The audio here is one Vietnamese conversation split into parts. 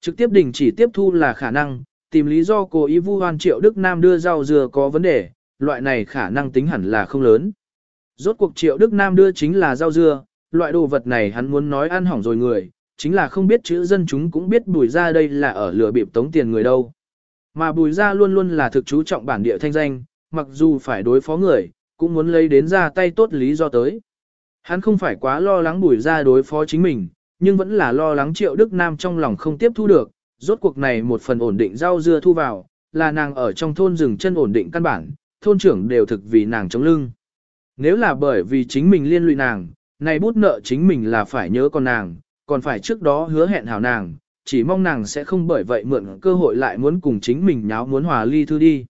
Trực tiếp đình chỉ tiếp thu là khả năng, tìm lý do cố ý vu hoan triệu Đức Nam đưa rau dừa có vấn đề, loại này khả năng tính hẳn là không lớn. Rốt cuộc triệu Đức Nam đưa chính là rau dưa, loại đồ vật này hắn muốn nói ăn hỏng rồi người, chính là không biết chữ dân chúng cũng biết bùi ra đây là ở lừa bịp tống tiền người đâu. Mà bùi ra luôn luôn là thực chú trọng bản địa thanh danh, mặc dù phải đối phó người, cũng muốn lấy đến ra tay tốt lý do tới. Hắn không phải quá lo lắng bùi ra đối phó chính mình, nhưng vẫn là lo lắng triệu Đức Nam trong lòng không tiếp thu được, rốt cuộc này một phần ổn định rau dưa thu vào, là nàng ở trong thôn rừng chân ổn định căn bản, thôn trưởng đều thực vì nàng chống lưng. Nếu là bởi vì chính mình liên lụy nàng, này bút nợ chính mình là phải nhớ con nàng, còn phải trước đó hứa hẹn hảo nàng, chỉ mong nàng sẽ không bởi vậy mượn cơ hội lại muốn cùng chính mình nháo muốn hòa ly thư đi.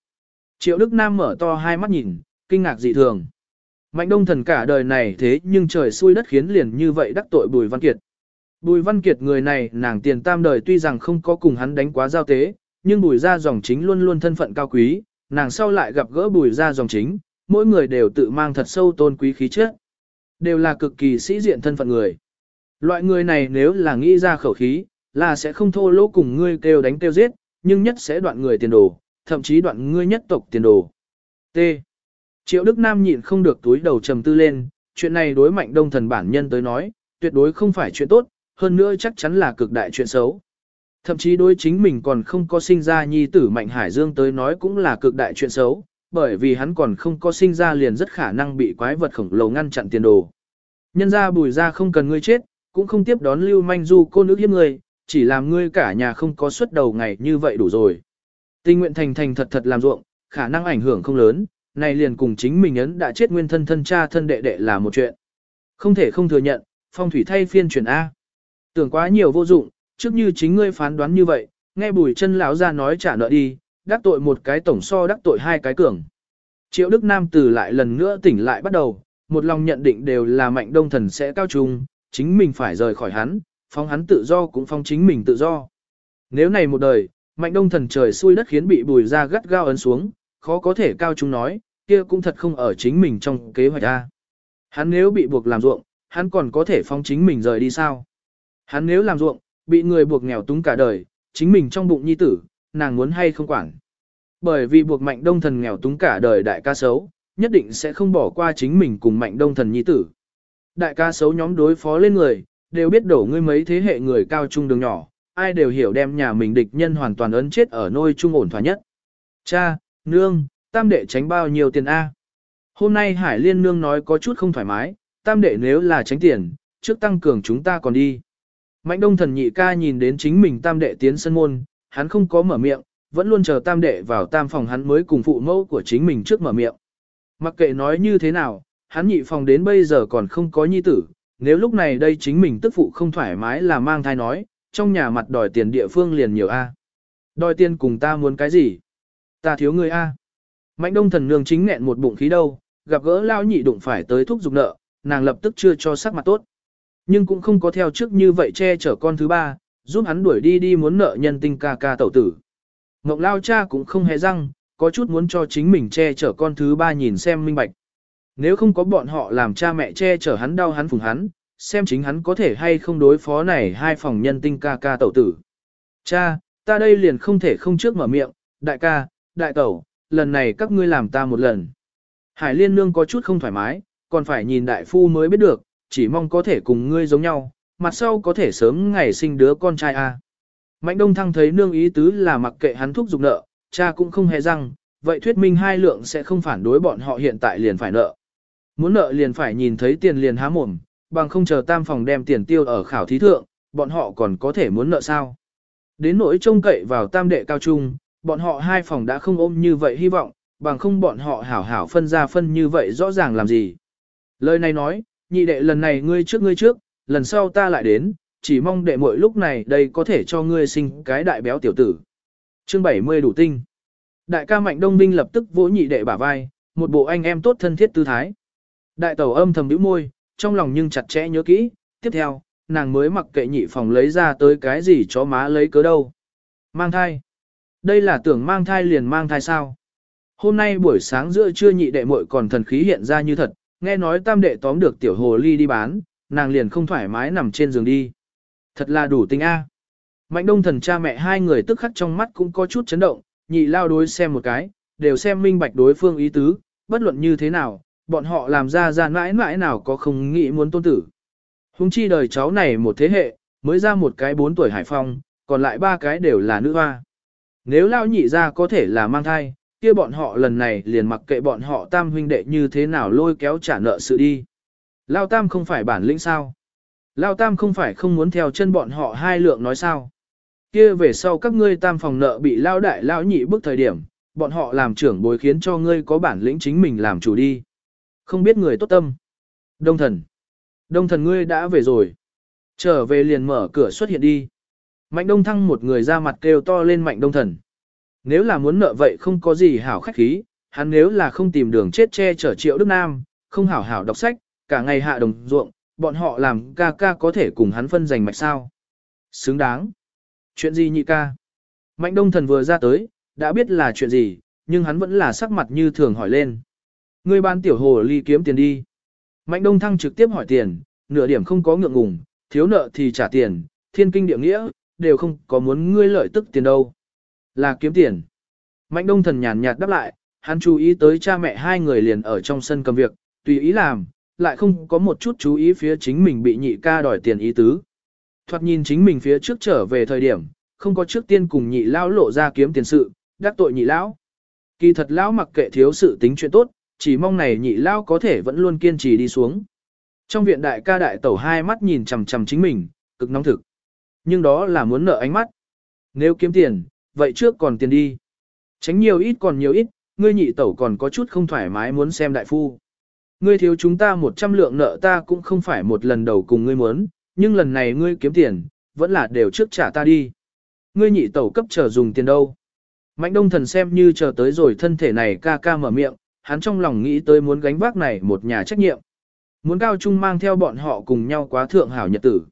Triệu Đức Nam mở to hai mắt nhìn, kinh ngạc dị thường. Mạnh đông thần cả đời này thế nhưng trời xui đất khiến liền như vậy đắc tội Bùi Văn Kiệt. Bùi Văn Kiệt người này nàng tiền tam đời tuy rằng không có cùng hắn đánh quá giao tế, nhưng bùi ra dòng chính luôn luôn thân phận cao quý, nàng sau lại gặp gỡ bùi ra dòng chính, mỗi người đều tự mang thật sâu tôn quý khí chất. Đều là cực kỳ sĩ diện thân phận người. Loại người này nếu là nghĩ ra khẩu khí, là sẽ không thô lỗ cùng ngươi kêu đánh kêu giết, nhưng nhất sẽ đoạn người tiền đồ, thậm chí đoạn ngươi nhất tộc tiền đồ. T. Triệu Đức Nam nhịn không được túi đầu trầm tư lên, chuyện này đối mạnh đông thần bản nhân tới nói, tuyệt đối không phải chuyện tốt, hơn nữa chắc chắn là cực đại chuyện xấu. Thậm chí đối chính mình còn không có sinh ra nhi tử Mạnh Hải Dương tới nói cũng là cực đại chuyện xấu, bởi vì hắn còn không có sinh ra liền rất khả năng bị quái vật khổng lồ ngăn chặn tiền đồ. Nhân ra bùi ra không cần ngươi chết, cũng không tiếp đón lưu manh du cô nữ hiếp ngươi, chỉ làm ngươi cả nhà không có suất đầu ngày như vậy đủ rồi. Tình nguyện thành thành thật thật làm ruộng, khả năng ảnh hưởng không lớn, này liền cùng chính mình ấn đã chết nguyên thân thân cha thân đệ đệ là một chuyện. Không thể không thừa nhận, phong thủy thay phiên chuyển A. Tưởng quá nhiều vô dụng, trước như chính ngươi phán đoán như vậy, nghe bùi chân lão ra nói trả nợ đi, đắc tội một cái tổng so đắc tội hai cái cường. Triệu Đức Nam từ lại lần nữa tỉnh lại bắt đầu, một lòng nhận định đều là mạnh đông thần sẽ cao trung, chính mình phải rời khỏi hắn, phong hắn tự do cũng phong chính mình tự do. Nếu này một đời, mạnh đông thần trời xui đất khiến bị bùi ra gắt gao ấn xuống, khó có thể cao trung nói, kia cũng thật không ở chính mình trong kế hoạch ra. Hắn nếu bị buộc làm ruộng, hắn còn có thể phong chính mình rời đi sao? Hắn nếu làm ruộng, bị người buộc nghèo túng cả đời, chính mình trong bụng nhi tử, nàng muốn hay không quản. Bởi vì buộc mạnh đông thần nghèo túng cả đời đại ca xấu, nhất định sẽ không bỏ qua chính mình cùng mạnh đông thần nhi tử. Đại ca xấu nhóm đối phó lên người, đều biết đổ ngươi mấy thế hệ người cao trung đường nhỏ, ai đều hiểu đem nhà mình địch nhân hoàn toàn ấn chết ở nôi trung ổn thỏa nhất. Cha, nương, tam đệ tránh bao nhiêu tiền A. Hôm nay Hải Liên nương nói có chút không thoải mái, tam đệ nếu là tránh tiền, trước tăng cường chúng ta còn đi. Mạnh đông thần nhị ca nhìn đến chính mình tam đệ tiến sân môn, hắn không có mở miệng, vẫn luôn chờ tam đệ vào tam phòng hắn mới cùng phụ mẫu của chính mình trước mở miệng. Mặc kệ nói như thế nào, hắn nhị phòng đến bây giờ còn không có nhi tử, nếu lúc này đây chính mình tức phụ không thoải mái là mang thai nói, trong nhà mặt đòi tiền địa phương liền nhiều A. Đòi tiền cùng ta muốn cái gì? Ta thiếu người A. Mạnh đông thần nương chính nghẹn một bụng khí đâu, gặp gỡ lao nhị đụng phải tới thúc giục nợ, nàng lập tức chưa cho sắc mặt tốt. Nhưng cũng không có theo trước như vậy che chở con thứ ba, giúp hắn đuổi đi đi muốn nợ nhân tinh ca ca tẩu tử. Ngọc lao cha cũng không hề răng, có chút muốn cho chính mình che chở con thứ ba nhìn xem minh bạch. Nếu không có bọn họ làm cha mẹ che chở hắn đau hắn phùng hắn, xem chính hắn có thể hay không đối phó này hai phòng nhân tinh ca ca tẩu tử. Cha, ta đây liền không thể không trước mở miệng, đại ca, đại tẩu, lần này các ngươi làm ta một lần. Hải liên nương có chút không thoải mái, còn phải nhìn đại phu mới biết được, chỉ mong có thể cùng ngươi giống nhau, mặt sau có thể sớm ngày sinh đứa con trai a. Mạnh Đông Thăng thấy nương ý tứ là mặc kệ hắn thúc giục nợ, cha cũng không hề răng, vậy thuyết minh hai lượng sẽ không phản đối bọn họ hiện tại liền phải nợ. Muốn nợ liền phải nhìn thấy tiền liền há mồm, bằng không chờ tam phòng đem tiền tiêu ở khảo thí thượng, bọn họ còn có thể muốn nợ sao. Đến nỗi trông cậy vào tam đệ cao trung, bọn họ hai phòng đã không ôm như vậy hy vọng, bằng không bọn họ hảo hảo phân ra phân như vậy rõ ràng làm gì. Lời này nói, nhị đệ lần này ngươi trước ngươi trước, lần sau ta lại đến, chỉ mong đệ mỗi lúc này đây có thể cho ngươi sinh cái đại béo tiểu tử. Chương 70 đủ tinh. Đại ca Mạnh Đông Minh lập tức vỗ nhị đệ bả vai, một bộ anh em tốt thân thiết tư thái. Đại tẩu âm thầm nhíu môi, trong lòng nhưng chặt chẽ nhớ kỹ, tiếp theo, nàng mới mặc kệ nhị phòng lấy ra tới cái gì cho má lấy cớ đâu. Mang thai. Đây là tưởng mang thai liền mang thai sao. Hôm nay buổi sáng giữa trưa nhị đệ muội còn thần khí hiện ra như thật, nghe nói tam đệ tóm được tiểu hồ ly đi bán, nàng liền không thoải mái nằm trên giường đi. Thật là đủ tinh A. Mạnh đông thần cha mẹ hai người tức khắc trong mắt cũng có chút chấn động, nhị lao đối xem một cái, đều xem minh bạch đối phương ý tứ, bất luận như thế nào, bọn họ làm ra ra mãi mãi nào có không nghĩ muốn tôn tử. Hùng chi đời cháu này một thế hệ, mới ra một cái bốn tuổi hải phong, còn lại ba cái đều là nữ hoa. Nếu lao nhị ra có thể là mang thai, kia bọn họ lần này liền mặc kệ bọn họ tam huynh đệ như thế nào lôi kéo trả nợ sự đi. Lao tam không phải bản lĩnh sao? Lao tam không phải không muốn theo chân bọn họ hai lượng nói sao? Kia về sau các ngươi tam phòng nợ bị lao đại lao nhị bức thời điểm, bọn họ làm trưởng bối khiến cho ngươi có bản lĩnh chính mình làm chủ đi. Không biết người tốt tâm. Đông thần. Đông thần ngươi đã về rồi. Trở về liền mở cửa xuất hiện đi. Mạnh đông thăng một người ra mặt kêu to lên mạnh đông thần. Nếu là muốn nợ vậy không có gì hảo khách khí, hắn nếu là không tìm đường chết che chở triệu Đức Nam, không hảo hảo đọc sách, cả ngày hạ đồng ruộng, bọn họ làm ca ca có thể cùng hắn phân giành mạch sao. Xứng đáng. Chuyện gì nhị ca? Mạnh đông thần vừa ra tới, đã biết là chuyện gì, nhưng hắn vẫn là sắc mặt như thường hỏi lên. Ngươi ban tiểu hồ ly kiếm tiền đi. Mạnh đông thăng trực tiếp hỏi tiền, nửa điểm không có ngượng ngùng, thiếu nợ thì trả tiền, thiên kinh địa nghĩa, đều không có muốn ngươi lợi tức tiền đâu. Là kiếm tiền. Mạnh đông thần nhàn nhạt đáp lại, hắn chú ý tới cha mẹ hai người liền ở trong sân cầm việc, tùy ý làm, lại không có một chút chú ý phía chính mình bị nhị ca đòi tiền ý tứ. Thoạt nhìn chính mình phía trước trở về thời điểm, không có trước tiên cùng nhị lão lộ ra kiếm tiền sự, đắc tội nhị lão. Kỳ thật lão mặc kệ thiếu sự tính chuyện tốt, chỉ mong này nhị lão có thể vẫn luôn kiên trì đi xuống. Trong viện đại ca đại tẩu hai mắt nhìn chằm chằm chính mình, cực nóng thực. Nhưng đó là muốn nợ ánh mắt. Nếu kiếm tiền, vậy trước còn tiền đi. Tránh nhiều ít còn nhiều ít, ngươi nhị tẩu còn có chút không thoải mái muốn xem đại phu. Ngươi thiếu chúng ta một trăm lượng nợ ta cũng không phải một lần đầu cùng ngươi muốn, nhưng lần này ngươi kiếm tiền, vẫn là đều trước trả ta đi. Ngươi nhị tẩu cấp chờ dùng tiền đâu. Mạnh đông thần xem như chờ tới rồi thân thể này ca ca mở miệng, hắn trong lòng nghĩ tới muốn gánh vác này một nhà trách nhiệm. Muốn cao trung mang theo bọn họ cùng nhau quá thượng hảo nhật tử.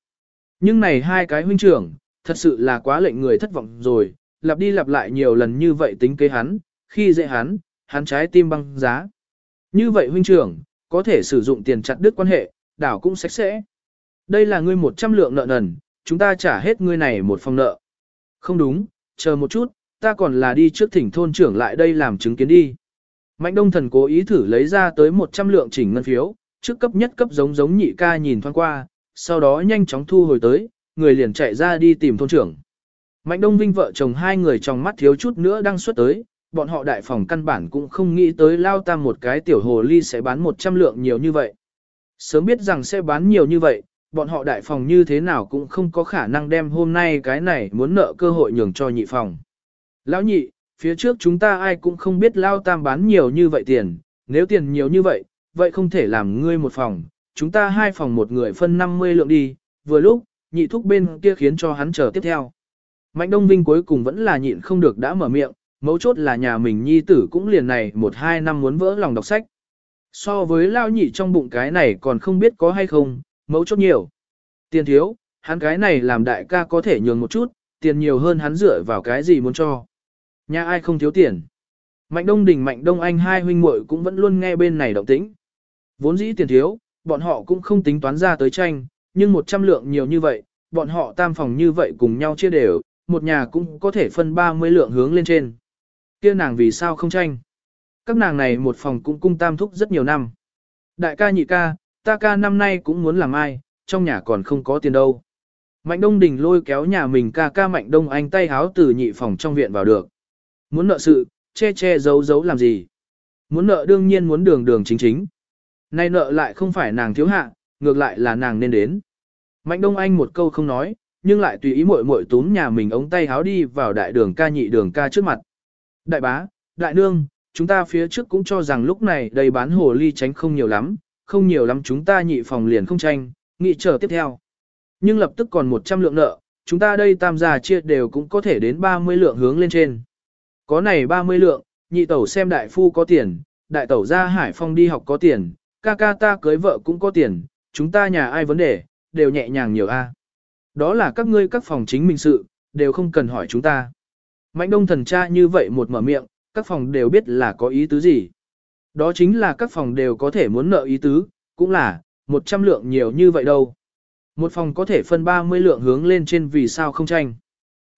Nhưng này hai cái huynh trưởng, thật sự là quá lệnh người thất vọng rồi, lặp đi lặp lại nhiều lần như vậy tính kế hắn, khi dễ hắn, hắn trái tim băng giá. Như vậy huynh trưởng, có thể sử dụng tiền chặt đứt quan hệ, đảo cũng sạch sẽ. Đây là ngươi một trăm lượng nợ nần, chúng ta trả hết ngươi này một phòng nợ. Không đúng, chờ một chút, ta còn là đi trước thỉnh thôn trưởng lại đây làm chứng kiến đi. Mạnh đông thần cố ý thử lấy ra tới 100 lượng chỉnh ngân phiếu, trước cấp nhất cấp giống giống nhị ca nhìn thoáng qua, sau đó nhanh chóng thu hồi tới, người liền chạy ra đi tìm thôn trưởng. Mạnh đông vinh vợ chồng hai người trong mắt thiếu chút nữa đang xuất tới, bọn họ đại phòng căn bản cũng không nghĩ tới lao tam một cái tiểu hồ ly sẽ bán 100 lượng nhiều như vậy. Sớm biết rằng sẽ bán nhiều như vậy, bọn họ đại phòng như thế nào cũng không có khả năng đem hôm nay cái này muốn nợ cơ hội nhường cho nhị phòng. Lão nhị, phía trước chúng ta ai cũng không biết lao tam bán nhiều như vậy tiền, nếu tiền nhiều như vậy, vậy không thể làm ngươi một phòng, chúng ta hai phòng một người phân 50 lượng đi, vừa lúc, nhị thúc bên kia khiến cho hắn chờ tiếp theo. Mạnh Đông Vinh cuối cùng vẫn là nhịn không được đã mở miệng, mấu chốt là nhà mình nhi tử cũng liền này một hai năm muốn vỡ lòng đọc sách. So với lao nhị trong bụng cái này còn không biết có hay không, mấu chốt nhiều. Tiền thiếu, hắn cái này làm đại ca có thể nhường một chút, tiền nhiều hơn hắn dựa vào cái gì muốn cho. Nhà ai không thiếu tiền. Mạnh Đông Đình Mạnh Đông Anh hai huynh muội cũng vẫn luôn nghe bên này động tĩnh. Vốn dĩ tiền thiếu, bọn họ cũng không tính toán ra tới tranh, nhưng một trăm lượng nhiều như vậy, bọn họ tam phòng như vậy cùng nhau chia đều, một nhà cũng có thể phân 30 lượng hướng lên trên. Kia nàng vì sao không tranh? Các nàng này một phòng cũng cung tam thúc rất nhiều năm. Đại ca nhị ca, ta ca năm nay cũng muốn làm ai, trong nhà còn không có tiền đâu. Mạnh Đông Đình lôi kéo nhà mình ca ca Mạnh Đông Anh tay háo từ nhị phòng trong viện vào được. Muốn nợ sự, che che giấu giấu làm gì? Muốn nợ đương nhiên muốn đường đường chính chính. Nay nợ lại không phải nàng thiếu hạ, ngược lại là nàng nên đến. Mạnh Đông Anh một câu không nói, nhưng lại tùy ý muội muội túm nhà mình ống tay háo đi vào đại đường ca nhị đường ca trước mặt. Đại bá, đại nương, chúng ta phía trước cũng cho rằng lúc này đầy bán hồ ly tránh không nhiều lắm, không nhiều lắm chúng ta nhị phòng liền không tranh, nghị chờ tiếp theo. Nhưng lập tức còn 100 lượng nợ, chúng ta đây tam gia chia đều cũng có thể đến 30 lượng hướng lên trên. Có này 30 lượng, nhị tẩu xem đại phu có tiền, đại tẩu ra Hải Phong đi học có tiền, ca ca ta cưới vợ cũng có tiền, chúng ta nhà ai vấn đề, đều nhẹ nhàng nhiều a. Đó là các ngươi các phòng chính mình sự, đều không cần hỏi chúng ta. Mạnh đông thần cha như vậy một mở miệng, các phòng đều biết là có ý tứ gì. Đó chính là các phòng đều có thể muốn nợ ý tứ, cũng là, 100 lượng nhiều như vậy đâu. Một phòng có thể phân 30 lượng hướng lên trên vì sao không tranh.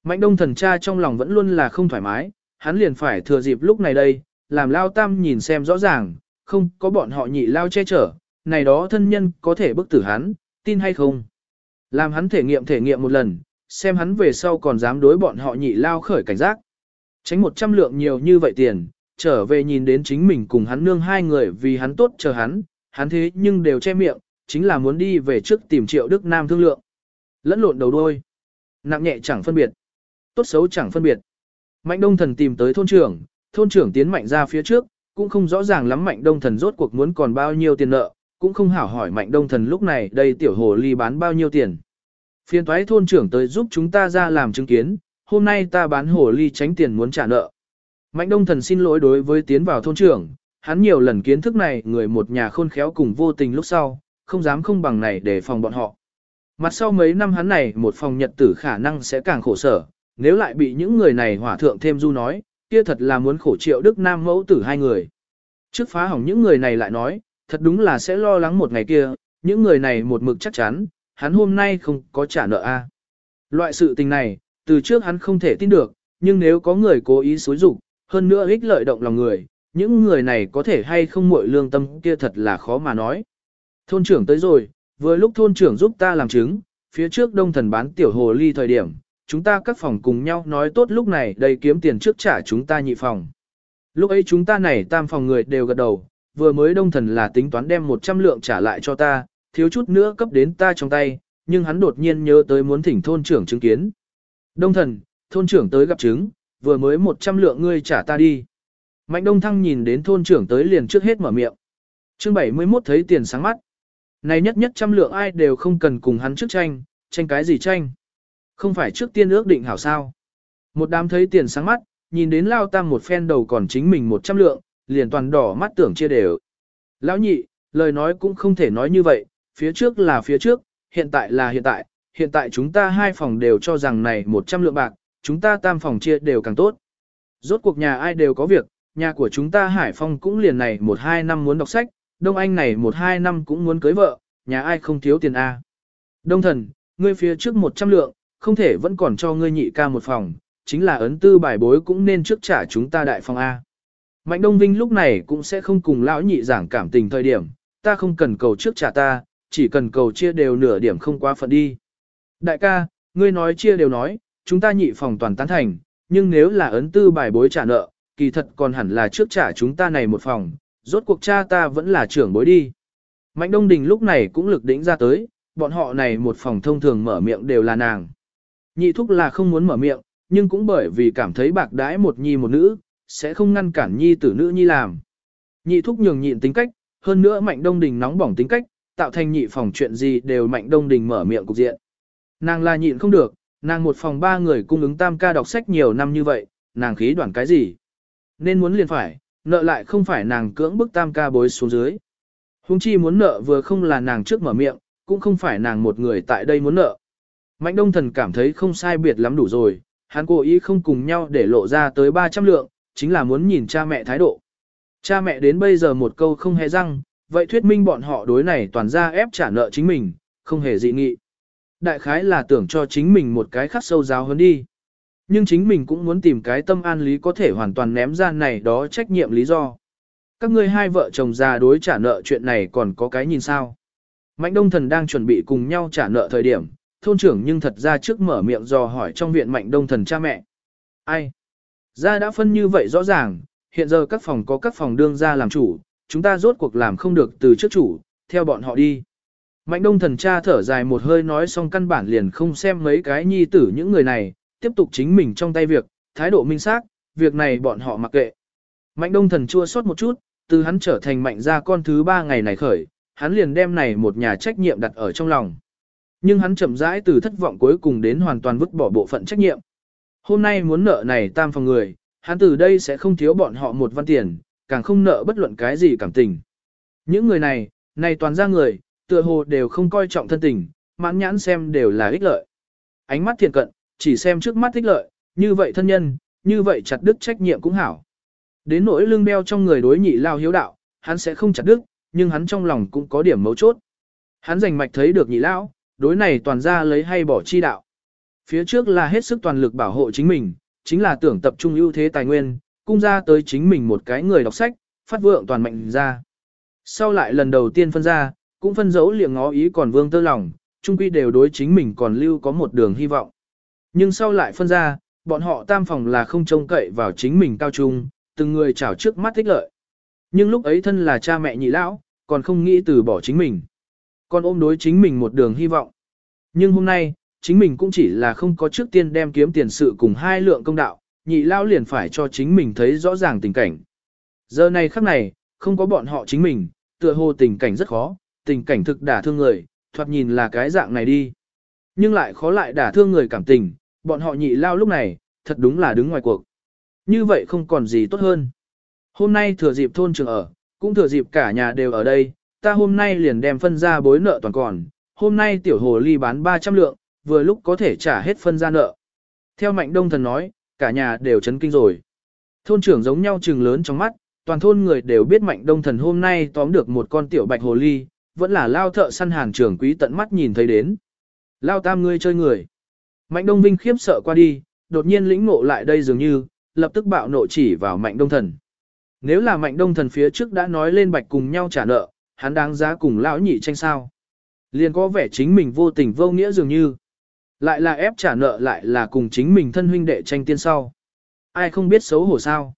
Mạnh đông thần cha trong lòng vẫn luôn là không thoải mái, hắn liền phải thừa dịp lúc này đây, làm lao tam nhìn xem rõ ràng, không có bọn họ nhị lao che chở, này đó thân nhân có thể bức tử hắn, tin hay không. Làm hắn thể nghiệm thể nghiệm một lần, xem hắn về sau còn dám đối bọn họ nhị lao khởi cảnh giác. Tránh một trăm lượng nhiều như vậy tiền, trở về nhìn đến chính mình cùng hắn nương hai người vì hắn tốt chờ hắn, hắn thế nhưng đều che miệng, chính là muốn đi về trước tìm triệu Đức Nam thương lượng. Lẫn lộn đầu đôi. Nặng nhẹ chẳng phân biệt. Tốt xấu chẳng phân biệt. Mạnh đông thần tìm tới thôn trưởng, thôn trưởng tiến mạnh ra phía trước, cũng không rõ ràng lắm mạnh đông thần rốt cuộc muốn còn bao nhiêu tiền nợ, cũng không hảo hỏi mạnh đông thần lúc này đây tiểu hồ ly bán bao nhiêu tiền. Phiên thoái thôn trưởng tới giúp chúng ta ra làm chứng kiến, hôm nay ta bán hồ ly tránh tiền muốn trả nợ. Mạnh đông thần xin lỗi đối với tiến vào thôn trưởng, hắn nhiều lần kiến thức này người một nhà khôn khéo cùng vô tình lúc sau, không dám không bằng này để phòng bọn họ. Mặt sau mấy năm hắn này một phòng nhật tử khả năng sẽ càng khổ sở, nếu lại bị những người này hỏa thượng thêm du nói, kia thật là muốn khổ triệu Đức Nam mẫu tử hai người. Trước phá hỏng những người này lại nói, thật đúng là sẽ lo lắng một ngày kia, những người này một mực chắc chắn, hắn hôm nay không có trả nợ a. Loại sự tình này, từ trước hắn không thể tin được, nhưng nếu có người cố ý xúi dục, hơn nữa ích lợi động lòng người, những người này có thể hay không muội lương tâm kia thật là khó mà nói. Thôn trưởng tới rồi, vừa lúc thôn trưởng giúp ta làm chứng, phía trước đông thần bán tiểu hồ ly thời điểm, chúng ta các phòng cùng nhau nói tốt lúc này đây kiếm tiền trước trả chúng ta nhị phòng. Lúc ấy chúng ta này tam phòng người đều gật đầu, vừa mới đông thần là tính toán đem 100 lượng trả lại cho ta, thiếu chút nữa cấp đến ta trong tay, nhưng hắn đột nhiên nhớ tới muốn thỉnh thôn trưởng chứng kiến. Đông thần, thôn trưởng tới gặp chứng, vừa mới 100 lượng ngươi trả ta đi. Mạnh đông thăng nhìn đến thôn trưởng tới liền trước hết mở miệng. chương 71 thấy tiền sáng mắt. Này nhất nhất trăm lượng ai đều không cần cùng hắn trước tranh, tranh cái gì tranh. Không phải trước tiên ước định hảo sao. Một đám thấy tiền sáng mắt, nhìn đến lao tam một phen đầu còn chính mình một trăm lượng, liền toàn đỏ mắt tưởng chia đều. Lão nhị, lời nói cũng không thể nói như vậy, phía trước là phía trước, hiện tại là hiện tại, hiện tại chúng ta hai phòng đều cho rằng này một trăm lượng bạc, chúng ta tam phòng chia đều càng tốt. Rốt cuộc nhà ai đều có việc, nhà của chúng ta Hải Phong cũng liền này một hai năm muốn đọc sách, Đông Anh này một hai năm cũng muốn cưới vợ, nhà ai không thiếu tiền A. Đông thần, ngươi phía trước một trăm lượng, không thể vẫn còn cho ngươi nhị ca một phòng, chính là ấn tư bài bối cũng nên trước trả chúng ta đại phòng A. Mạnh Đông Vinh lúc này cũng sẽ không cùng lão nhị giảng cảm tình thời điểm, ta không cần cầu trước trả ta, chỉ cần cầu chia đều nửa điểm không quá phận đi. Đại ca, ngươi nói chia đều nói, chúng ta nhị phòng toàn tán thành, nhưng nếu là ấn tư bài bối trả nợ, kỳ thật còn hẳn là trước trả chúng ta này một phòng, rốt cuộc cha ta vẫn là trưởng bối đi. Mạnh Đông Đình lúc này cũng lực đỉnh ra tới, bọn họ này một phòng thông thường mở miệng đều là nàng. Nhị thúc là không muốn mở miệng, nhưng cũng bởi vì cảm thấy bạc đãi một nhi một nữ, sẽ không ngăn cản nhi tử nữ nhi làm. Nhị thúc nhường nhịn tính cách, hơn nữa Mạnh Đông Đình nóng bỏng tính cách, tạo thành nhị phòng chuyện gì đều Mạnh Đông Đình mở miệng cục diện. Nàng là nhịn không được, nàng một phòng ba người cung ứng tam ca đọc sách nhiều năm như vậy, nàng khí đoản cái gì. Nên muốn liền phải, nợ lại không phải nàng cưỡng bức tam ca bối xuống dưới. Hùng chi muốn nợ vừa không là nàng trước mở miệng, cũng không phải nàng một người tại đây muốn nợ. Mạnh đông thần cảm thấy không sai biệt lắm đủ rồi, hắn cố ý không cùng nhau để lộ ra tới 300 lượng, chính là muốn nhìn cha mẹ thái độ. Cha mẹ đến bây giờ một câu không hề răng, vậy thuyết minh bọn họ đối này toàn ra ép trả nợ chính mình, không hề dị nghị. Đại khái là tưởng cho chính mình một cái khắc sâu giáo hơn đi. Nhưng chính mình cũng muốn tìm cái tâm an lý có thể hoàn toàn ném ra này đó trách nhiệm lý do. Các ngươi hai vợ chồng già đối trả nợ chuyện này còn có cái nhìn sao. Mạnh đông thần đang chuẩn bị cùng nhau trả nợ thời điểm, thôn trưởng nhưng thật ra trước mở miệng dò hỏi trong viện mạnh đông thần cha mẹ. Ai? Ra đã phân như vậy rõ ràng, hiện giờ các phòng có các phòng đương ra làm chủ, chúng ta rốt cuộc làm không được từ trước chủ, theo bọn họ đi. Mạnh đông thần cha thở dài một hơi nói xong căn bản liền không xem mấy cái nhi tử những người này, tiếp tục chính mình trong tay việc, thái độ minh xác, việc này bọn họ mặc kệ. Mạnh đông thần chua sót một chút, từ hắn trở thành mạnh gia con thứ ba ngày này khởi, hắn liền đem này một nhà trách nhiệm đặt ở trong lòng. Nhưng hắn chậm rãi từ thất vọng cuối cùng đến hoàn toàn vứt bỏ bộ phận trách nhiệm. Hôm nay muốn nợ này tam phòng người, hắn từ đây sẽ không thiếu bọn họ một văn tiền, càng không nợ bất luận cái gì cảm tình. Những người này, này toàn ra người, tựa hồ đều không coi trọng thân tình, mãn nhãn xem đều là ích lợi. Ánh mắt thiện cận, chỉ xem trước mắt ích lợi, như vậy thân nhân, như vậy chặt đức trách nhiệm cũng hảo. Đến nỗi lương đeo trong người đối nhị lao hiếu đạo, hắn sẽ không chặt đức, nhưng hắn trong lòng cũng có điểm mấu chốt. Hắn rành mạch thấy được nhị lão, đối này toàn ra lấy hay bỏ chi đạo. Phía trước là hết sức toàn lực bảo hộ chính mình, chính là tưởng tập trung ưu thế tài nguyên, cung ra tới chính mình một cái người đọc sách, phát vượng toàn mạnh ra. Sau lại lần đầu tiên phân ra, cũng phân dấu liệng ngó ý còn vương tơ lòng, trung quy đều đối chính mình còn lưu có một đường hy vọng. Nhưng sau lại phân ra, bọn họ tam phòng là không trông cậy vào chính mình cao trung, từng người chảo trước mắt thích lợi. Nhưng lúc ấy thân là cha mẹ nhị lão, còn không nghĩ từ bỏ chính mình. Còn ôm đối chính mình một đường hy vọng. Nhưng hôm nay, chính mình cũng chỉ là không có trước tiên đem kiếm tiền sự cùng hai lượng công đạo, nhị lão liền phải cho chính mình thấy rõ ràng tình cảnh. Giờ này khắc này, không có bọn họ chính mình, tựa hồ tình cảnh rất khó, tình cảnh thực đả thương người, thoạt nhìn là cái dạng này đi. Nhưng lại khó lại đả thương người cảm tình, bọn họ nhị lao lúc này, thật đúng là đứng ngoài cuộc. Như vậy không còn gì tốt hơn. Hôm nay thừa dịp thôn trường ở, cũng thừa dịp cả nhà đều ở đây, ta hôm nay liền đem phân ra bối nợ toàn còn, hôm nay tiểu hồ ly bán 300 lượng, vừa lúc có thể trả hết phân ra nợ. Theo mạnh đông thần nói, cả nhà đều chấn kinh rồi. Thôn trưởng giống nhau trừng lớn trong mắt, toàn thôn người đều biết mạnh đông thần hôm nay tóm được một con tiểu bạch hồ ly, vẫn là lao thợ săn hàng trưởng quý tận mắt nhìn thấy đến. Lao tam ngươi chơi người. Mạnh đông vinh khiếp sợ qua đi, đột nhiên lĩnh ngộ lại đây dường như, lập tức bạo nộ chỉ vào mạnh đông thần. Nếu là mạnh đông thần phía trước đã nói lên bạch cùng nhau trả nợ, hắn đáng giá cùng lão nhị tranh sao. Liền có vẻ chính mình vô tình vô nghĩa dường như. Lại là ép trả nợ lại là cùng chính mình thân huynh đệ tranh tiên sau. Ai không biết xấu hổ sao.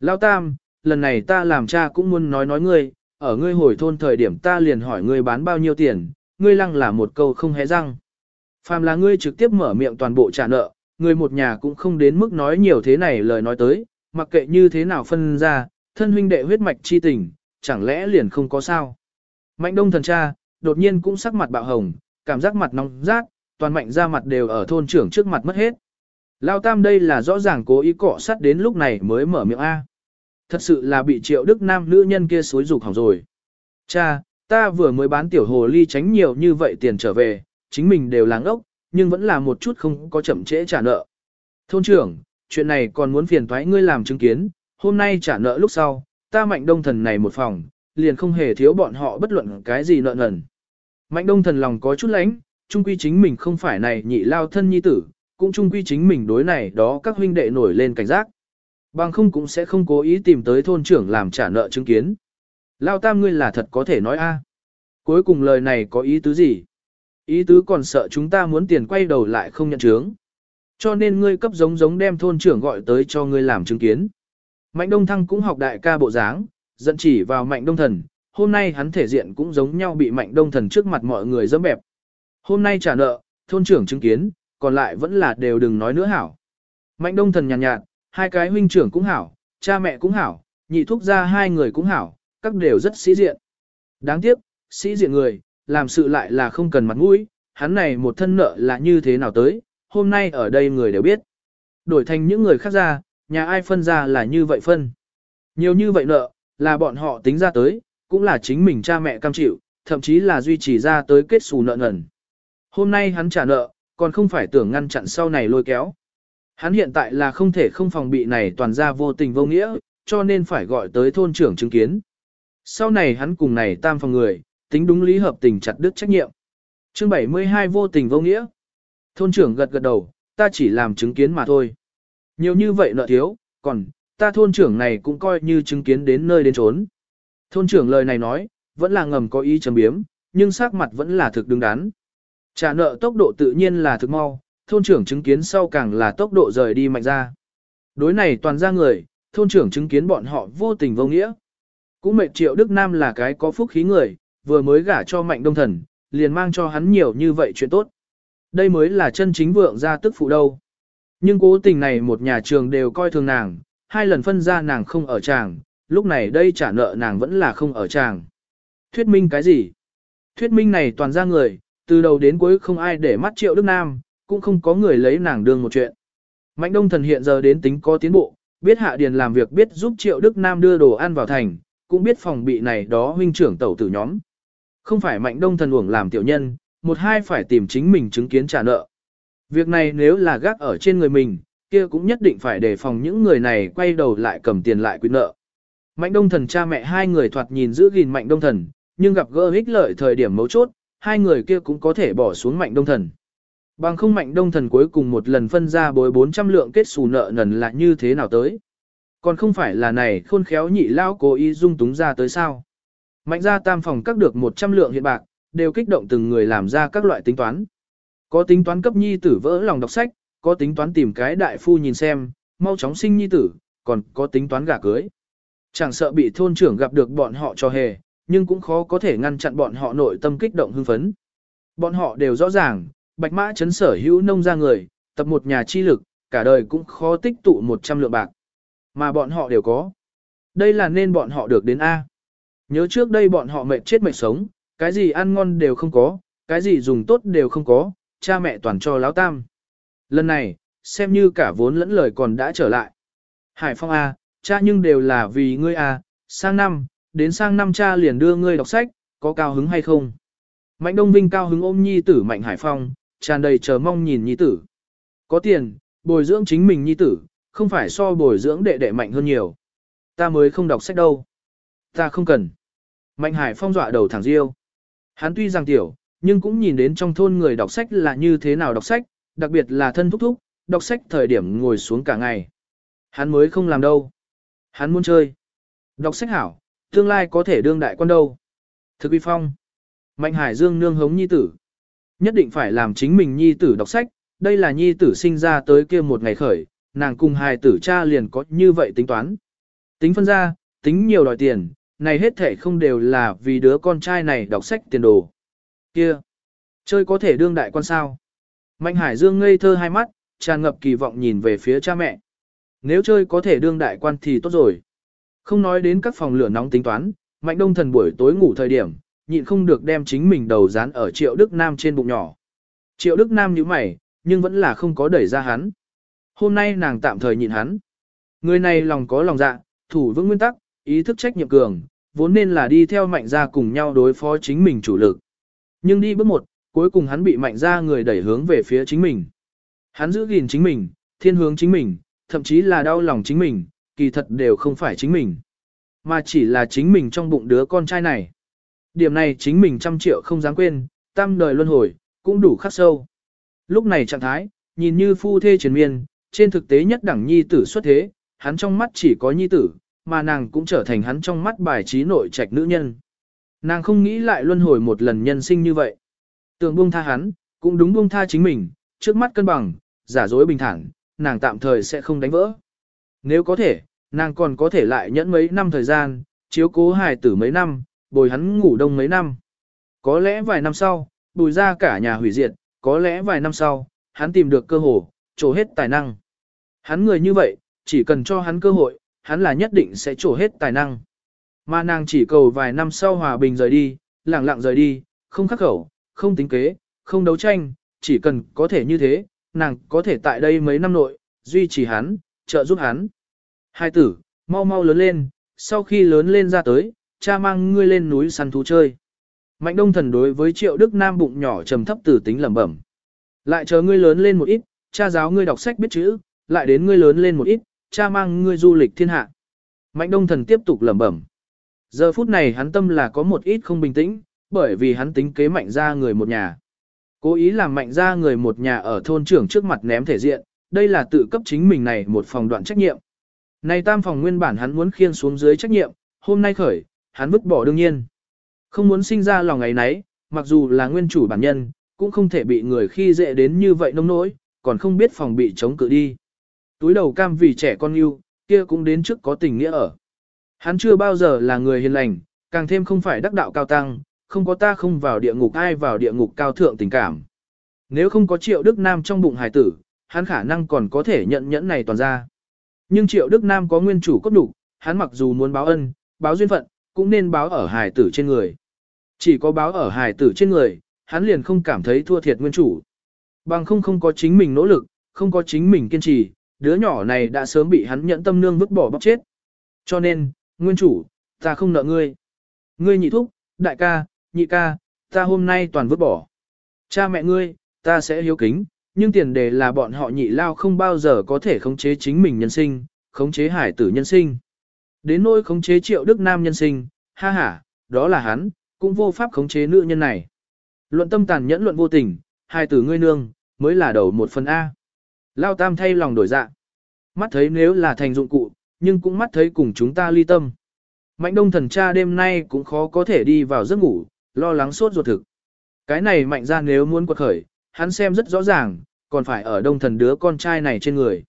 Lão tam, lần này ta làm cha cũng muốn nói nói ngươi, ở ngươi hồi thôn thời điểm ta liền hỏi ngươi bán bao nhiêu tiền, ngươi lăng là một câu không hé răng. Phàm là ngươi trực tiếp mở miệng toàn bộ trả nợ, người một nhà cũng không đến mức nói nhiều thế này lời nói tới, mặc kệ như thế nào phân ra, thân huynh đệ huyết mạch chi tình, chẳng lẽ liền không có sao. Mạnh đông thần cha, đột nhiên cũng sắc mặt bạo hồng, cảm giác mặt nóng rát, toàn mạnh ra mặt đều ở thôn trưởng trước mặt mất hết. Lao tam đây là rõ ràng cố ý cọ sát đến lúc này mới mở miệng A. Thật sự là bị triệu đức nam nữ nhân kia xối rục hỏng rồi. Cha, ta vừa mới bán tiểu hồ ly tránh nhiều như vậy tiền trở về, chính mình đều láng ốc, nhưng vẫn là một chút không có chậm trễ trả nợ. Thôn trưởng, chuyện này còn muốn phiền thoái ngươi làm chứng kiến, hôm nay trả nợ lúc sau, ta mạnh đông thần này một phòng, liền không hề thiếu bọn họ bất luận cái gì nợ nần. Mạnh đông thần lòng có chút lánh, trung quy chính mình không phải này nhị lao thân nhi tử, cũng trung quy chính mình đối này đó các huynh đệ nổi lên cảnh giác. Bằng không cũng sẽ không cố ý tìm tới thôn trưởng làm trả nợ chứng kiến. Lao tam ngươi là thật có thể nói a. Cuối cùng lời này có ý tứ gì? Ý tứ còn sợ chúng ta muốn tiền quay đầu lại không nhận chứng. Cho nên ngươi cấp giống giống đem thôn trưởng gọi tới cho ngươi làm chứng kiến. Mạnh Đông Thăng cũng học đại ca bộ dáng, dẫn chỉ vào Mạnh Đông Thần, hôm nay hắn thể diện cũng giống nhau bị Mạnh Đông Thần trước mặt mọi người dẫm bẹp. Hôm nay trả nợ, thôn trưởng chứng kiến, còn lại vẫn là đều đừng nói nữa hảo. Mạnh Đông Thần nhàn nhạt, nhạt, hai cái huynh trưởng cũng hảo, cha mẹ cũng hảo, nhị thúc ra hai người cũng hảo, các đều rất sĩ diện. Đáng tiếc, sĩ diện người, làm sự lại là không cần mặt mũi, hắn này một thân nợ là như thế nào tới, hôm nay ở đây người đều biết. Đổi thành những người khác ra, nhà ai phân ra là như vậy phân. Nhiều như vậy nợ, là bọn họ tính ra tới, cũng là chính mình cha mẹ cam chịu, thậm chí là duy trì ra tới kết xù nợ nần. Hôm nay hắn trả nợ, còn không phải tưởng ngăn chặn sau này lôi kéo. Hắn hiện tại là không thể không phòng bị này toàn ra vô tình vô nghĩa, cho nên phải gọi tới thôn trưởng chứng kiến. Sau này hắn cùng này tam phòng người, tính đúng lý hợp tình chặt đứt trách nhiệm. Chương 72 vô tình vô nghĩa. Thôn trưởng gật gật đầu, ta chỉ làm chứng kiến mà thôi. Nhiều như vậy nợ thiếu, còn, ta thôn trưởng này cũng coi như chứng kiến đến nơi đến trốn. Thôn trưởng lời này nói, vẫn là ngầm có ý chấm biếm, nhưng sắc mặt vẫn là thực đứng đắn. Trả nợ tốc độ tự nhiên là thực mau, thôn trưởng chứng kiến sau càng là tốc độ rời đi mạnh ra. Đối này toàn ra người, thôn trưởng chứng kiến bọn họ vô tình vô nghĩa. Cũng mệt triệu Đức Nam là cái có phúc khí người, vừa mới gả cho mạnh đông thần, liền mang cho hắn nhiều như vậy chuyện tốt. Đây mới là chân chính vượng gia tức phụ đâu. Nhưng cố tình này một nhà trường đều coi thường nàng, hai lần phân ra nàng không ở tràng, lúc này đây trả nợ nàng vẫn là không ở tràng. Thuyết minh cái gì? Thuyết minh này toàn ra người, từ đầu đến cuối không ai để mắt triệu Đức Nam, cũng không có người lấy nàng đương một chuyện. Mạnh đông thần hiện giờ đến tính có tiến bộ, biết hạ điền làm việc biết giúp triệu Đức Nam đưa đồ ăn vào thành, cũng biết phòng bị này đó huynh trưởng tẩu tử nhóm. Không phải mạnh đông thần uổng làm tiểu nhân, một hai phải tìm chính mình chứng kiến trả nợ. Việc này nếu là gác ở trên người mình, kia cũng nhất định phải đề phòng những người này quay đầu lại cầm tiền lại quyết nợ. Mạnh đông thần cha mẹ hai người thoạt nhìn giữ gìn mạnh đông thần, nhưng gặp gỡ ích lợi thời điểm mấu chốt, hai người kia cũng có thể bỏ xuống mạnh đông thần. Bằng không mạnh đông thần cuối cùng một lần phân ra bối 400 lượng kết xù nợ nần là như thế nào tới. Còn không phải là này khôn khéo nhị lao cố ý dung túng ra tới sao. Mạnh ra tam phòng các được 100 lượng hiện bạc, đều kích động từng người làm ra các loại tính toán. Có tính toán cấp nhi tử vỡ lòng đọc sách, có tính toán tìm cái đại phu nhìn xem, mau chóng sinh nhi tử, còn có tính toán gả cưới. Chẳng sợ bị thôn trưởng gặp được bọn họ cho hề, nhưng cũng khó có thể ngăn chặn bọn họ nội tâm kích động hưng phấn. Bọn họ đều rõ ràng, bạch mã chấn sở hữu nông ra người, tập một nhà chi lực, cả đời cũng khó tích tụ 100 lượng bạc. Mà bọn họ đều có. Đây là nên bọn họ được đến A. Nhớ trước đây bọn họ mệt chết mệt sống, cái gì ăn ngon đều không có, cái gì dùng tốt đều không có, cha mẹ toàn cho láo tam. Lần này, xem như cả vốn lẫn lời còn đã trở lại. Hải Phong A, cha nhưng đều là vì ngươi A, sang năm, đến sang năm cha liền đưa ngươi đọc sách, có cao hứng hay không? Mạnh Đông Vinh cao hứng ôm nhi tử Mạnh Hải Phong, tràn đầy chờ mong nhìn nhi tử. Có tiền, bồi dưỡng chính mình nhi tử, không phải so bồi dưỡng đệ đệ mạnh hơn nhiều. Ta mới không đọc sách đâu. Ta không cần. Mạnh Hải Phong dọa đầu thẳng riêu. Hắn tuy rằng tiểu, nhưng cũng nhìn đến trong thôn người đọc sách là như thế nào đọc sách, đặc biệt là thân thúc thúc, đọc sách thời điểm ngồi xuống cả ngày. Hắn mới không làm đâu. Hắn muốn chơi. Đọc sách hảo, tương lai có thể đương đại quan đâu. Thực uy phong. Mạnh Hải Dương nương hống nhi tử. Nhất định phải làm chính mình nhi tử đọc sách, đây là nhi tử sinh ra tới kia một ngày khởi, nàng cùng hài tử cha liền có như vậy tính toán. Tính phân ra, tính nhiều đòi tiền, này hết thể không đều là vì đứa con trai này đọc sách tiền đồ. Kia, chơi có thể đương đại quan sao. Mạnh Hải Dương ngây thơ hai mắt, tràn ngập kỳ vọng nhìn về phía cha mẹ. Nếu chơi có thể đương đại quan thì tốt rồi. Không nói đến các phòng lửa nóng tính toán, Mạnh Đông Thần buổi tối ngủ thời điểm, nhịn không được đem chính mình đầu dán ở Triệu Đức Nam trên bụng nhỏ. Triệu Đức Nam nhíu mày, nhưng vẫn là không có đẩy ra hắn. Hôm nay nàng tạm thời nhịn hắn. Người này lòng có lòng dạ, thủ vững nguyên tắc, ý thức trách nhiệm cường, vốn nên là đi theo mạnh gia cùng nhau đối phó chính mình chủ lực. Nhưng đi bước một, cuối cùng hắn bị mạnh gia người đẩy hướng về phía chính mình. Hắn giữ gìn chính mình, thiên hướng chính mình, thậm chí là đau lòng chính mình, kỳ thật đều không phải chính mình. Mà chỉ là chính mình trong bụng đứa con trai này. Điểm này chính mình trăm triệu không dám quên, tam đời luân hồi, cũng đủ khắc sâu. Lúc này trạng thái, nhìn như phu thê triền miên, trên thực tế nhất đẳng nhi tử xuất thế, hắn trong mắt chỉ có nhi tử, mà nàng cũng trở thành hắn trong mắt bài trí nội trạch nữ nhân. Nàng không nghĩ lại luân hồi một lần nhân sinh như vậy. Tưởng buông tha hắn, cũng đúng buông tha chính mình, trước mắt cân bằng, giả dối bình thản, nàng tạm thời sẽ không đánh vỡ. Nếu có thể, nàng còn có thể lại nhẫn mấy năm thời gian, chiếu cố hài tử mấy năm, bồi hắn ngủ đông mấy năm. Có lẽ vài năm sau, bùi ra cả nhà hủy diệt, có lẽ vài năm sau, hắn tìm được cơ hội, trổ hết tài năng. Hắn người như vậy, chỉ cần cho hắn cơ hội, hắn là nhất định sẽ trổ hết tài năng. Mà nàng chỉ cầu vài năm sau hòa bình rời đi, lặng lặng rời đi, không khắc khẩu, không tính kế, không đấu tranh, chỉ cần có thể như thế, nàng có thể tại đây mấy năm nội, duy trì hắn, trợ giúp hắn. Hai tử, mau mau lớn lên, sau khi lớn lên ra tới, cha mang ngươi lên núi săn thú chơi. Mạnh đông thần đối với triệu đức nam bụng nhỏ trầm thấp tử tính lẩm bẩm. Lại chờ ngươi lớn lên một ít, cha giáo ngươi đọc sách biết chữ, lại đến ngươi lớn lên một ít, cha mang ngươi du lịch thiên hạ. Mạnh đông thần tiếp tục lẩm bẩm. Giờ phút này hắn tâm là có một ít không bình tĩnh, bởi vì hắn tính kế mạnh ra người một nhà. Cố ý làm mạnh ra người một nhà ở thôn trưởng trước mặt ném thể diện, đây là tự cấp chính mình này một phòng đoạn trách nhiệm. Này tam phòng nguyên bản hắn muốn khiên xuống dưới trách nhiệm, hôm nay khởi, hắn vứt bỏ đương nhiên. Không muốn sinh ra lòng ngày nấy, mặc dù là nguyên chủ bản nhân, cũng không thể bị người khi dễ đến như vậy nông nỗi, còn không biết phòng bị chống cự đi. Túi đầu cam vì trẻ con yêu, kia cũng đến trước có tình nghĩa ở. Hắn chưa bao giờ là người hiền lành, càng thêm không phải đắc đạo cao tăng, không có ta không vào địa ngục ai vào địa ngục cao thượng tình cảm. Nếu không có triệu Đức Nam trong bụng hải tử, hắn khả năng còn có thể nhận nhẫn này toàn ra. Nhưng triệu Đức Nam có nguyên chủ cốt đủ, hắn mặc dù muốn báo ân, báo duyên phận, cũng nên báo ở hài tử trên người. Chỉ có báo ở hài tử trên người, hắn liền không cảm thấy thua thiệt nguyên chủ. Bằng không không có chính mình nỗ lực, không có chính mình kiên trì, đứa nhỏ này đã sớm bị hắn nhẫn tâm nương vứt bỏ bóc chết. Cho nên, nguyên chủ, ta không nợ ngươi. Ngươi nhị thúc, đại ca, nhị ca, ta hôm nay toàn vứt bỏ. Cha mẹ ngươi, ta sẽ hiếu kính, nhưng tiền đề là bọn họ nhị lao không bao giờ có thể khống chế chính mình nhân sinh, khống chế hải tử nhân sinh. Đến nỗi khống chế triệu đức nam nhân sinh, ha ha, đó là hắn, cũng vô pháp khống chế nữ nhân này. Luận tâm tàn nhẫn luận vô tình, hai tử ngươi nương, mới là đầu một phần A. Lao tam thay lòng đổi dạ. Mắt thấy nếu là thành dụng cụ, nhưng cũng mắt thấy cùng chúng ta ly tâm. Mạnh đông thần cha đêm nay cũng khó có thể đi vào giấc ngủ, lo lắng sốt ruột thực. Cái này mạnh ra nếu muốn quật khởi, hắn xem rất rõ ràng, còn phải ở đông thần đứa con trai này trên người.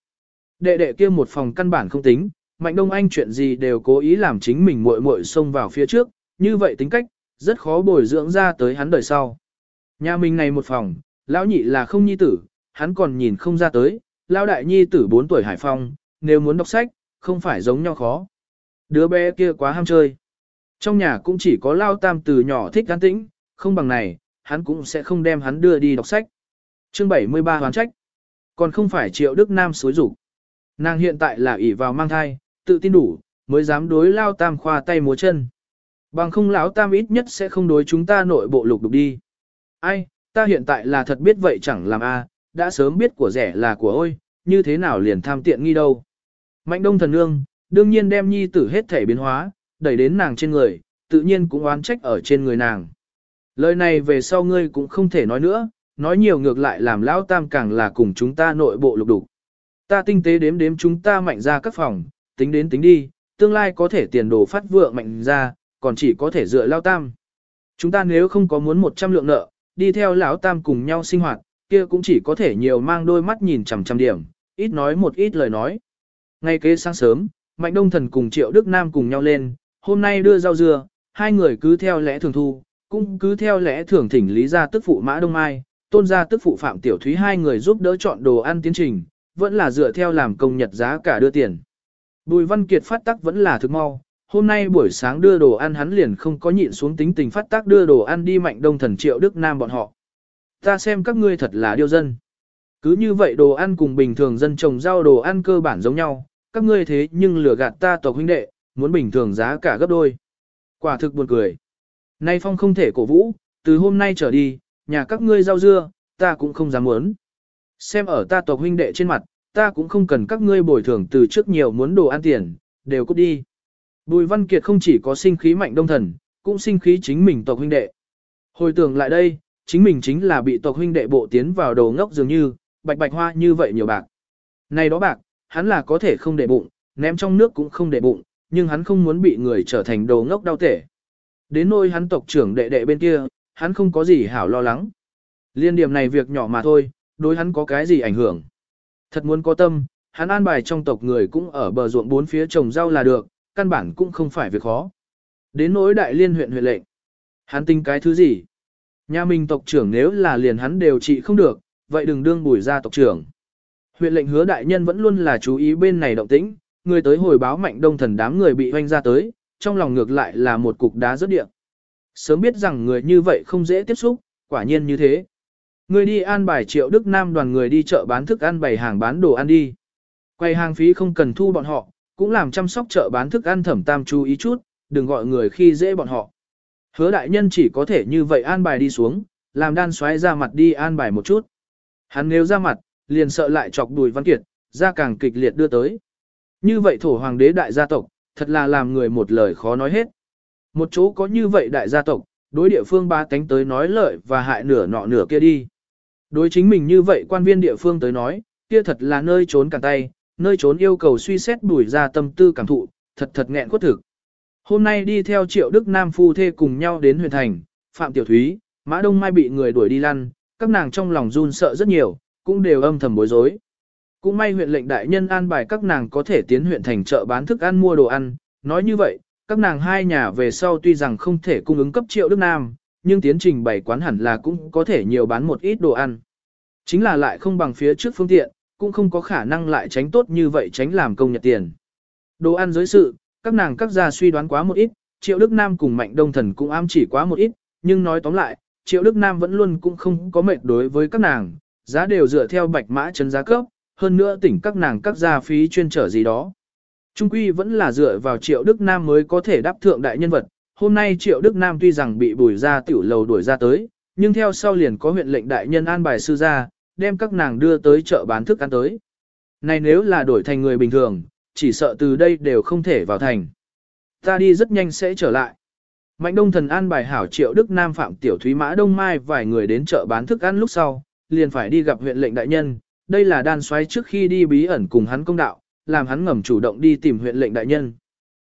Đệ đệ kia một phòng căn bản không tính, mạnh đông anh chuyện gì đều cố ý làm chính mình muội muội xông vào phía trước, như vậy tính cách, rất khó bồi dưỡng ra tới hắn đời sau. Nhà mình này một phòng, lão nhị là không nhi tử, hắn còn nhìn không ra tới, lão đại nhi tử 4 tuổi Hải Phong, nếu muốn đọc sách, không phải giống nhau khó. Đứa bé kia quá ham chơi. Trong nhà cũng chỉ có lao tam từ nhỏ thích an tĩnh, không bằng này, hắn cũng sẽ không đem hắn đưa đi đọc sách. Chương 73 hoán trách. Còn không phải triệu Đức Nam xối rủ. Nàng hiện tại là ỷ vào mang thai, tự tin đủ, mới dám đối lao tam khoa tay múa chân. Bằng không lão tam ít nhất sẽ không đối chúng ta nội bộ lục đục đi. Ai, ta hiện tại là thật biết vậy chẳng làm a, đã sớm biết của rẻ là của ôi, như thế nào liền tham tiện nghi đâu. Mạnh đông thần nương, đương nhiên đem nhi tử hết thể biến hóa, đẩy đến nàng trên người, tự nhiên cũng oán trách ở trên người nàng. Lời này về sau ngươi cũng không thể nói nữa, nói nhiều ngược lại làm lão tam càng là cùng chúng ta nội bộ lục đục. Ta tinh tế đếm đếm chúng ta mạnh ra các phòng, tính đến tính đi, tương lai có thể tiền đồ phát vượng mạnh ra, còn chỉ có thể dựa lão tam. Chúng ta nếu không có muốn 100 lượng nợ, đi theo lão tam cùng nhau sinh hoạt, kia cũng chỉ có thể nhiều mang đôi mắt nhìn chằm chằm điểm, ít nói một ít lời nói. Ngay kế sáng sớm, Mạnh Đông Thần cùng Triệu Đức Nam cùng nhau lên, hôm nay đưa rau dưa, hai người cứ theo lẽ thường thu, cũng cứ theo lẽ thường thỉnh lý gia tức phụ Mã Đông Mai, tôn gia tức phụ Phạm Tiểu Thúy hai người giúp đỡ chọn đồ ăn tiến trình, vẫn là dựa theo làm công nhật giá cả đưa tiền. Bùi Văn Kiệt phát tắc vẫn là thực mau, hôm nay buổi sáng đưa đồ ăn hắn liền không có nhịn xuống tính tình phát tác đưa đồ ăn đi mạnh đông thần triệu Đức Nam bọn họ. Ta xem các ngươi thật là điêu dân. Cứ như vậy đồ ăn cùng bình thường dân trồng rau đồ ăn cơ bản giống nhau, các ngươi thế nhưng lừa gạt ta tộc huynh đệ, muốn bình thường giá cả gấp đôi. Quả thực buồn cười. Nay phong không thể cổ vũ, từ hôm nay trở đi, nhà các ngươi rau dưa, ta cũng không dám muốn. Xem ở ta tộc huynh đệ trên mặt, ta cũng không cần các ngươi bồi thường từ trước nhiều muốn đồ ăn tiền, đều cút đi. Bùi Văn Kiệt không chỉ có sinh khí mạnh đông thần, cũng sinh khí chính mình tộc huynh đệ. Hồi tưởng lại đây, chính mình chính là bị tộc huynh đệ bộ tiến vào đầu ngốc dường như, bạch bạch hoa như vậy nhiều bạc. Này đó bạc, hắn là có thể không để bụng, ném trong nước cũng không để bụng, nhưng hắn không muốn bị người trở thành đồ ngốc đau tể. Đến nôi hắn tộc trưởng đệ đệ bên kia, hắn không có gì hảo lo lắng. Liên điểm này việc nhỏ mà thôi, đối hắn có cái gì ảnh hưởng. Thật muốn có tâm, hắn an bài trong tộc người cũng ở bờ ruộng bốn phía trồng rau là được, căn bản cũng không phải việc khó. Đến nỗi đại liên huyện huyện lệnh. Hắn tin cái thứ gì? Nhà mình tộc trưởng nếu là liền hắn đều trị không được, vậy đừng đương bùi ra tộc trưởng. Huyện lệnh hứa đại nhân vẫn luôn là chú ý bên này động tĩnh, người tới hồi báo mạnh đông thần đám người bị hoanh ra tới, trong lòng ngược lại là một cục đá rất địa. Sớm biết rằng người như vậy không dễ tiếp xúc, quả nhiên như thế. Người đi an bài triệu Đức Nam đoàn người đi chợ bán thức ăn bày hàng bán đồ ăn đi. Quay hàng phí không cần thu bọn họ, cũng làm chăm sóc chợ bán thức ăn thẩm tam chú ý chút, đừng gọi người khi dễ bọn họ. Hứa đại nhân chỉ có thể như vậy an bài đi xuống, làm đan xoáy ra mặt đi an bài một chút. Hắn nếu ra mặt, liền sợ lại chọc đùi văn kiệt, ra càng kịch liệt đưa tới. Như vậy thổ hoàng đế đại gia tộc, thật là làm người một lời khó nói hết. Một chỗ có như vậy đại gia tộc, đối địa phương ba tánh tới nói lợi và hại nửa nọ nửa kia đi. Đối chính mình như vậy quan viên địa phương tới nói, kia thật là nơi trốn cả tay, nơi trốn yêu cầu suy xét đuổi ra tâm tư cảm thụ, thật thật nghẹn khuất thực. Hôm nay đi theo triệu đức nam phu thê cùng nhau đến huyện thành, Phạm Tiểu Thúy, Mã Đông Mai bị người đuổi đi lăn, các nàng trong lòng run sợ rất nhiều, cũng đều âm thầm bối rối. Cũng may huyện lệnh đại nhân an bài các nàng có thể tiến huyện thành chợ bán thức ăn mua đồ ăn, nói như vậy, các nàng hai nhà về sau tuy rằng không thể cung ứng cấp triệu Đức Nam, nhưng tiến trình bày quán hẳn là cũng có thể nhiều bán một ít đồ ăn. Chính là lại không bằng phía trước phương tiện, cũng không có khả năng lại tránh tốt như vậy tránh làm công nhật tiền. Đồ ăn giới sự, các nàng các gia suy đoán quá một ít, Triệu Đức Nam cùng Mạnh Đông Thần cũng ám chỉ quá một ít, nhưng nói tóm lại, Triệu Đức Nam vẫn luôn cũng không có mệt đối với các nàng, giá đều dựa theo bạch mã chân giá cấp, hơn nữa tỉnh các nàng các gia phí chuyên trở gì đó. Trung quy vẫn là dựa vào Triệu Đức Nam mới có thể đáp thượng đại nhân vật. Hôm nay Triệu Đức Nam tuy rằng bị bùi ra tiểu lầu đuổi ra tới, nhưng theo sau liền có huyện lệnh đại nhân an bài sư ra, đem các nàng đưa tới chợ bán thức ăn tới. Này nếu là đổi thành người bình thường, chỉ sợ từ đây đều không thể vào thành. Ta đi rất nhanh sẽ trở lại. Mạnh đông thần an bài hảo triệu Đức Nam Phạm Tiểu Thúy Mã Đông Mai vài người đến chợ bán thức ăn lúc sau, liền phải đi gặp huyện lệnh đại nhân, đây là đan xoáy trước khi đi bí ẩn cùng hắn công đạo, làm hắn ngầm chủ động đi tìm huyện lệnh đại nhân.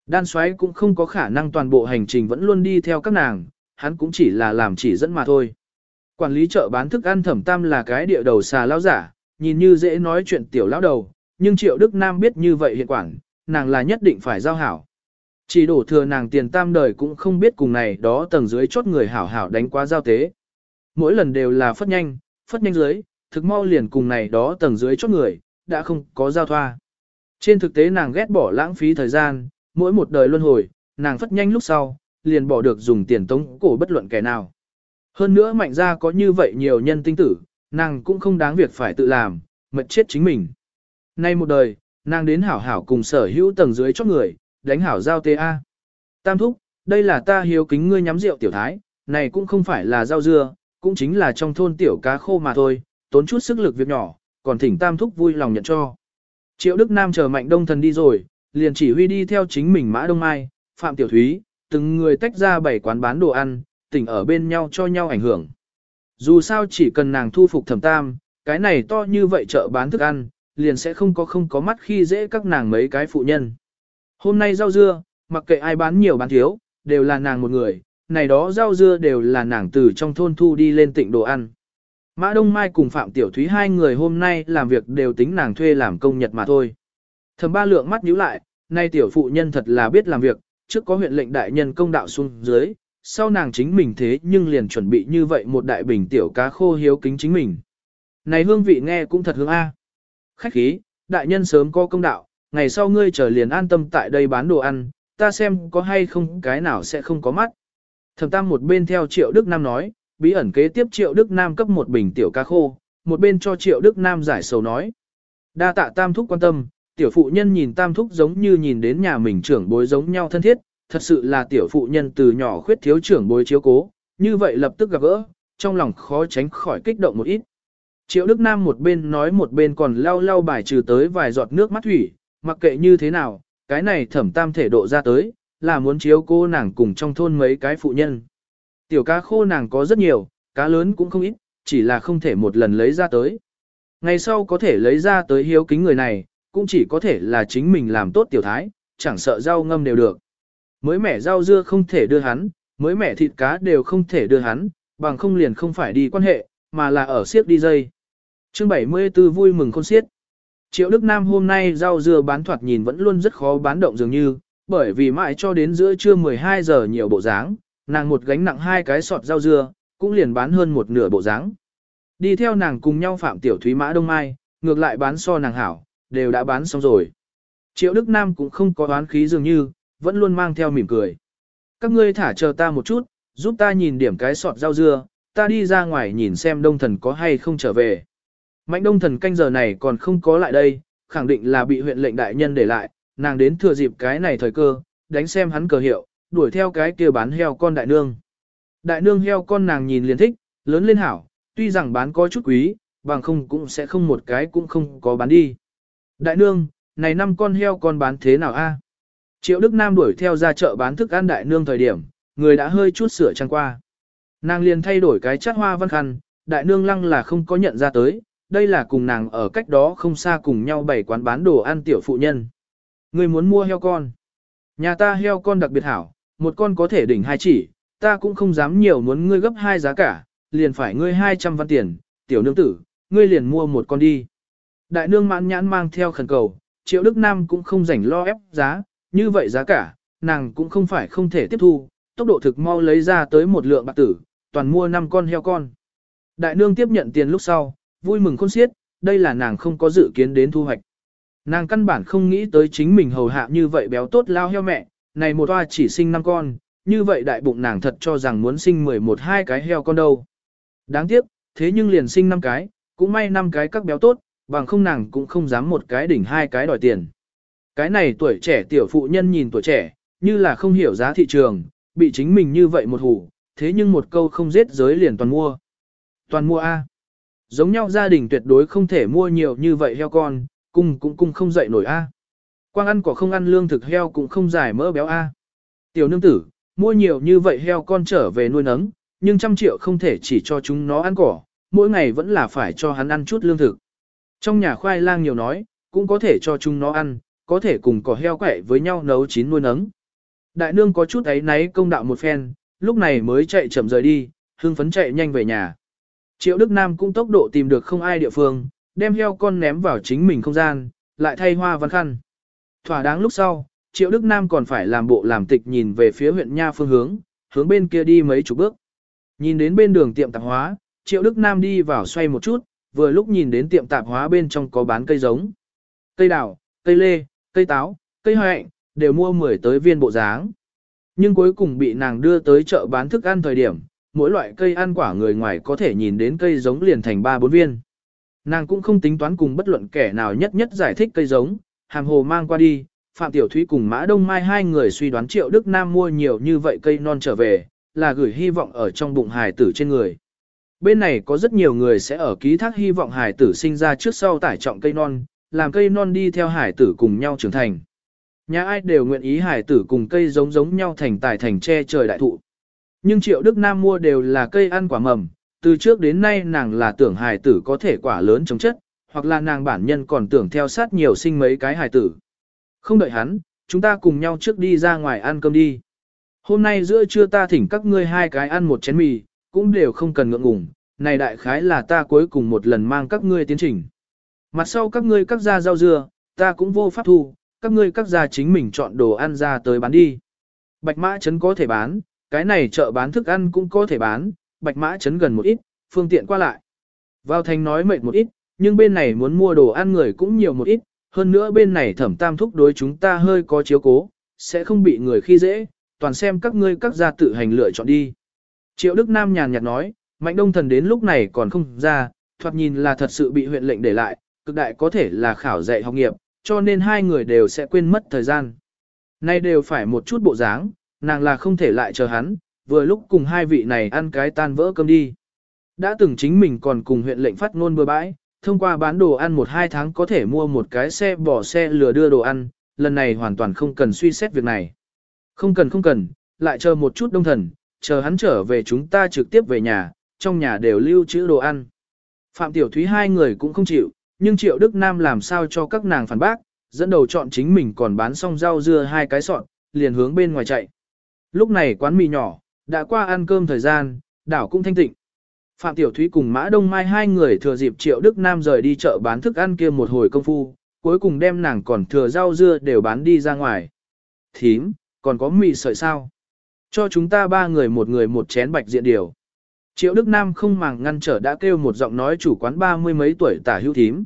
Đan xoáy cũng không có khả năng toàn bộ hành trình vẫn luôn đi theo các nàng, hắn cũng chỉ là làm chỉ dẫn mà thôi. Quản lý chợ bán thức ăn thẩm tam là cái địa đầu xà lão giả, nhìn như dễ nói chuyện tiểu lão đầu, nhưng triệu Đức Nam biết như vậy hiện quản, nàng là nhất định phải giao hảo. Chỉ đổ thừa nàng tiền tam đời cũng không biết cùng này đó tầng dưới chốt người hảo hảo đánh quá giao tế. Mỗi lần đều là phất nhanh, phất nhanh dưới, thực mau liền cùng này đó tầng dưới chốt người, đã không có giao thoa. Trên thực tế nàng ghét bỏ lãng phí thời gian, mỗi một đời luân hồi, nàng phất nhanh lúc sau, liền bỏ được dùng tiền tống cổ bất luận kẻ nào. Hơn nữa mạnh ra có như vậy nhiều nhân tinh tử, nàng cũng không đáng việc phải tự làm, mệt chết chính mình. Nay một đời, nàng đến hảo hảo cùng sở hữu tầng dưới cho người, đánh hảo giao tê A. Tam thúc, đây là ta hiếu kính ngươi nhắm rượu tiểu thái, này cũng không phải là rau dưa, cũng chính là trong thôn tiểu cá khô mà thôi, tốn chút sức lực việc nhỏ, còn thỉnh tam thúc vui lòng nhận cho. Triệu Đức Nam chờ mạnh đông thần đi rồi, liền chỉ huy đi theo chính mình Mã Đông Mai, Phạm Tiểu Thúy, từng người tách ra bảy quán bán đồ ăn, tỉnh ở bên nhau cho nhau ảnh hưởng. Dù sao chỉ cần nàng thu phục thẩm tam, cái này to như vậy chợ bán thức ăn, liền sẽ không có không có mắt khi dễ các nàng mấy cái phụ nhân. Hôm nay rau dưa, mặc kệ ai bán nhiều bán thiếu, đều là nàng một người, này đó rau dưa đều là nàng từ trong thôn thu đi lên tịnh đồ ăn. Mã Đông Mai cùng Phạm Tiểu Thúy hai người hôm nay làm việc đều tính nàng thuê làm công nhật mà thôi. Thẩm ba lượng mắt nhíu lại, nay tiểu phụ nhân thật là biết làm việc, trước có huyện lệnh đại nhân công đạo xuống dưới, sau nàng chính mình thế nhưng liền chuẩn bị như vậy một đại bình tiểu cá khô hiếu kính chính mình. Này hương vị nghe cũng thật hương A. Khách khí, đại nhân sớm có công đạo, ngày sau ngươi trở liền an tâm tại đây bán đồ ăn, ta xem có hay không cái nào sẽ không có mắt. Thẩm tam một bên theo triệu Đức Nam nói, bí ẩn kế tiếp triệu Đức Nam cấp một bình tiểu cá khô, một bên cho triệu Đức Nam giải sầu nói. Đa tạ tam thúc quan tâm, tiểu phụ nhân nhìn tam thúc giống như nhìn đến nhà mình trưởng bối giống nhau thân thiết, thật sự là tiểu phụ nhân từ nhỏ khuyết thiếu trưởng bối chiếu cố, như vậy lập tức gặp gỡ, trong lòng khó tránh khỏi kích động một ít. Triệu Đức Nam một bên nói một bên còn lau lau bài trừ tới vài giọt nước mắt thủy, mặc kệ như thế nào, cái này thẩm tam thể độ ra tới, là muốn chiếu cô nàng cùng trong thôn mấy cái phụ nhân. Tiểu cá khô nàng có rất nhiều, cá lớn cũng không ít, chỉ là không thể một lần lấy ra tới. Ngày sau có thể lấy ra tới hiếu kính người này, cũng chỉ có thể là chính mình làm tốt tiểu thái, chẳng sợ rau ngâm đều được. Mới mẻ rau dưa không thể đưa hắn, mới mẻ thịt cá đều không thể đưa hắn, bằng không liền không phải đi quan hệ, mà là ở siếc đi dây. Chương 74 vui mừng khôn xiết. Triệu Đức Nam hôm nay rau dưa bán thoạt nhìn vẫn luôn rất khó bán động dường như, bởi vì mãi cho đến giữa trưa 12 giờ nhiều bộ dáng, nàng một gánh nặng hai cái sọt rau dưa, cũng liền bán hơn một nửa bộ dáng. Đi theo nàng cùng nhau Phạm Tiểu Thúy Mã Đông Mai, ngược lại bán so nàng hảo, đều đã bán xong rồi. Triệu Đức Nam cũng không có oán khí dường như, vẫn luôn mang theo mỉm cười. Các ngươi thả chờ ta một chút, giúp ta nhìn điểm cái sọt rau dưa, ta đi ra ngoài nhìn xem đông thần có hay không trở về. Mạnh đông thần canh giờ này còn không có lại đây, khẳng định là bị huyện lệnh đại nhân để lại, nàng đến thừa dịp cái này thời cơ, đánh xem hắn cờ hiệu, đuổi theo cái kia bán heo con đại nương. Đại nương heo con nàng nhìn liền thích, lớn lên hảo, tuy rằng bán có chút quý, bằng không cũng sẽ không một cái cũng không có bán đi. Đại nương, này năm con heo con bán thế nào a? Triệu Đức Nam đuổi theo ra chợ bán thức ăn đại nương thời điểm, người đã hơi chút sửa trang qua. Nàng liền thay đổi cái chát hoa văn khăn, đại nương lăng là không có nhận ra tới, đây là cùng nàng ở cách đó không xa cùng nhau bảy quán bán đồ ăn tiểu phụ nhân. Người muốn mua heo con. Nhà ta heo con đặc biệt hảo, một con có thể đỉnh hai chỉ, ta cũng không dám nhiều muốn ngươi gấp hai giá cả, liền phải ngươi 200 văn tiền, tiểu nương tử, ngươi liền mua một con đi. Đại nương mãn nhãn mang theo khẩn cầu, triệu Đức Nam cũng không rảnh lo ép giá, như vậy giá cả, nàng cũng không phải không thể tiếp thu, tốc độ thực mau lấy ra tới một lượng bạc tử, toàn mua 5 con heo con. Đại nương tiếp nhận tiền lúc sau, vui mừng khôn xiết, đây là nàng không có dự kiến đến thu hoạch. Nàng căn bản không nghĩ tới chính mình hầu hạ như vậy béo tốt lao heo mẹ, này một toa chỉ sinh 5 con, như vậy đại bụng nàng thật cho rằng muốn sinh 11 hai cái heo con đâu. Đáng tiếc, thế nhưng liền sinh 5 cái, cũng may 5 cái các béo tốt, bằng không nàng cũng không dám một cái đỉnh hai cái đòi tiền. Cái này tuổi trẻ tiểu phụ nhân nhìn tuổi trẻ, như là không hiểu giá thị trường, bị chính mình như vậy một hủ, thế nhưng một câu không giết giới liền toàn mua. Toàn mua A. Giống nhau gia đình tuyệt đối không thể mua nhiều như vậy heo con, cung cũng cung không dậy nổi A. Quang ăn cỏ không ăn lương thực heo cũng không giải mỡ béo A. Tiểu nương tử, mua nhiều như vậy heo con trở về nuôi nấng, nhưng trăm triệu không thể chỉ cho chúng nó ăn cỏ, mỗi ngày vẫn là phải cho hắn ăn chút lương thực. Trong nhà khoai lang nhiều nói, cũng có thể cho chúng nó ăn, có thể cùng cỏ heo quẹ với nhau nấu chín nuôi nấng. Đại nương có chút ấy náy công đạo một phen, lúc này mới chạy chậm rời đi, hưng phấn chạy nhanh về nhà. Triệu Đức Nam cũng tốc độ tìm được không ai địa phương, đem heo con ném vào chính mình không gian, lại thay hoa văn khăn. Thỏa đáng lúc sau, Triệu Đức Nam còn phải làm bộ làm tịch nhìn về phía huyện Nha phương hướng, hướng bên kia đi mấy chục bước. Nhìn đến bên đường tiệm tạp hóa, Triệu Đức Nam đi vào xoay một chút, vừa lúc nhìn đến tiệm tạp hóa bên trong có bán cây giống. Cây đào, cây lê, cây táo, cây hạnh, đều mua 10 tới viên bộ dáng. Nhưng cuối cùng bị nàng đưa tới chợ bán thức ăn thời điểm, mỗi loại cây ăn quả người ngoài có thể nhìn đến cây giống liền thành 3-4 viên. Nàng cũng không tính toán cùng bất luận kẻ nào nhất nhất giải thích cây giống, hàm hồ mang qua đi, Phạm Tiểu Thúy cùng Mã Đông Mai hai người suy đoán Triệu Đức Nam mua nhiều như vậy cây non trở về, là gửi hy vọng ở trong bụng hài tử trên người. Bên này có rất nhiều người sẽ ở ký thác hy vọng hài tử sinh ra trước sau tải trọng cây non, làm cây non đi theo hài tử cùng nhau trưởng thành. Nhà ai đều nguyện ý hài tử cùng cây giống giống nhau thành tài thành che trời đại thụ. Nhưng Triệu Đức Nam mua đều là cây ăn quả mầm, từ trước đến nay nàng là tưởng hài tử có thể quả lớn chống chất, hoặc là nàng bản nhân còn tưởng theo sát nhiều sinh mấy cái hài tử. Không đợi hắn, chúng ta cùng nhau trước đi ra ngoài ăn cơm đi. Hôm nay giữa trưa ta thỉnh các ngươi hai cái ăn một chén mì, cũng đều không cần ngượng ngùng, này đại khái là ta cuối cùng một lần mang các ngươi tiến trình. Mặt sau các ngươi cắt ra rau dưa, ta cũng vô pháp thu, các ngươi cắt ra chính mình chọn đồ ăn ra tới bán đi. Bạch mã trấn có thể bán, cái này chợ bán thức ăn cũng có thể bán, bạch mã trấn gần một ít, phương tiện qua lại. Vào thành nói mệt một ít, nhưng bên này muốn mua đồ ăn người cũng nhiều một ít, hơn nữa bên này thẩm tam thúc đối chúng ta hơi có chiếu cố, sẽ không bị người khi dễ, toàn xem các ngươi các gia tự hành lựa chọn đi. Triệu Đức Nam nhàn nhạt nói, Mạnh Đông Thần đến lúc này còn không ra, thoạt nhìn là thật sự bị huyện lệnh để lại, cực đại có thể là khảo dạy học nghiệp, cho nên hai người đều sẽ quên mất thời gian. Nay đều phải một chút bộ dáng, nàng là không thể lại chờ hắn, vừa lúc cùng hai vị này ăn cái tan vỡ cơm đi. Đã từng chính mình còn cùng huyện lệnh phát ngôn bừa bãi, thông qua bán đồ ăn một hai tháng có thể mua một cái xe bỏ xe lừa đưa đồ ăn, lần này hoàn toàn không cần suy xét việc này. Không cần không cần, lại chờ một chút đông thần, chờ hắn trở về chúng ta trực tiếp về nhà, trong nhà đều lưu trữ đồ ăn. Phạm Tiểu Thúy hai người cũng không chịu, nhưng Triệu Đức Nam làm sao cho các nàng phản bác, dẫn đầu chọn chính mình còn bán xong rau dưa hai cái sọn, liền hướng bên ngoài chạy. Lúc này quán mì nhỏ, đã qua ăn cơm thời gian, đảo cũng thanh tịnh. Phạm Tiểu Thúy cùng Mã Đông Mai hai người thừa dịp Triệu Đức Nam rời đi chợ bán thức ăn kia một hồi công phu, cuối cùng đem nàng còn thừa rau dưa đều bán đi ra ngoài. Thím, còn có mì sợi sao? Cho chúng ta ba người một người một chén bạch diện điều. Triệu Đức Nam không màng ngăn trở đã kêu một giọng nói chủ quán ba mươi mấy tuổi tả hữu thím.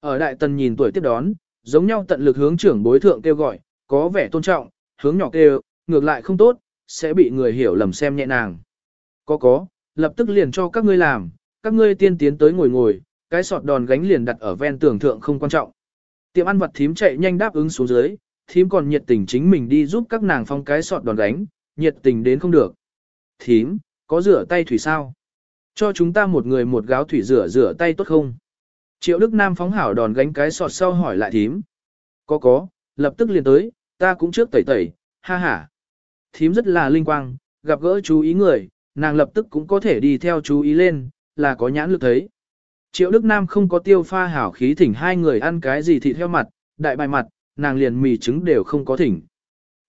Ở đại tần nhìn tuổi tiếp đón, giống nhau tận lực hướng trưởng bối thượng kêu gọi, có vẻ tôn trọng, hướng nhỏ kêu, ngược lại không tốt, sẽ bị người hiểu lầm xem nhẹ nàng. Có có, lập tức liền cho các ngươi làm, các ngươi tiên tiến tới ngồi ngồi, cái sọt đòn gánh liền đặt ở ven tường thượng không quan trọng. Tiệm ăn vật thím chạy nhanh đáp ứng xuống dưới, thím còn nhiệt tình chính mình đi giúp các nàng phong cái sọt đòn gánh, nhiệt tình đến không được. Thím, có rửa tay thủy sao? Cho chúng ta một người một gáo thủy rửa rửa tay tốt không? Triệu Đức Nam phóng hảo đòn gánh cái sọt sau hỏi lại thím. Có có, lập tức liền tới, ta cũng trước tẩy tẩy, ha ha. Thím rất là linh quang, gặp gỡ chú ý người, nàng lập tức cũng có thể đi theo chú ý lên, là có nhãn lực thấy. Triệu Đức Nam không có tiêu pha hảo khí thỉnh hai người ăn cái gì thì theo mặt, đại bài mặt, nàng liền mì trứng đều không có thỉnh.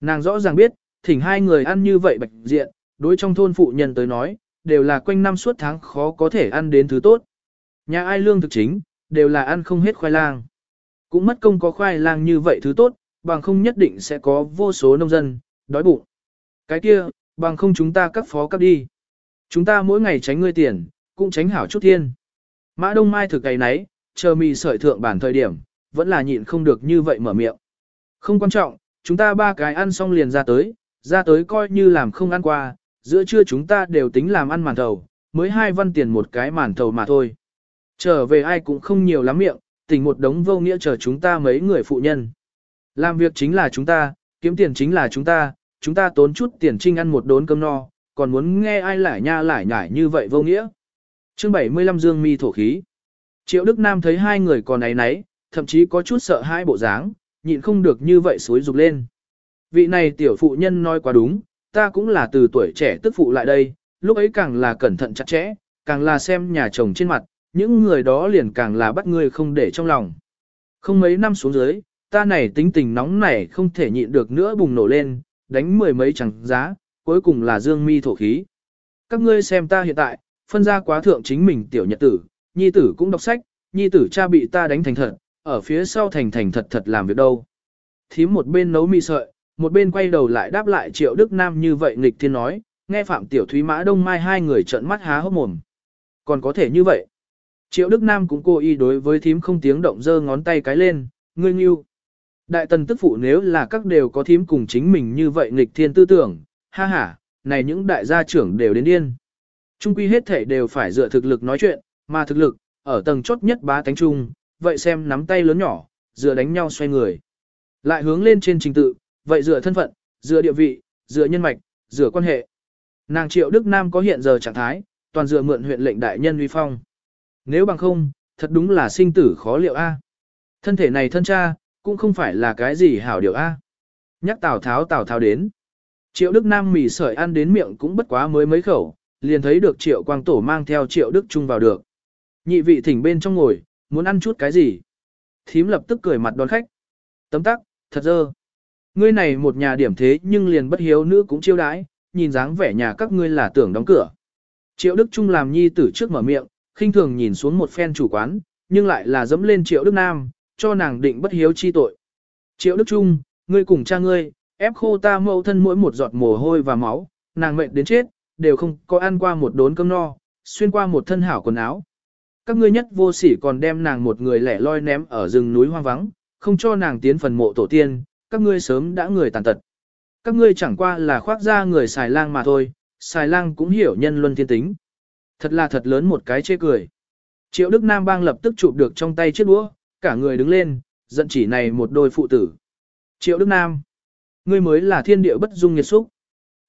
Nàng rõ ràng biết, thỉnh hai người ăn như vậy bạch diện, đối trong thôn phụ nhân tới nói, đều là quanh năm suốt tháng khó có thể ăn đến thứ tốt. Nhà ai lương thực chính, đều là ăn không hết khoai lang. Cũng mất công có khoai lang như vậy thứ tốt, bằng không nhất định sẽ có vô số nông dân, đói bụng. Cái kia, bằng không chúng ta cắt phó cắt đi. Chúng ta mỗi ngày tránh ngươi tiền, cũng tránh hảo chút thiên. Mã Đông Mai thực cái nấy, chờ mì sợi thượng bản thời điểm, vẫn là nhịn không được như vậy mở miệng. Không quan trọng, chúng ta ba cái ăn xong liền ra tới, ra tới coi như làm không ăn qua, giữa trưa chúng ta đều tính làm ăn màn thầu, mới hai văn tiền một cái màn thầu mà thôi. Trở về ai cũng không nhiều lắm miệng, tỉnh một đống vô nghĩa chờ chúng ta mấy người phụ nhân. Làm việc chính là chúng ta, kiếm tiền chính là chúng ta, chúng ta tốn chút tiền trinh ăn một đốn cơm no, còn muốn nghe ai lải nha lải nhải như vậy vô nghĩa. Chương 75 Dương mi thổ khí. Triệu Đức Nam thấy hai người còn ấy nấy, thậm chí có chút sợ hai bộ dáng, nhịn không được như vậy xối rục lên. Vị này tiểu phụ nhân nói quá đúng, ta cũng là từ tuổi trẻ tức phụ lại đây, lúc ấy càng là cẩn thận chặt chẽ, càng là xem nhà chồng trên mặt, những người đó liền càng là bắt ngươi không để trong lòng. Không mấy năm xuống dưới, ta này tính tình nóng này không thể nhịn được nữa bùng nổ lên, đánh mười mấy chẳng giá, cuối cùng là dương mi thổ khí. Các ngươi xem ta hiện tại, phân ra quá thượng chính mình tiểu nhật tử, nhi tử cũng đọc sách, nhi tử cha bị ta đánh thành thật, ở phía sau thành thành thật thật làm việc đâu. Thím một bên nấu mì sợi, một bên quay đầu lại đáp lại triệu Đức Nam như vậy nghịch thiên nói, nghe Phạm Tiểu Thúy Mã Đông Mai hai người trợn mắt há hốc mồm. Còn có thể như vậy. Triệu Đức Nam cũng cố ý đối với thím không tiếng động giơ ngón tay cái lên, ngươi nghiêu. Đại tần tức phụ nếu là các đều có thím cùng chính mình như vậy nghịch thiên tư tưởng, ha ha, này những đại gia trưởng đều đến điên. Trung quy hết thể đều phải dựa thực lực nói chuyện, mà thực lực, ở tầng chốt nhất bá tánh trung, vậy xem nắm tay lớn nhỏ, dựa đánh nhau xoay người. Lại hướng lên trên trình tự, vậy dựa thân phận, dựa địa vị, dựa nhân mạch, dựa quan hệ. Nàng triệu Đức Nam có hiện giờ trạng thái, toàn dựa mượn huyện lệnh đại nhân uy phong. Nếu bằng không, thật đúng là sinh tử khó liệu A. Thân thể này thân cha, cũng không phải là cái gì hảo điều A. Nhắc Tào Tháo Tào Tháo đến. Triệu Đức Nam mì sợi ăn đến miệng cũng bất quá mới mấy khẩu, liền thấy được Triệu Quang Tổ mang theo Triệu Đức Trung vào được. Nhị vị thỉnh bên trong ngồi, muốn ăn chút cái gì? Thím lập tức cười mặt đón khách. Tấm tắc, thật dơ. Ngươi này một nhà điểm thế nhưng liền bất hiếu nữ cũng chiêu đãi, nhìn dáng vẻ nhà các ngươi là tưởng đóng cửa. Triệu Đức Trung làm nhi tử trước mở miệng, khinh thường nhìn xuống một phen chủ quán, nhưng lại là dẫm lên Triệu Đức Nam, cho nàng định bất hiếu chi tội. Triệu Đức Trung, ngươi cùng cha ngươi, ép khô ta mẫu thân mỗi một giọt mồ hôi và máu, nàng mệt đến chết, đều không có ăn qua một đốn cơm no, xuyên qua một thân hảo quần áo. Các ngươi nhất vô sỉ còn đem nàng một người lẻ loi ném ở rừng núi hoang vắng, không cho nàng tiến phần mộ tổ tiên, các ngươi sớm đã người tàn tật. Các ngươi chẳng qua là khoác ra người xài lang mà thôi, xài lang cũng hiểu nhân luân thiên tính. Thật là thật lớn một cái chê cười. Triệu Đức Nam bang lập tức chụp được trong tay chiếc đũa, cả người đứng lên, giận chỉ này một đôi phụ tử. Triệu Đức Nam, ngươi mới là thiên địa bất dung nghiệt xúc.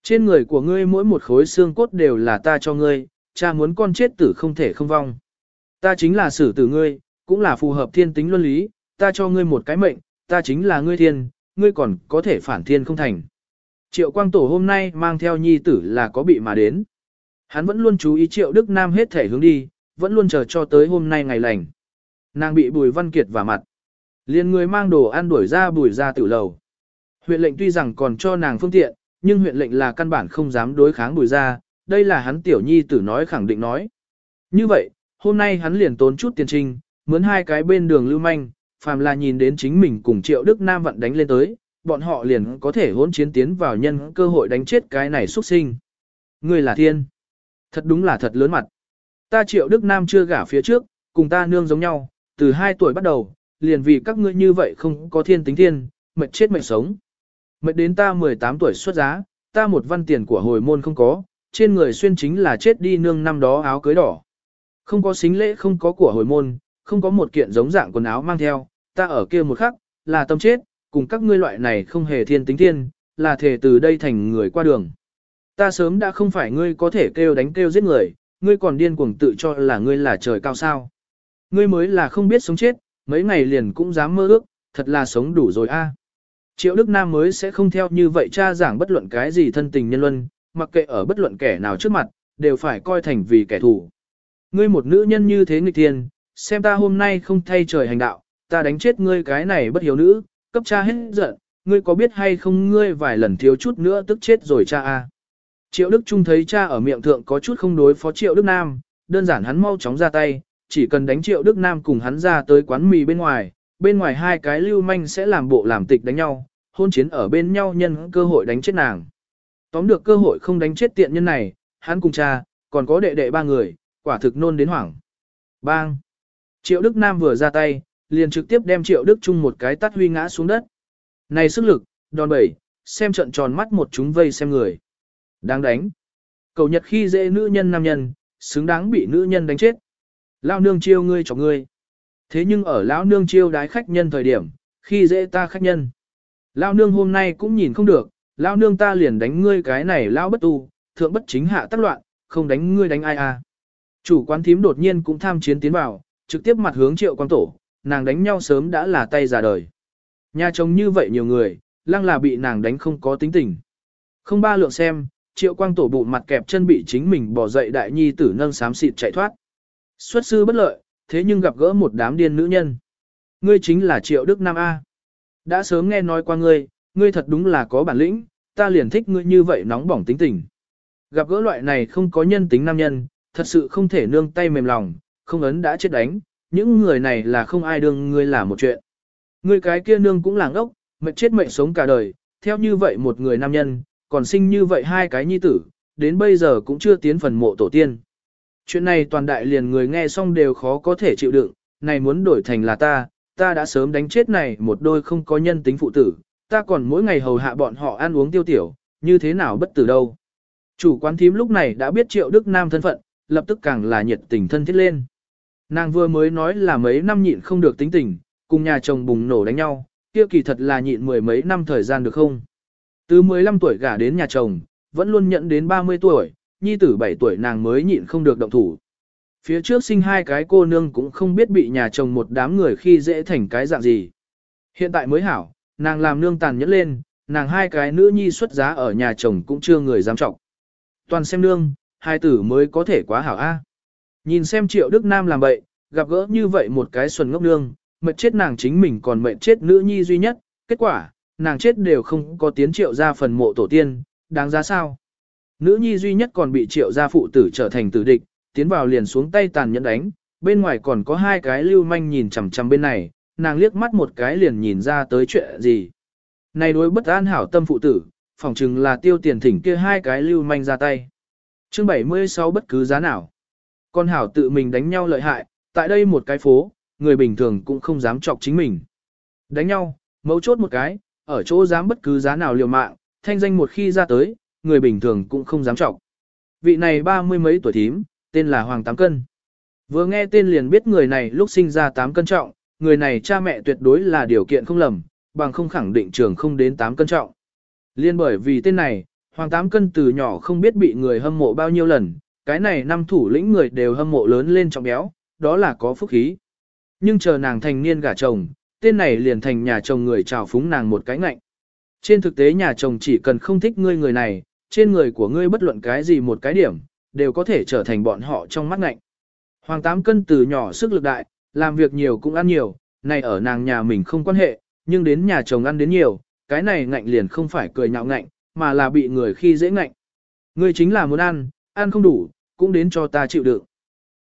Trên người của ngươi mỗi một khối xương cốt đều là ta cho ngươi, cha muốn con chết tử không thể không vong. Ta chính là xử tử ngươi, cũng là phù hợp thiên tính luân lý, ta cho ngươi một cái mệnh, ta chính là ngươi thiên, ngươi còn có thể phản thiên không thành. Triệu Quang Tổ hôm nay mang theo nhi tử là có bị mà đến. Hắn vẫn luôn chú ý Triệu Đức Nam hết thể hướng đi, vẫn luôn chờ cho tới hôm nay ngày lành. Nàng bị Bùi Văn Kiệt vào mặt. liền người mang đồ ăn đuổi ra bùi ra Tử lầu. Huyện lệnh tuy rằng còn cho nàng phương tiện, nhưng huyện lệnh là căn bản không dám đối kháng bùi ra, đây là hắn tiểu nhi tử nói khẳng định nói. Như vậy, hôm nay hắn liền tốn chút tiền trinh, mướn hai cái bên đường lưu manh, phàm là nhìn đến chính mình cùng Triệu Đức Nam vận đánh lên tới, bọn họ liền có thể hỗn chiến tiến vào nhân cơ hội đánh chết cái này xuất sinh. Người là thiên. Thật đúng là thật lớn mặt. Ta Triệu Đức Nam chưa gả phía trước, cùng ta nương giống nhau, từ hai tuổi bắt đầu, liền vì các ngươi như vậy không có thiên tính thiên, mệt chết mệt sống. Mệt đến ta 18 tuổi xuất giá, ta một văn tiền của hồi môn không có, trên người xuyên chính là chết đi nương năm đó áo cưới đỏ. Không có xính lễ không có của hồi môn, không có một kiện giống dạng quần áo mang theo, ta ở kia một khắc, là tâm chết, cùng các ngươi loại này không hề thiên tính thiên, là thể từ đây thành người qua đường. Ta sớm đã không phải ngươi có thể kêu đánh kêu giết người, ngươi còn điên cuồng tự cho là ngươi là trời cao sao. Ngươi mới là không biết sống chết, mấy ngày liền cũng dám mơ ước, thật là sống đủ rồi a. Triệu Đức Nam mới sẽ không theo như vậy cha giảng bất luận cái gì thân tình nhân luân, mặc kệ ở bất luận kẻ nào trước mặt, đều phải coi thành vì kẻ thù. Ngươi một nữ nhân như thế nghịch thiên, xem ta hôm nay không thay trời hành đạo, ta đánh chết ngươi cái này bất hiếu nữ, cấp cha hết giận, ngươi có biết hay không ngươi vài lần thiếu chút nữa tức chết rồi cha a. Triệu Đức Trung thấy cha ở miệng thượng có chút không đối phó Triệu Đức Nam, đơn giản hắn mau chóng ra tay, chỉ cần đánh Triệu Đức Nam cùng hắn ra tới quán mì bên ngoài, bên ngoài hai cái lưu manh sẽ làm bộ làm tịch đánh nhau, hôn chiến ở bên nhau nhân cơ hội đánh chết nàng. Tóm được cơ hội không đánh chết tiện nhân này, hắn cùng cha, còn có đệ đệ ba người, quả thực nôn đến hoảng. Bang! Triệu Đức Nam vừa ra tay, liền trực tiếp đem Triệu Đức Trung một cái tắt huy ngã xuống đất. Này sức lực, đòn bẩy, xem trận tròn mắt một chúng vây xem người. Đáng đánh. Cầu nhật khi dễ nữ nhân nam nhân, xứng đáng bị nữ nhân đánh chết. Lao nương chiêu ngươi cho ngươi. Thế nhưng ở lão nương chiêu đái khách nhân thời điểm, khi dễ ta khách nhân. lão nương hôm nay cũng nhìn không được, lão nương ta liền đánh ngươi cái này lão bất tu, thượng bất chính hạ tác loạn, không đánh ngươi đánh ai à. Chủ quán thím đột nhiên cũng tham chiến tiến vào, trực tiếp mặt hướng triệu quan tổ, nàng đánh nhau sớm đã là tay già đời. Nhà chồng như vậy nhiều người, lăng là bị nàng đánh không có tính tình. Không ba lượng xem, triệu quang tổ bụng mặt kẹp chân bị chính mình bỏ dậy đại nhi tử nâng xám xịt chạy thoát. Xuất sư bất lợi, thế nhưng gặp gỡ một đám điên nữ nhân. Ngươi chính là triệu đức Nam A. Đã sớm nghe nói qua ngươi, ngươi thật đúng là có bản lĩnh, ta liền thích ngươi như vậy nóng bỏng tính tình. Gặp gỡ loại này không có nhân tính nam nhân, thật sự không thể nương tay mềm lòng, không ấn đã chết đánh, những người này là không ai đương ngươi là một chuyện. Ngươi cái kia nương cũng làng ốc, mệnh chết mệnh sống cả đời, theo như vậy một người nam nhân, còn sinh như vậy hai cái nhi tử, đến bây giờ cũng chưa tiến phần mộ tổ tiên. Chuyện này toàn đại liền người nghe xong đều khó có thể chịu đựng, này muốn đổi thành là ta, ta đã sớm đánh chết này một đôi không có nhân tính phụ tử, ta còn mỗi ngày hầu hạ bọn họ ăn uống tiêu tiểu, như thế nào bất tử đâu. Chủ quán thím lúc này đã biết triệu Đức Nam thân phận, lập tức càng là nhiệt tình thân thiết lên. Nàng vừa mới nói là mấy năm nhịn không được tính tình, cùng nhà chồng bùng nổ đánh nhau, kia kỳ thật là nhịn mười mấy năm thời gian được không? Từ 15 tuổi gả đến nhà chồng, vẫn luôn nhận đến 30 tuổi, nhi tử 7 tuổi nàng mới nhịn không được động thủ. Phía trước sinh hai cái cô nương cũng không biết bị nhà chồng một đám người khi dễ thành cái dạng gì. Hiện tại mới hảo, nàng làm nương tàn nhẫn lên, nàng hai cái nữ nhi xuất giá ở nhà chồng cũng chưa người dám trọng. Toàn xem nương, hai tử mới có thể quá hảo a. Nhìn xem triệu Đức Nam làm bậy, gặp gỡ như vậy một cái xuân ngốc nương, mệt chết nàng chính mình còn mệt chết nữ nhi duy nhất, kết quả, nàng chết đều không có tiến triệu ra phần mộ tổ tiên, đáng giá sao. Nữ nhi duy nhất còn bị triệu gia phụ tử trở thành tử địch, tiến vào liền xuống tay tàn nhẫn đánh, bên ngoài còn có hai cái lưu manh nhìn chằm chằm bên này, nàng liếc mắt một cái liền nhìn ra tới chuyện gì. Này đối bất an hảo tâm phụ tử, phỏng chừng là tiêu tiền thỉnh kia hai cái lưu manh ra tay. chương 76 bất cứ giá nào. Con hảo tự mình đánh nhau lợi hại, tại đây một cái phố, người bình thường cũng không dám chọc chính mình. Đánh nhau, mấu chốt một cái, ở chỗ dám bất cứ giá nào liều mạng, thanh danh một khi ra tới, người bình thường cũng không dám trọng Vị này ba mươi mấy tuổi thím, tên là Hoàng Tám Cân. Vừa nghe tên liền biết người này lúc sinh ra 8 cân trọng, người này cha mẹ tuyệt đối là điều kiện không lầm, bằng không khẳng định trường không đến 8 cân trọng. Liên bởi vì tên này, Hoàng Tám Cân từ nhỏ không biết bị người hâm mộ bao nhiêu lần, cái này năm thủ lĩnh người đều hâm mộ lớn lên trọng béo, đó là có phúc khí. Nhưng chờ nàng thành niên gả chồng, tên này liền thành nhà chồng người chào phúng nàng một cái ngạnh. Trên thực tế nhà chồng chỉ cần không thích ngươi người này, trên người của ngươi bất luận cái gì một cái điểm, đều có thể trở thành bọn họ trong mắt ngạnh. Hoàng tám cân từ nhỏ sức lực đại, làm việc nhiều cũng ăn nhiều, này ở nàng nhà mình không quan hệ, nhưng đến nhà chồng ăn đến nhiều, cái này ngạnh liền không phải cười nhạo ngạnh, mà là bị người khi dễ ngạnh. Ngươi chính là muốn ăn, ăn không đủ, cũng đến cho ta chịu đựng.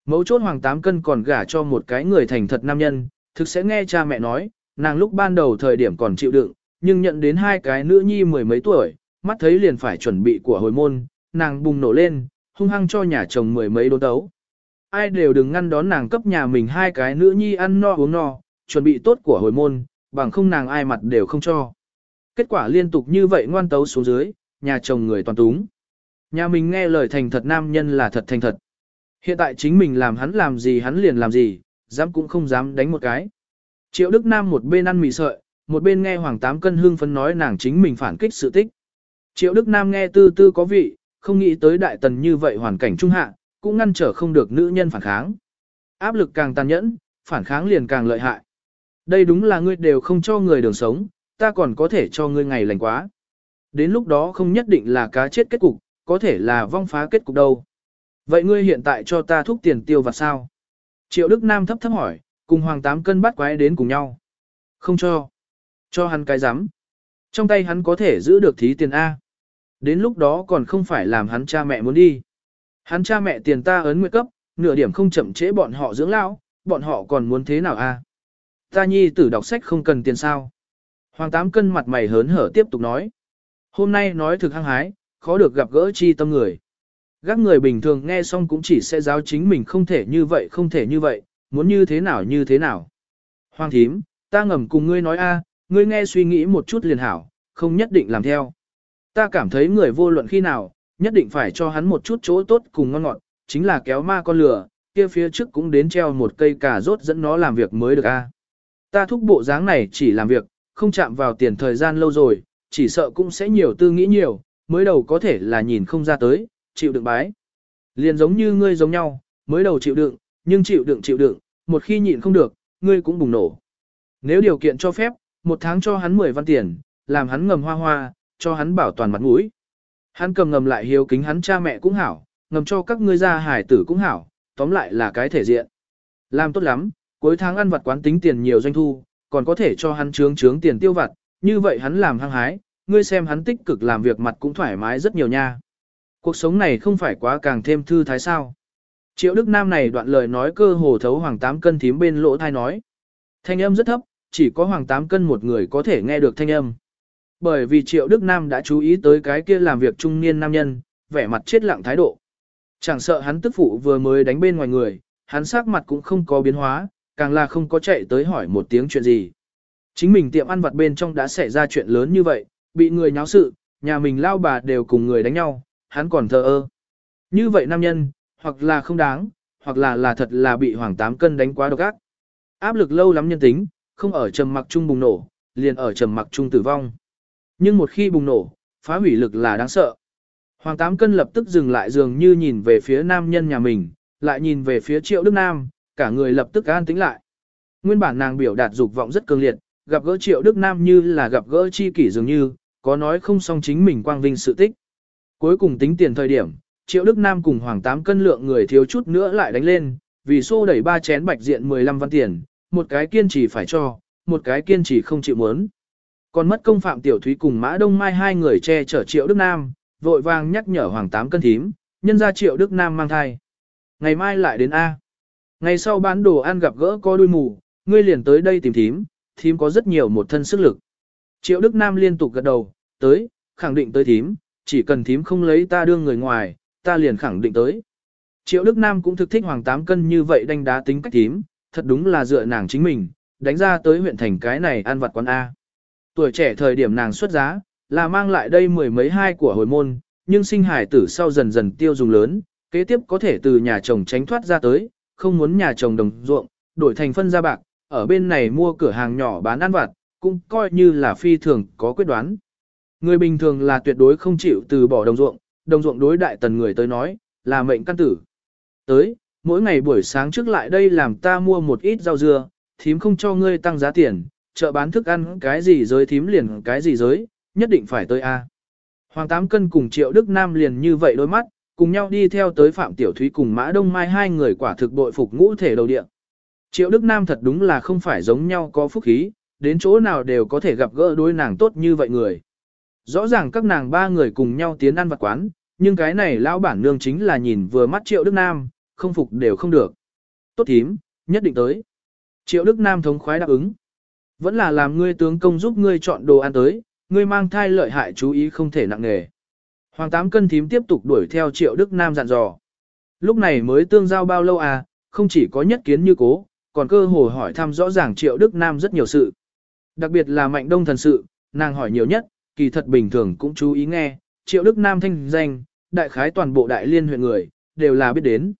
Mấu chốt hoàng tám cân còn gả cho một cái người thành thật nam nhân, thực sẽ nghe cha mẹ nói, nàng lúc ban đầu thời điểm còn chịu đựng, nhưng nhận đến hai cái nữ nhi mười mấy tuổi, mắt thấy liền phải chuẩn bị của hồi môn, nàng bùng nổ lên, hung hăng cho nhà chồng mười mấy đô tấu. Ai đều đừng ngăn đón nàng cấp nhà mình hai cái nữ nhi ăn no uống no, chuẩn bị tốt của hồi môn, bằng không nàng ai mặt đều không cho. Kết quả liên tục như vậy ngoan tấu xuống dưới, nhà chồng người toàn túng. Nhà mình nghe lời thành thật nam nhân là thật thành thật. Hiện tại chính mình làm hắn làm gì hắn liền làm gì, dám cũng không dám đánh một cái. Triệu Đức Nam một bên ăn mì sợi, một bên nghe Hoàng Tám Cân hương phấn nói nàng chính mình phản kích sự tích. Triệu Đức Nam nghe tư tư có vị, không nghĩ tới đại tần như vậy hoàn cảnh trung hạ, cũng ngăn trở không được nữ nhân phản kháng. Áp lực càng tàn nhẫn, phản kháng liền càng lợi hại. Đây đúng là ngươi đều không cho người đường sống, ta còn có thể cho ngươi ngày lành quá. Đến lúc đó không nhất định là cá chết kết cục, có thể là vong phá kết cục đâu. Vậy ngươi hiện tại cho ta thúc tiền tiêu vặt sao? Triệu Đức Nam thấp thấp hỏi, cùng Hoàng Tám cân bắt quái đến cùng nhau. Không cho. Cho hắn cái rắm Trong tay hắn có thể giữ được thí tiền A. Đến lúc đó còn không phải làm hắn cha mẹ muốn đi. Hắn cha mẹ tiền ta ấn nguyện cấp, nửa điểm không chậm trễ bọn họ dưỡng lão, bọn họ còn muốn thế nào a? Ta nhi tử đọc sách không cần tiền sao? Hoàng tám cân mặt mày hớn hở tiếp tục nói. Hôm nay nói thực hăng hái, khó được gặp gỡ chi tâm người. Các người bình thường nghe xong cũng chỉ sẽ giáo chính mình không thể như vậy không thể như vậy, muốn như thế nào như thế nào. Hoàng thím, ta ngầm cùng ngươi nói a, ngươi nghe suy nghĩ một chút liền hảo, không nhất định làm theo. Ta cảm thấy người vô luận khi nào, nhất định phải cho hắn một chút chỗ tốt cùng ngon ngọt, chính là kéo ma con lửa, kia phía trước cũng đến treo một cây cà rốt dẫn nó làm việc mới được a. Ta thúc bộ dáng này chỉ làm việc, không chạm vào tiền thời gian lâu rồi, chỉ sợ cũng sẽ nhiều tư nghĩ nhiều, mới đầu có thể là nhìn không ra tới, chịu đựng bái. Liền giống như ngươi giống nhau, mới đầu chịu đựng, nhưng chịu đựng chịu đựng, một khi nhịn không được, ngươi cũng bùng nổ. Nếu điều kiện cho phép, một tháng cho hắn 10 văn tiền, làm hắn ngầm hoa hoa, cho hắn bảo toàn mặt mũi. Hắn cầm ngầm lại hiếu kính hắn cha mẹ cũng hảo, ngầm cho các ngươi gia hải tử cũng hảo, tóm lại là cái thể diện. Làm tốt lắm, cuối tháng ăn vặt quán tính tiền nhiều doanh thu, còn có thể cho hắn trướng trướng tiền tiêu vặt, như vậy hắn làm hăng hái, ngươi xem hắn tích cực làm việc mặt cũng thoải mái rất nhiều nha. Cuộc sống này không phải quá càng thêm thư thái sao. Triệu Đức Nam này đoạn lời nói cơ hồ thấu hoàng tám cân thím bên lỗ thai nói. Thanh âm rất thấp, chỉ có hoàng tám cân một người có thể nghe được thanh âm. Bởi vì Triệu Đức Nam đã chú ý tới cái kia làm việc trung niên nam nhân, vẻ mặt chết lặng thái độ. Chẳng sợ hắn tức phụ vừa mới đánh bên ngoài người, hắn sắc mặt cũng không có biến hóa, càng là không có chạy tới hỏi một tiếng chuyện gì. Chính mình tiệm ăn vặt bên trong đã xảy ra chuyện lớn như vậy, bị người nháo sự, nhà mình lao bà đều cùng người đánh nhau, hắn còn thờ ơ. Như vậy nam nhân, hoặc là không đáng, hoặc là là thật là bị hoàng tám cân đánh quá độc ác. Áp lực lâu lắm nhân tính, không ở trầm mặc chung bùng nổ, liền ở trầm mặc chung tử vong. Nhưng một khi bùng nổ, phá hủy lực là đáng sợ. Hoàng tám cân lập tức dừng lại dường như nhìn về phía nam nhân nhà mình, lại nhìn về phía triệu đức nam, cả người lập tức an tĩnh lại. Nguyên bản nàng biểu đạt dục vọng rất cường liệt, gặp gỡ triệu đức nam như là gặp gỡ chi kỷ dường như, có nói không xong chính mình quang vinh sự tích. Cuối cùng tính tiền thời điểm, triệu đức nam cùng hoàng tám cân lượng người thiếu chút nữa lại đánh lên, vì xô đẩy ba chén bạch diện 15 văn tiền, một cái kiên trì phải cho, một cái kiên trì không chịu muốn. Còn mất công phạm tiểu thúy cùng mã đông mai hai người che chở triệu đức nam, vội vàng nhắc nhở hoàng tám cân thím, nhân ra triệu đức nam mang thai. Ngày mai lại đến A. Ngày sau bán đồ ăn gặp gỡ có đuôi mù, ngươi liền tới đây tìm thím, thím có rất nhiều một thân sức lực. Triệu Đức Nam liên tục gật đầu, tới, khẳng định tới thím, chỉ cần thím không lấy ta đương người ngoài, ta liền khẳng định tới. Triệu Đức Nam cũng thực thích hoàng tám cân như vậy đánh đá tính cách thím, thật đúng là dựa nàng chính mình, đánh ra tới huyện thành cái này ăn vặt quán A. Tuổi trẻ thời điểm nàng xuất giá, là mang lại đây mười mấy hai của hồi môn, nhưng sinh hải tử sau dần dần tiêu dùng lớn, kế tiếp có thể từ nhà chồng tránh thoát ra tới, không muốn nhà chồng đồng ruộng, đổi thành phân ra bạc, ở bên này mua cửa hàng nhỏ bán ăn vặt, cũng coi như là phi thường có quyết đoán. Người bình thường là tuyệt đối không chịu từ bỏ đồng ruộng, đồng ruộng đối đại tần người tới nói, là mệnh căn tử. Tới, mỗi ngày buổi sáng trước lại đây làm ta mua một ít rau dưa, thím không cho ngươi tăng giá tiền, chợ bán thức ăn cái gì giới thím liền cái gì giới, nhất định phải tới A. Hoàng Tám Cân cùng Triệu Đức Nam liền như vậy đôi mắt, cùng nhau đi theo tới Phạm Tiểu Thúy cùng Mã Đông Mai hai người quả thực bội phục ngũ thể đầu địa. Triệu Đức Nam thật đúng là không phải giống nhau có phúc khí, đến chỗ nào đều có thể gặp gỡ đối nàng tốt như vậy người. Rõ ràng các nàng ba người cùng nhau tiến ăn vặt quán, nhưng cái này lão bản nương chính là nhìn vừa mắt Triệu Đức Nam, không phục đều không được. Tốt thím, nhất định tới. Triệu Đức Nam thống khoái đáp ứng. Vẫn là làm ngươi tướng công giúp ngươi chọn đồ ăn tới, ngươi mang thai lợi hại chú ý không thể nặng nề. Hoàng tám cân thím tiếp tục đuổi theo Triệu Đức Nam dặn dò. Lúc này mới tương giao bao lâu à, không chỉ có nhất kiến như cố, còn cơ hồ hỏi thăm rõ ràng Triệu Đức Nam rất nhiều sự. Đặc biệt là mạnh đông thần sự, nàng hỏi nhiều nhất, kỳ thật bình thường cũng chú ý nghe, Triệu Đức Nam thanh danh, đại khái toàn bộ đại liên huyện người, đều là biết đến.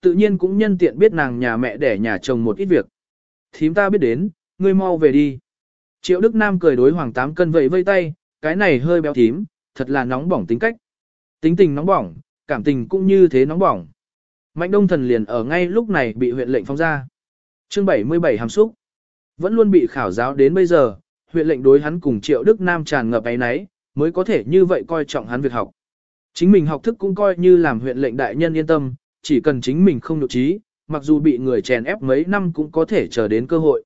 Tự nhiên cũng nhân tiện biết nàng nhà mẹ để nhà chồng một ít việc. Thím ta biết đến, ngươi mau về đi. Triệu Đức Nam cười đối Hoàng Tám Cân vẫy vây tay, cái này hơi béo thím, thật là nóng bỏng tính cách. Tính tình nóng bỏng, cảm tình cũng như thế nóng bỏng. Mạnh Đông Thần liền ở ngay lúc này bị huyện lệnh phong ra. Chương 77 hàm xúc. Vẫn luôn bị khảo giáo đến bây giờ, huyện lệnh đối hắn cùng Triệu Đức Nam tràn ngập ấy nấy, mới có thể như vậy coi trọng hắn việc học. Chính mình học thức cũng coi như làm huyện lệnh đại nhân yên tâm, chỉ cần chính mình không nhục trí, mặc dù bị người chèn ép mấy năm cũng có thể chờ đến cơ hội.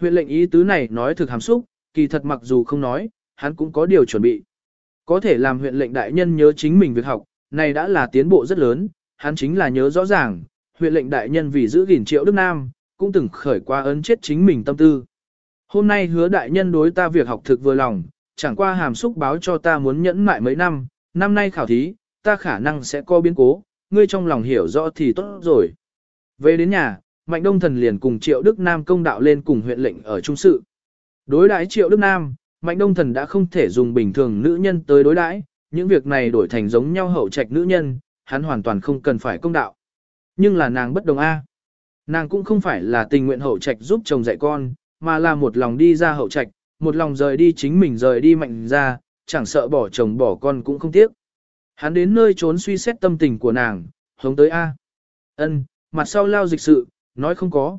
Huyện lệnh ý tứ này nói thực hàm xúc, kỳ thật mặc dù không nói, hắn cũng có điều chuẩn bị. Có thể làm huyện lệnh đại nhân nhớ chính mình việc học, này đã là tiến bộ rất lớn, hắn chính là nhớ rõ ràng, huyện lệnh đại nhân vì giữ gìn triệu Đức Nam, cũng từng khởi qua ấn chết chính mình tâm tư. Hôm nay hứa đại nhân đối ta việc học thực vừa lòng, chẳng qua hàm xúc báo cho ta muốn nhẫn mại mấy năm, năm nay khảo thí, ta khả năng sẽ có biến cố, ngươi trong lòng hiểu rõ thì tốt rồi. Về đến nhà, Mạnh Đông Thần liền cùng Triệu Đức Nam công đạo lên cùng huyện lệnh ở trung sự. Đối đãi Triệu Đức Nam, Mạnh Đông Thần đã không thể dùng bình thường nữ nhân tới đối đãi, những việc này đổi thành giống nhau hậu trạch nữ nhân, hắn hoàn toàn không cần phải công đạo. Nhưng là nàng bất đồng A. Nàng cũng không phải là tình nguyện hậu trạch giúp chồng dạy con, mà là một lòng đi ra hậu trạch, một lòng rời đi chính mình rời đi mạnh ra, chẳng sợ bỏ chồng bỏ con cũng không tiếc. Hắn đến nơi trốn suy xét tâm tình của nàng, hướng tới A. ân mặt sau lao dịch sự, nói không có.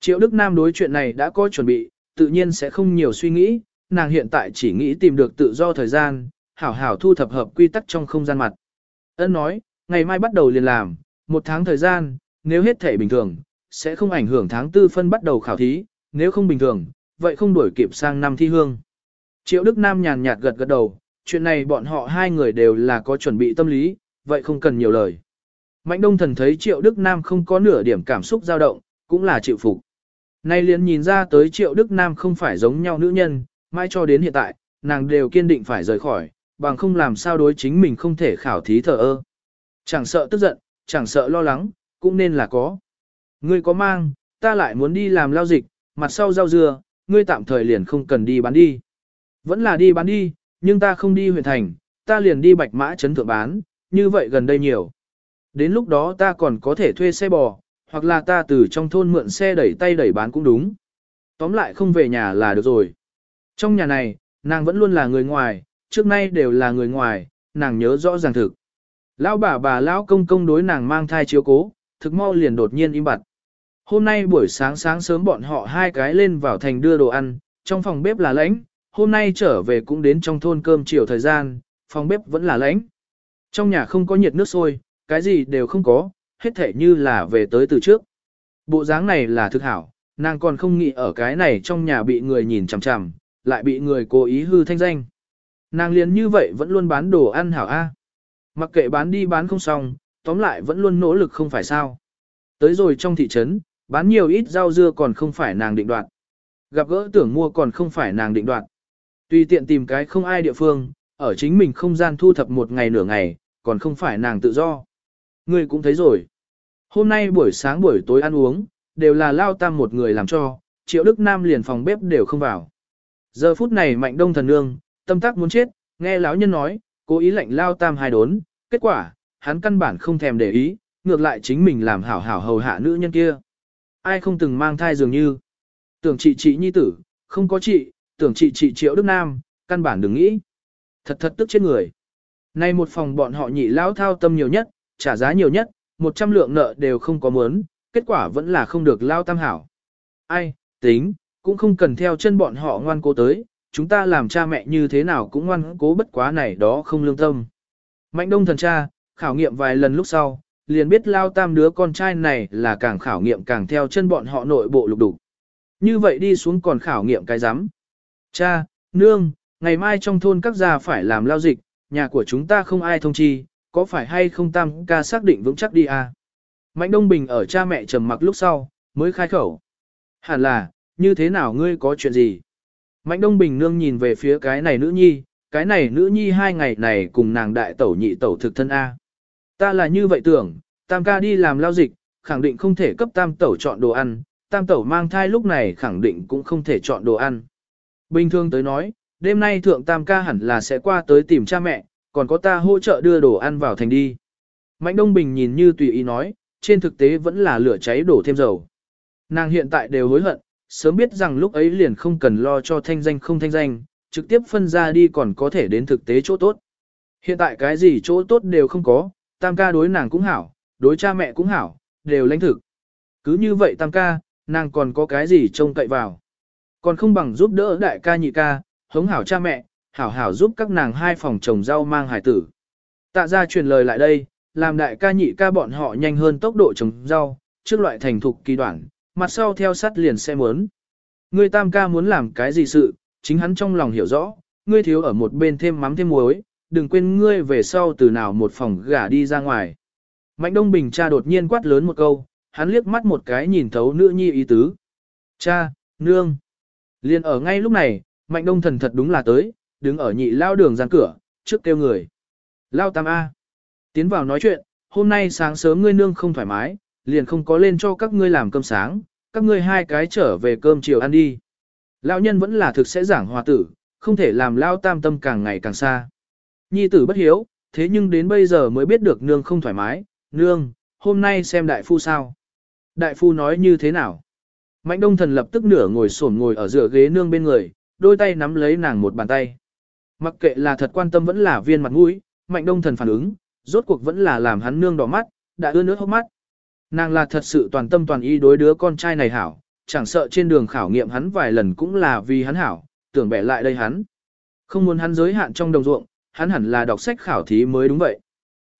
Triệu Đức Nam đối chuyện này đã có chuẩn bị, tự nhiên sẽ không nhiều suy nghĩ, nàng hiện tại chỉ nghĩ tìm được tự do thời gian, hảo hảo thu thập hợp quy tắc trong không gian mặt. Ân nói, ngày mai bắt đầu liền làm, một tháng thời gian, nếu hết thể bình thường, sẽ không ảnh hưởng tháng tư phân bắt đầu khảo thí, nếu không bình thường, vậy không đuổi kịp sang năm thi hương. Triệu Đức Nam nhàn nhạt gật gật đầu, chuyện này bọn họ hai người đều là có chuẩn bị tâm lý, vậy không cần nhiều lời. Mạnh Đông Thần thấy Triệu Đức Nam không có nửa điểm cảm xúc dao động, cũng là chịu phục. Nay liền nhìn ra tới Triệu Đức Nam không phải giống nhau nữ nhân, mãi cho đến hiện tại, nàng đều kiên định phải rời khỏi, bằng không làm sao đối chính mình không thể khảo thí thờ ơ. Chẳng sợ tức giận, chẳng sợ lo lắng, cũng nên là có. Ngươi có mang, ta lại muốn đi làm lao dịch, mặt sau rau dưa, ngươi tạm thời liền không cần đi bán đi. Vẫn là đi bán đi, nhưng ta không đi huyện thành, ta liền đi bạch mã chấn thượng bán, như vậy gần đây nhiều. Đến lúc đó ta còn có thể thuê xe bò, hoặc là ta từ trong thôn mượn xe đẩy tay đẩy bán cũng đúng. Tóm lại không về nhà là được rồi. Trong nhà này, nàng vẫn luôn là người ngoài, trước nay đều là người ngoài, nàng nhớ rõ ràng thực. Lão bà bà lão công công đối nàng mang thai chiếu cố, thực mau liền đột nhiên im bặt. Hôm nay buổi sáng sáng sớm bọn họ hai cái lên vào thành đưa đồ ăn, trong phòng bếp là lãnh, hôm nay trở về cũng đến trong thôn cơm chiều thời gian, phòng bếp vẫn là lãnh. Trong nhà không có nhiệt nước sôi, cái gì đều không có, hết thể như là về tới từ trước. Bộ dáng này là thực hảo, nàng còn không nghĩ ở cái này trong nhà bị người nhìn chằm chằm, lại bị người cố ý hư thanh danh. Nàng liền như vậy vẫn luôn bán đồ ăn hảo A. Mặc kệ bán đi bán không xong, tóm lại vẫn luôn nỗ lực không phải sao. Tới rồi trong thị trấn, bán nhiều ít rau dưa còn không phải nàng định đoạt. Gặp gỡ tưởng mua còn không phải nàng định đoạt. Tùy tiện tìm cái không ai địa phương, ở chính mình không gian thu thập một ngày nửa ngày, còn không phải nàng tự do. Ngươi cũng thấy rồi. Hôm nay buổi sáng buổi tối ăn uống, đều là lao tam một người làm cho, triệu đức nam liền phòng bếp đều không vào. Giờ phút này mạnh đông thần nương, tâm tác muốn chết, nghe lão nhân nói, cố ý lệnh lao tam hai đốn, kết quả, hắn căn bản không thèm để ý, ngược lại chính mình làm hảo hảo hầu hạ nữ nhân kia. Ai không từng mang thai dường như, tưởng chị chị nhi tử, không có chị, tưởng chị chị triệu đức nam, căn bản đừng nghĩ. Thật thật tức chết người. Nay một phòng bọn họ nhị lão thao tâm nhiều nhất, trả giá nhiều nhất, một trăm lượng nợ đều không có muốn, kết quả vẫn là không được lao tam hảo. Ai, tính, cũng không cần theo chân bọn họ ngoan cố tới, chúng ta làm cha mẹ như thế nào cũng ngoan cố bất quá này đó không lương tâm. Mạnh đông thần cha, khảo nghiệm vài lần lúc sau, liền biết lao tam đứa con trai này là càng khảo nghiệm càng theo chân bọn họ nội bộ lục đục. Như vậy đi xuống còn khảo nghiệm cái rắm Cha, nương, ngày mai trong thôn các gia phải làm lao dịch, nhà của chúng ta không ai thông chi, có phải hay không tam ca xác định vững chắc đi à? Mạnh Đông Bình ở cha mẹ trầm mặc lúc sau, mới khai khẩu. Hẳn là, như thế nào ngươi có chuyện gì? Mạnh Đông Bình nương nhìn về phía cái này nữ nhi, cái này nữ nhi hai ngày này cùng nàng đại tẩu nhị tẩu thực thân A. Ta là như vậy tưởng, tam ca đi làm lao dịch, khẳng định không thể cấp tam tẩu chọn đồ ăn, tam tẩu mang thai lúc này khẳng định cũng không thể chọn đồ ăn. Bình thường tới nói, đêm nay thượng tam ca hẳn là sẽ qua tới tìm cha mẹ, còn có ta hỗ trợ đưa đồ ăn vào thành đi. Mạnh Đông Bình nhìn như tùy ý nói, trên thực tế vẫn là lửa cháy đổ thêm dầu. Nàng hiện tại đều hối hận, sớm biết rằng lúc ấy liền không cần lo cho thanh danh không thanh danh, trực tiếp phân ra đi còn có thể đến thực tế chỗ tốt. Hiện tại cái gì chỗ tốt đều không có, tam ca đối nàng cũng hảo, đối cha mẹ cũng hảo, đều lãnh thực. Cứ như vậy tam ca, nàng còn có cái gì trông cậy vào. Còn không bằng giúp đỡ đại ca nhị ca, hống hảo cha mẹ, hảo hảo giúp các nàng hai phòng trồng rau mang hải tử. Tạ ra truyền lời lại đây, làm đại ca nhị ca bọn họ nhanh hơn tốc độ trồng rau, trước loại thành thục kỳ đoạn, mặt sau theo sát liền sẽ muốn. Ngươi tam ca muốn làm cái gì sự, chính hắn trong lòng hiểu rõ, ngươi thiếu ở một bên thêm mắm thêm muối, đừng quên ngươi về sau từ nào một phòng gả đi ra ngoài. Mạnh Đông Bình cha đột nhiên quát lớn một câu, hắn liếc mắt một cái nhìn thấu nữ nhi ý tứ. Cha, nương. Liên ở ngay lúc này, Mạnh Đông thần thật đúng là tới, đứng ở nhị lao đường gian cửa, trước kêu người. Lao tam A. Tiến vào nói chuyện, hôm nay sáng sớm ngươi nương không thoải mái, liền không có lên cho các ngươi làm cơm sáng, các ngươi hai cái trở về cơm chiều ăn đi. Lão nhân vẫn là thực sẽ giảng hòa tử, không thể làm lao tam tâm càng ngày càng xa. Nhi tử bất hiếu, thế nhưng đến bây giờ mới biết được nương không thoải mái, nương, hôm nay xem đại phu sao. Đại phu nói như thế nào? Mạnh đông thần lập tức nửa ngồi sổn ngồi ở giữa ghế nương bên người, đôi tay nắm lấy nàng một bàn tay. Mặc kệ là thật quan tâm vẫn là viên mặt mũi, mạnh đông thần phản ứng, rốt cuộc vẫn là làm hắn nương đỏ mắt, đã ưa nước hốc mắt. Nàng là thật sự toàn tâm toàn ý đối đứa con trai này hảo, chẳng sợ trên đường khảo nghiệm hắn vài lần cũng là vì hắn hảo, tưởng bẻ lại đây hắn. Không muốn hắn giới hạn trong đồng ruộng, hắn hẳn là đọc sách khảo thí mới đúng vậy.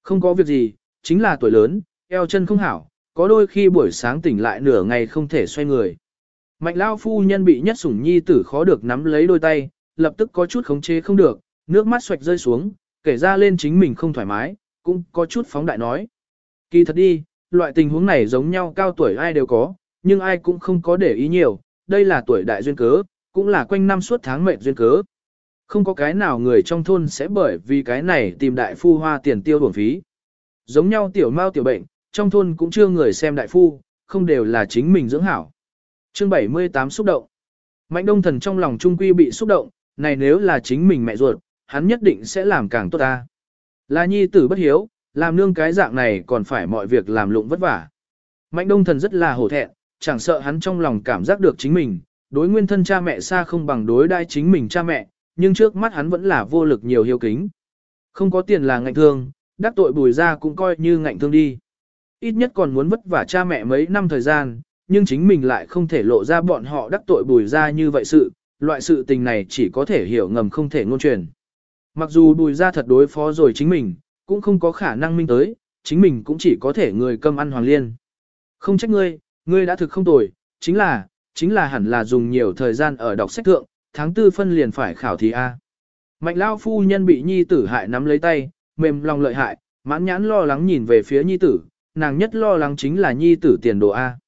Không có việc gì, chính là tuổi lớn, eo chân không hảo, có đôi khi buổi sáng tỉnh lại nửa ngày không thể xoay người. Mạnh lao phu nhân bị nhất sủng nhi tử khó được nắm lấy đôi tay, lập tức có chút khống chế không được, nước mắt xoạch rơi xuống, kể ra lên chính mình không thoải mái, cũng có chút phóng đại nói. Kỳ thật đi, loại tình huống này giống nhau cao tuổi ai đều có, nhưng ai cũng không có để ý nhiều, đây là tuổi đại duyên cớ, cũng là quanh năm suốt tháng mệnh duyên cớ. Không có cái nào người trong thôn sẽ bởi vì cái này tìm đại phu hoa tiền tiêu bổng phí. Giống nhau tiểu mau tiểu bệnh, trong thôn cũng chưa người xem đại phu, không đều là chính mình dưỡng hảo. Chương 78 xúc động. Mạnh đông thần trong lòng trung quy bị xúc động, này nếu là chính mình mẹ ruột, hắn nhất định sẽ làm càng tốt ta. Là nhi tử bất hiếu, làm nương cái dạng này còn phải mọi việc làm lụng vất vả. Mạnh đông thần rất là hổ thẹn, chẳng sợ hắn trong lòng cảm giác được chính mình, đối nguyên thân cha mẹ xa không bằng đối đai chính mình cha mẹ, nhưng trước mắt hắn vẫn là vô lực nhiều hiếu kính. Không có tiền là ngạnh thương, đắc tội bùi ra cũng coi như ngạnh thương đi. Ít nhất còn muốn vất vả cha mẹ mấy năm thời gian, nhưng chính mình lại không thể lộ ra bọn họ đắc tội bùi ra như vậy sự, loại sự tình này chỉ có thể hiểu ngầm không thể ngôn truyền. Mặc dù bùi ra thật đối phó rồi chính mình, cũng không có khả năng minh tới, chính mình cũng chỉ có thể người cơm ăn hoàng liên. Không trách ngươi, ngươi đã thực không tồi, chính là, chính là hẳn là dùng nhiều thời gian ở đọc sách thượng, tháng tư phân liền phải khảo thí A. Mạnh lao phu nhân bị nhi tử hại nắm lấy tay, mềm lòng lợi hại, mãn nhãn lo lắng nhìn về phía nhi tử, nàng nhất lo lắng chính là nhi tử tiền đồ A.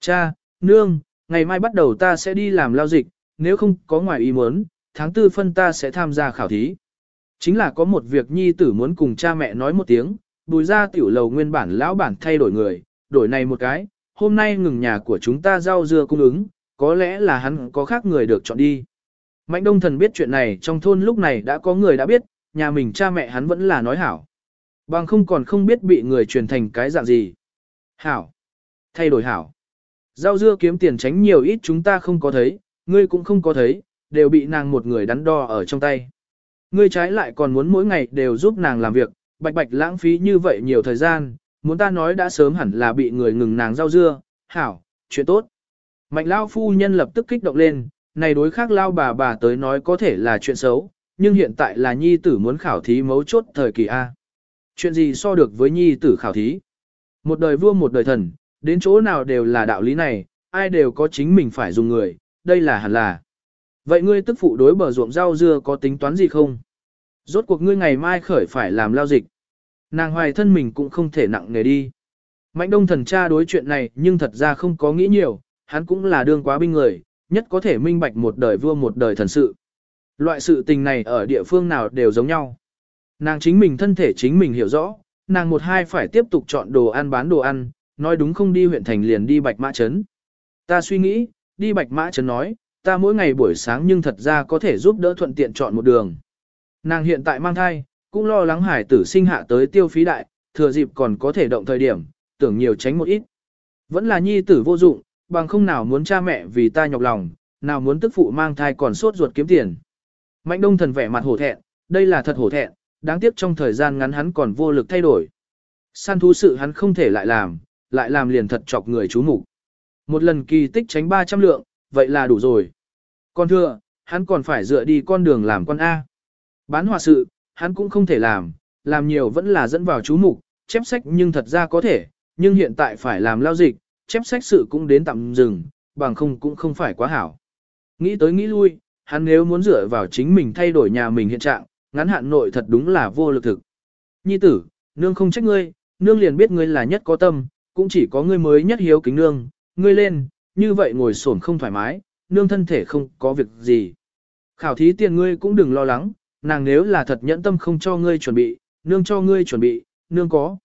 Cha, nương, ngày mai bắt đầu ta sẽ đi làm lao dịch, nếu không có ngoài ý muốn, tháng tư phân ta sẽ tham gia khảo thí. Chính là có một việc nhi tử muốn cùng cha mẹ nói một tiếng, bùi ra tiểu lầu nguyên bản lão bản thay đổi người, đổi này một cái, hôm nay ngừng nhà của chúng ta rau dưa cung ứng, có lẽ là hắn có khác người được chọn đi. Mạnh đông thần biết chuyện này trong thôn lúc này đã có người đã biết, nhà mình cha mẹ hắn vẫn là nói hảo. Bằng không còn không biết bị người truyền thành cái dạng gì. Hảo. Thay đổi hảo. Rau dưa kiếm tiền tránh nhiều ít chúng ta không có thấy, ngươi cũng không có thấy, đều bị nàng một người đắn đo ở trong tay. Ngươi trái lại còn muốn mỗi ngày đều giúp nàng làm việc, bạch bạch lãng phí như vậy nhiều thời gian, muốn ta nói đã sớm hẳn là bị người ngừng nàng rau dưa, hảo, chuyện tốt. Mạnh lao phu nhân lập tức kích động lên, này đối khác lao bà bà tới nói có thể là chuyện xấu, nhưng hiện tại là nhi tử muốn khảo thí mấu chốt thời kỳ A. Chuyện gì so được với nhi tử khảo thí? Một đời vua một đời thần, đến chỗ nào đều là đạo lý này, ai đều có chính mình phải dùng người, đây là hẳn là. Vậy ngươi tức phụ đối bờ ruộng rau dưa có tính toán gì không? Rốt cuộc ngươi ngày mai khởi phải làm lao dịch. Nàng hoài thân mình cũng không thể nặng nề đi. Mạnh đông thần cha đối chuyện này nhưng thật ra không có nghĩ nhiều, hắn cũng là đương quá binh người, nhất có thể minh bạch một đời vua một đời thần sự. Loại sự tình này ở địa phương nào đều giống nhau. Nàng chính mình thân thể chính mình hiểu rõ, nàng một hai phải tiếp tục chọn đồ ăn bán đồ ăn, nói đúng không đi huyện thành liền đi bạch mã trấn. Ta suy nghĩ, đi bạch mã trấn nói, ta mỗi ngày buổi sáng nhưng thật ra có thể giúp đỡ thuận tiện chọn một đường. Nàng hiện tại mang thai, cũng lo lắng hải tử sinh hạ tới tiêu phí đại, thừa dịp còn có thể động thời điểm, tưởng nhiều tránh một ít. Vẫn là nhi tử vô dụng, bằng không nào muốn cha mẹ vì ta nhọc lòng, nào muốn tức phụ mang thai còn sốt ruột kiếm tiền. Mạnh đông thần vẻ mặt hổ thẹn, đây là thật hổ thẹn, đáng tiếc trong thời gian ngắn hắn còn vô lực thay đổi. Săn thú sự hắn không thể lại làm, lại làm liền thật chọc người chú mục một lần kỳ tích tránh 300 lượng, vậy là đủ rồi. Còn thưa, hắn còn phải dựa đi con đường làm con A. Bán hòa sự, hắn cũng không thể làm, làm nhiều vẫn là dẫn vào chú mục, chép sách nhưng thật ra có thể, nhưng hiện tại phải làm lao dịch, chép sách sự cũng đến tạm dừng, bằng không cũng không phải quá hảo. Nghĩ tới nghĩ lui, hắn nếu muốn dựa vào chính mình thay đổi nhà mình hiện trạng, ngắn hạn nội thật đúng là vô lực thực. Nhi tử, nương không trách ngươi, nương liền biết ngươi là nhất có tâm, cũng chỉ có ngươi mới nhất hiếu kính nương, ngươi lên, như vậy ngồi xổm không thoải mái, nương thân thể không có việc gì. Khảo thí tiền ngươi cũng đừng lo lắng, nàng nếu là thật nhẫn tâm không cho ngươi chuẩn bị, nương cho ngươi chuẩn bị, nương có.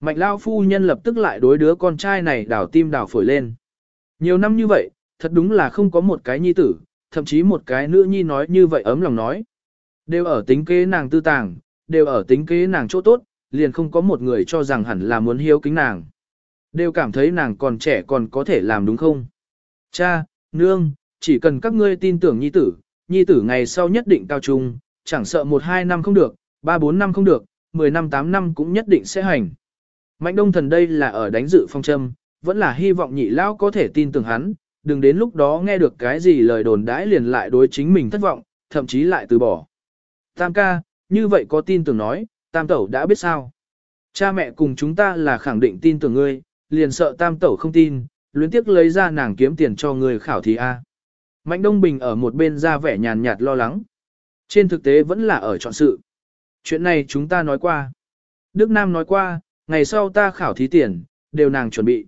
Mạnh lao phu nhân lập tức lại đối đứa con trai này đảo tim đảo phổi lên. Nhiều năm như vậy, thật đúng là không có một cái nhi tử, thậm chí một cái nữ nhi nói như vậy ấm lòng nói. Đều ở tính kế nàng tư tàng, đều ở tính kế nàng chỗ tốt, liền không có một người cho rằng hẳn là muốn hiếu kính nàng. Đều cảm thấy nàng còn trẻ còn có thể làm đúng không? Cha, nương, chỉ cần các ngươi tin tưởng nhi tử, nhi tử ngày sau nhất định cao trung, chẳng sợ 1-2 năm không được, 3-4 năm không được, 10 năm 8 năm cũng nhất định sẽ hành. Mạnh đông thần đây là ở đánh dự phong châm, vẫn là hy vọng nhị lão có thể tin tưởng hắn, đừng đến lúc đó nghe được cái gì lời đồn đãi liền lại đối chính mình thất vọng, thậm chí lại từ bỏ. Tam ca, như vậy có tin tưởng nói, tam tẩu đã biết sao. Cha mẹ cùng chúng ta là khẳng định tin tưởng ngươi, liền sợ tam tẩu không tin, luyến tiếc lấy ra nàng kiếm tiền cho người khảo thí A. Mạnh Đông Bình ở một bên ra vẻ nhàn nhạt lo lắng. Trên thực tế vẫn là ở chọn sự. Chuyện này chúng ta nói qua. Đức Nam nói qua, ngày sau ta khảo thí tiền, đều nàng chuẩn bị.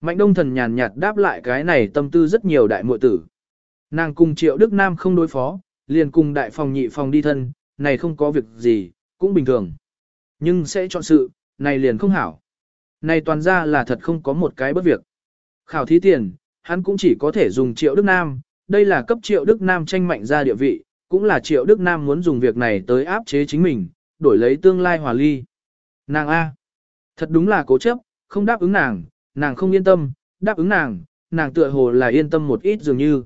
Mạnh Đông Thần nhàn nhạt đáp lại cái này tâm tư rất nhiều đại muội tử. Nàng cùng Triệu Đức Nam không đối phó, liền cùng đại phòng nhị phòng đi thân, này không có việc gì, cũng bình thường. Nhưng sẽ chọn sự, này liền không hảo. Này toàn ra là thật không có một cái bất việc. Khảo thí tiền, hắn cũng chỉ có thể dùng Triệu Đức Nam, đây là cấp Triệu Đức Nam tranh mạnh ra địa vị, cũng là Triệu Đức Nam muốn dùng việc này tới áp chế chính mình, đổi lấy tương lai hòa ly. Nàng A. Thật đúng là cố chấp, không đáp ứng nàng, nàng không yên tâm, đáp ứng nàng, nàng tựa hồ là yên tâm một ít dường như.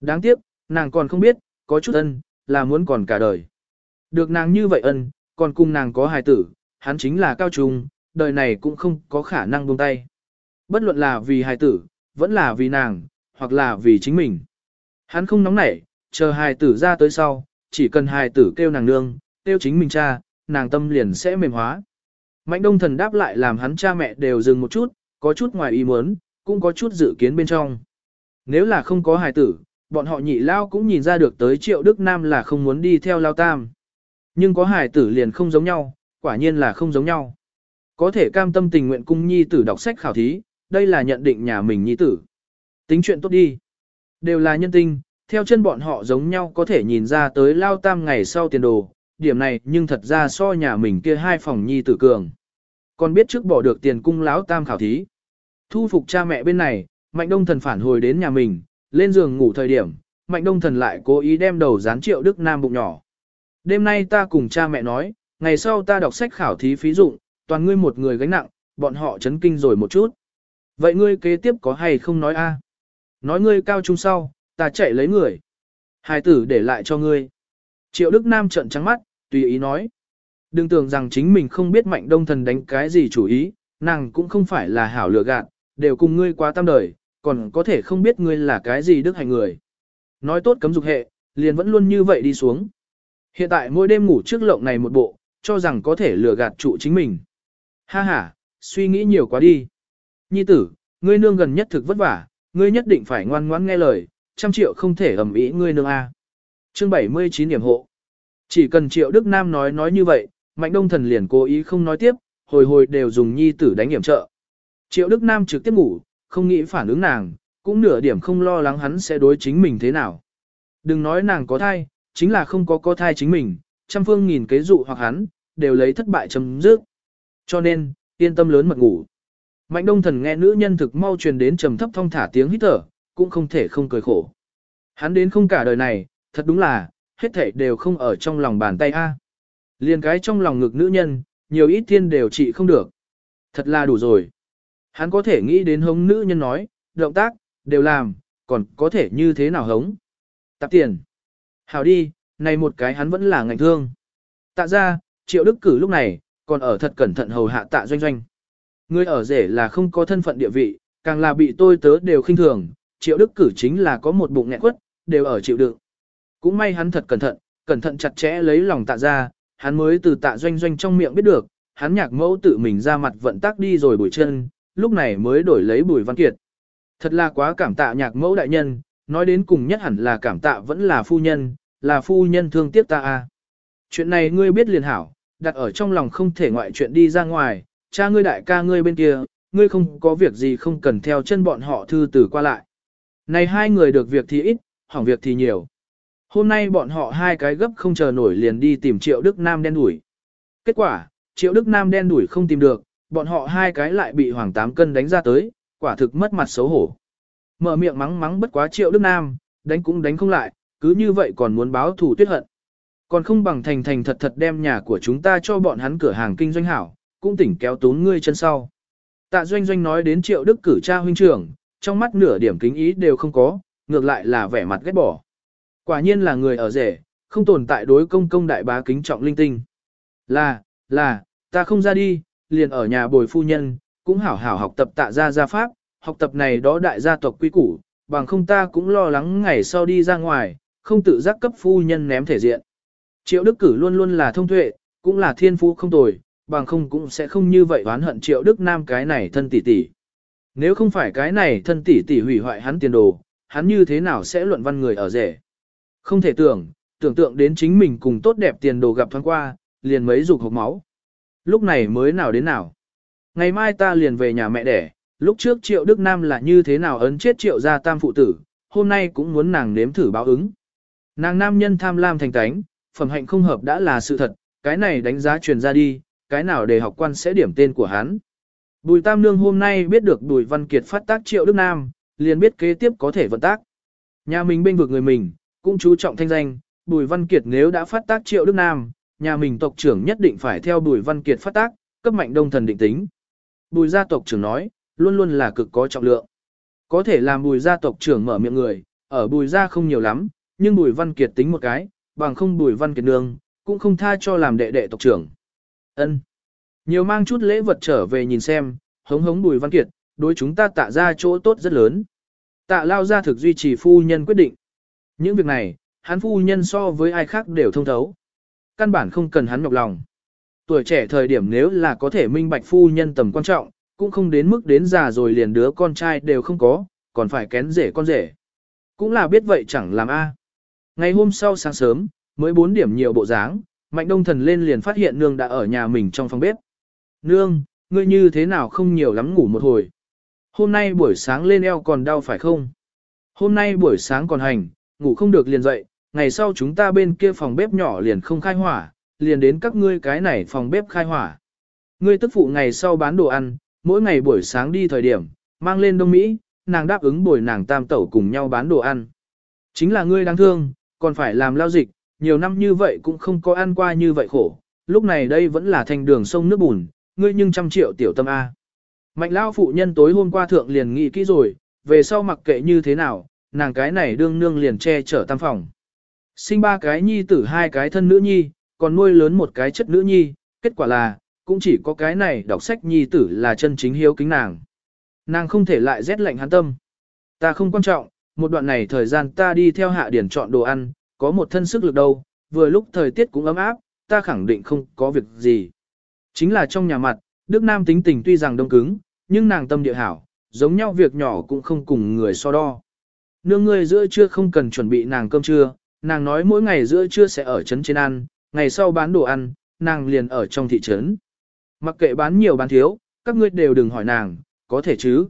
Đáng tiếc, nàng còn không biết, có chút ân, là muốn còn cả đời. Được nàng như vậy ân, còn cùng nàng có hài tử, hắn chính là cao trung, đời này cũng không có khả năng buông tay. Bất luận là vì hài tử, vẫn là vì nàng, hoặc là vì chính mình. Hắn không nóng nảy, chờ hài tử ra tới sau, chỉ cần hài tử kêu nàng nương, kêu chính mình cha, nàng tâm liền sẽ mềm hóa. Mạnh đông thần đáp lại làm hắn cha mẹ đều dừng một chút, có chút ngoài ý muốn, cũng có chút dự kiến bên trong. Nếu là không có hài tử, bọn họ nhị lao cũng nhìn ra được tới triệu Đức Nam là không muốn đi theo lao tam. Nhưng có hài tử liền không giống nhau, quả nhiên là không giống nhau. Có thể cam tâm tình nguyện cung nhi tử đọc sách khảo thí, đây là nhận định nhà mình nhi tử. Tính chuyện tốt đi. Đều là nhân tinh, theo chân bọn họ giống nhau có thể nhìn ra tới lao tam ngày sau tiền đồ, điểm này nhưng thật ra so nhà mình kia hai phòng nhi tử cường. Còn biết trước bỏ được tiền cung lão tam khảo thí. Thu phục cha mẹ bên này, Mạnh Đông Thần phản hồi đến nhà mình, lên giường ngủ thời điểm, Mạnh Đông Thần lại cố ý đem đầu dán triệu Đức Nam bụng nhỏ. Đêm nay ta cùng cha mẹ nói, ngày sau ta đọc sách khảo thí phí dụng, toàn ngươi một người gánh nặng, bọn họ chấn kinh rồi một chút. Vậy ngươi kế tiếp có hay không nói a? Nói ngươi cao trung sau, ta chạy lấy người. Hai tử để lại cho ngươi. Triệu Đức Nam trợn trắng mắt, tùy ý nói. Đừng tưởng rằng chính mình không biết mạnh đông thần đánh cái gì chủ ý, nàng cũng không phải là hảo lừa gạt, đều cùng ngươi quá tam đời, còn có thể không biết ngươi là cái gì đức hành người. Nói tốt cấm dục hệ, liền vẫn luôn như vậy đi xuống. Hiện tại mỗi đêm ngủ trước lộng này một bộ, cho rằng có thể lừa gạt trụ chính mình. Ha ha, suy nghĩ nhiều quá đi. Nhi tử, ngươi nương gần nhất thực vất vả, ngươi nhất định phải ngoan ngoãn nghe lời, trăm triệu không thể ầm ĩ ngươi nương A. Chương 79 điểm hộ. Chỉ cần triệu Đức Nam nói nói như vậy, Mạnh Đông Thần liền cố ý không nói tiếp, hồi hồi đều dùng nhi tử đánh hiểm trợ. Triệu Đức Nam trực tiếp ngủ, không nghĩ phản ứng nàng, cũng nửa điểm không lo lắng hắn sẽ đối chính mình thế nào. Đừng nói nàng có thai, chính là không có có thai chính mình, trăm phương nghìn kế dụ hoặc hắn, đều lấy thất bại chấm dứt. Cho nên, yên tâm lớn mật ngủ. Mạnh đông thần nghe nữ nhân thực mau truyền đến trầm thấp thong thả tiếng hít thở, cũng không thể không cười khổ. Hắn đến không cả đời này, thật đúng là, hết thảy đều không ở trong lòng bàn tay a. Liên cái trong lòng ngực nữ nhân, nhiều ít thiên đều trị không được. Thật là đủ rồi. Hắn có thể nghĩ đến hống nữ nhân nói, động tác, đều làm, còn có thể như thế nào hống. Tạp tiền. Hào đi, này một cái hắn vẫn là ngành thương. Tạ ra, triệu đức cử lúc này, còn ở thật cẩn thận hầu hạ tạ doanh doanh. Người ở rể là không có thân phận địa vị, càng là bị tôi tớ đều khinh thường, triệu đức cử chính là có một bụng nghẹn quất, đều ở chịu đựng. Cũng may hắn thật cẩn thận, cẩn thận chặt chẽ lấy lòng tạ ra, hắn mới từ tạ doanh doanh trong miệng biết được, hắn nhạc mẫu tự mình ra mặt vận tác đi rồi bùi chân, lúc này mới đổi lấy bùi văn kiệt. Thật là quá cảm tạ nhạc mẫu đại nhân, nói đến cùng nhất hẳn là cảm tạ vẫn là phu nhân, là phu nhân thương tiếc ta a. Chuyện này ngươi biết liền hảo, đặt ở trong lòng không thể ngoại chuyện đi ra ngoài, cha ngươi đại ca ngươi bên kia, ngươi không có việc gì không cần theo chân bọn họ thư tử qua lại. Này hai người được việc thì ít, hỏng việc thì nhiều. Hôm nay bọn họ hai cái gấp không chờ nổi liền đi tìm Triệu Đức Nam đen đuổi. Kết quả, Triệu Đức Nam đen đuổi không tìm được, bọn họ hai cái lại bị Hoàng Tám Cân đánh ra tới, quả thực mất mặt xấu hổ. Mở miệng mắng mắng bất quá Triệu Đức Nam, đánh cũng đánh không lại, cứ như vậy còn muốn báo thù tuyết hận. Còn không bằng thành thành thật thật đem nhà của chúng ta cho bọn hắn cửa hàng kinh doanh hảo, cũng tỉnh kéo tốn ngươi chân sau. Tạ doanh doanh nói đến triệu đức cử cha huynh trưởng, trong mắt nửa điểm kính ý đều không có, ngược lại là vẻ mặt ghét bỏ. Quả nhiên là người ở rể, không tồn tại đối công công đại bá kính trọng linh tinh. Là, là, ta không ra đi, liền ở nhà bồi phu nhân, cũng hảo hảo học tập tạ gia gia pháp, học tập này đó đại gia tộc quý củ, bằng không ta cũng lo lắng ngày sau đi ra ngoài, không tự giác cấp phu nhân ném thể diện. Triệu Đức Cử luôn luôn là thông tuệ, cũng là thiên phú không tồi, bằng không cũng sẽ không như vậy oán hận Triệu Đức Nam cái này thân tỷ tỷ. Nếu không phải cái này thân tỷ tỷ hủy hoại hắn tiền đồ, hắn như thế nào sẽ luận văn người ở rể. Không thể tưởng, tưởng tượng đến chính mình cùng tốt đẹp tiền đồ gặp thoáng qua, liền mấy dục hộc máu. Lúc này mới nào đến nào. Ngày mai ta liền về nhà mẹ đẻ, lúc trước Triệu Đức Nam là như thế nào ấn chết Triệu gia tam phụ tử, hôm nay cũng muốn nàng nếm thử báo ứng. Nàng nam nhân tham lam thành tánh, phẩm hạnh không hợp đã là sự thật, cái này đánh giá truyền ra đi, cái nào để học quan sẽ điểm tên của hắn. Bùi Tam Nương hôm nay biết được Bùi Văn Kiệt phát tác Triệu Đức Nam, liền biết kế tiếp có thể vận tác. Nhà mình bên vực người mình, cũng chú trọng thanh danh, Bùi Văn Kiệt nếu đã phát tác Triệu Đức Nam, nhà mình tộc trưởng nhất định phải theo Bùi Văn Kiệt phát tác, cấp mạnh đông thần định tính. Bùi gia tộc trưởng nói, luôn luôn là cực có trọng lượng. Có thể làm bùi gia tộc trưởng mở miệng người, ở bùi gia không nhiều lắm, nhưng bùi văn kiệt tính một cái, bằng không bùi văn kiệt nương, cũng không tha cho làm đệ đệ tộc trưởng. ân Nhiều mang chút lễ vật trở về nhìn xem, hống hống bùi văn kiệt, đối chúng ta tạ ra chỗ tốt rất lớn. Tạ lao ra thực duy trì phu nhân quyết định. Những việc này, hắn phu nhân so với ai khác đều thông thấu. Căn bản không cần hắn nhọc lòng. Tuổi trẻ thời điểm nếu là có thể minh bạch phu nhân tầm quan trọng, cũng không đến mức đến già rồi liền đứa con trai đều không có, còn phải kén rể con rể. Cũng là biết vậy chẳng làm a. Ngày hôm sau sáng sớm, mới 4 điểm nhiều bộ dáng, Mạnh Đông Thần lên liền phát hiện nương đã ở nhà mình trong phòng bếp. Nương, ngươi như thế nào không nhiều lắm ngủ một hồi. Hôm nay buổi sáng lên eo còn đau phải không? Hôm nay buổi sáng còn hành, ngủ không được liền dậy, ngày sau chúng ta bên kia phòng bếp nhỏ liền không khai hỏa, liền đến các ngươi cái này phòng bếp khai hỏa. Ngươi tức phụ ngày sau bán đồ ăn, mỗi ngày buổi sáng đi thời điểm, mang lên Đông Mỹ, nàng đáp ứng bồi nàng tam tẩu cùng nhau bán đồ ăn. Chính là ngươi đáng thương, còn phải làm lao dịch, nhiều năm như vậy cũng không có ăn qua như vậy khổ, lúc này đây vẫn là thành đường sông nước bùn, ngươi nhưng trăm triệu tiểu tâm A. Mạnh lao phụ nhân tối hôm qua thượng liền nghĩ kỹ rồi, về sau mặc kệ như thế nào, nàng cái này đương nương liền che chở tam phòng. Sinh ba cái nhi tử hai cái thân nữ nhi, còn nuôi lớn một cái chất nữ nhi, kết quả là, cũng chỉ có cái này đọc sách nhi tử là chân chính hiếu kính nàng. Nàng không thể lại rét lạnh hắn tâm. Ta không quan trọng, một đoạn này thời gian ta đi theo hạ điển chọn đồ ăn, có một thân sức lực đâu, vừa lúc thời tiết cũng ấm áp, ta khẳng định không có việc gì. Chính là trong nhà mặt, Đức Nam tính tình tuy rằng đông cứng, nhưng nàng tâm địa hảo, giống nhau việc nhỏ cũng không cùng người so đo. Nương ngươi giữa trưa không cần chuẩn bị nàng cơm trưa, nàng nói mỗi ngày giữa trưa sẽ ở trấn trên ăn, ngày sau bán đồ ăn, nàng liền ở trong thị trấn. Mặc kệ bán nhiều bán thiếu, các ngươi đều đừng hỏi nàng, có thể chứ.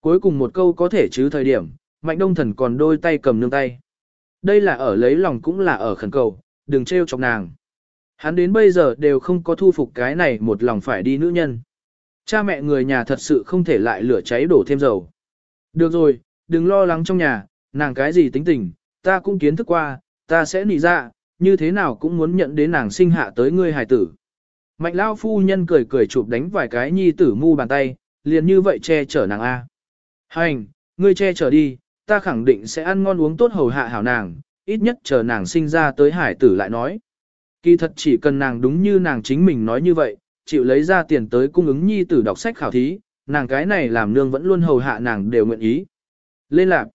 Cuối cùng một câu có thể chứ thời điểm, mạnh đông thần còn đôi tay cầm nương tay. Đây là ở lấy lòng cũng là ở khẩn cầu, đừng trêu chọc nàng. Hắn đến bây giờ đều không có thu phục cái này một lòng phải đi nữ nhân. Cha mẹ người nhà thật sự không thể lại lửa cháy đổ thêm dầu. Được rồi, đừng lo lắng trong nhà, nàng cái gì tính tình, ta cũng kiến thức qua, ta sẽ nị ra, như thế nào cũng muốn nhận đến nàng sinh hạ tới ngươi hài tử. Mạnh lao phu nhân cười cười chụp đánh vài cái nhi tử mu bàn tay, liền như vậy che chở nàng A. Hành, ngươi che chở đi, ta khẳng định sẽ ăn ngon uống tốt hầu hạ hảo nàng, ít nhất chờ nàng sinh ra tới hải tử lại nói. Kỳ thật chỉ cần nàng đúng như nàng chính mình nói như vậy, chịu lấy ra tiền tới cung ứng nhi tử đọc sách khảo thí, nàng cái này làm nương vẫn luôn hầu hạ nàng đều nguyện ý. Lên lạc,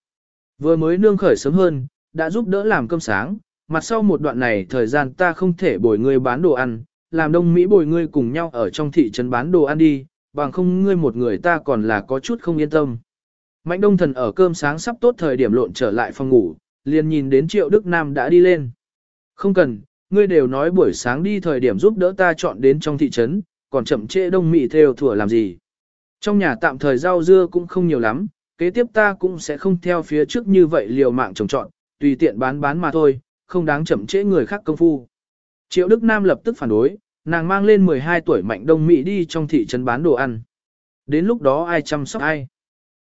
vừa mới nương khởi sớm hơn, đã giúp đỡ làm cơm sáng, mặt sau một đoạn này thời gian ta không thể bồi ngươi bán đồ ăn, làm đông Mỹ bồi ngươi cùng nhau ở trong thị trấn bán đồ ăn đi, bằng không ngươi một người ta còn là có chút không yên tâm. Mạnh đông thần ở cơm sáng sắp tốt thời điểm lộn trở lại phòng ngủ, liền nhìn đến triệu Đức Nam đã đi lên. Không cần, ngươi đều nói buổi sáng đi thời điểm giúp đỡ ta chọn đến trong thị trấn, còn chậm trễ đông Mị theo thủa làm gì. Trong nhà tạm thời rau dưa cũng không nhiều lắm, kế tiếp ta cũng sẽ không theo phía trước như vậy liều mạng trồng trọn, tùy tiện bán bán mà thôi, không đáng chậm trễ người khác công phu. Triệu Đức Nam lập tức phản đối, nàng mang lên 12 tuổi mạnh đông Mỹ đi trong thị trấn bán đồ ăn. Đến lúc đó ai chăm sóc ai?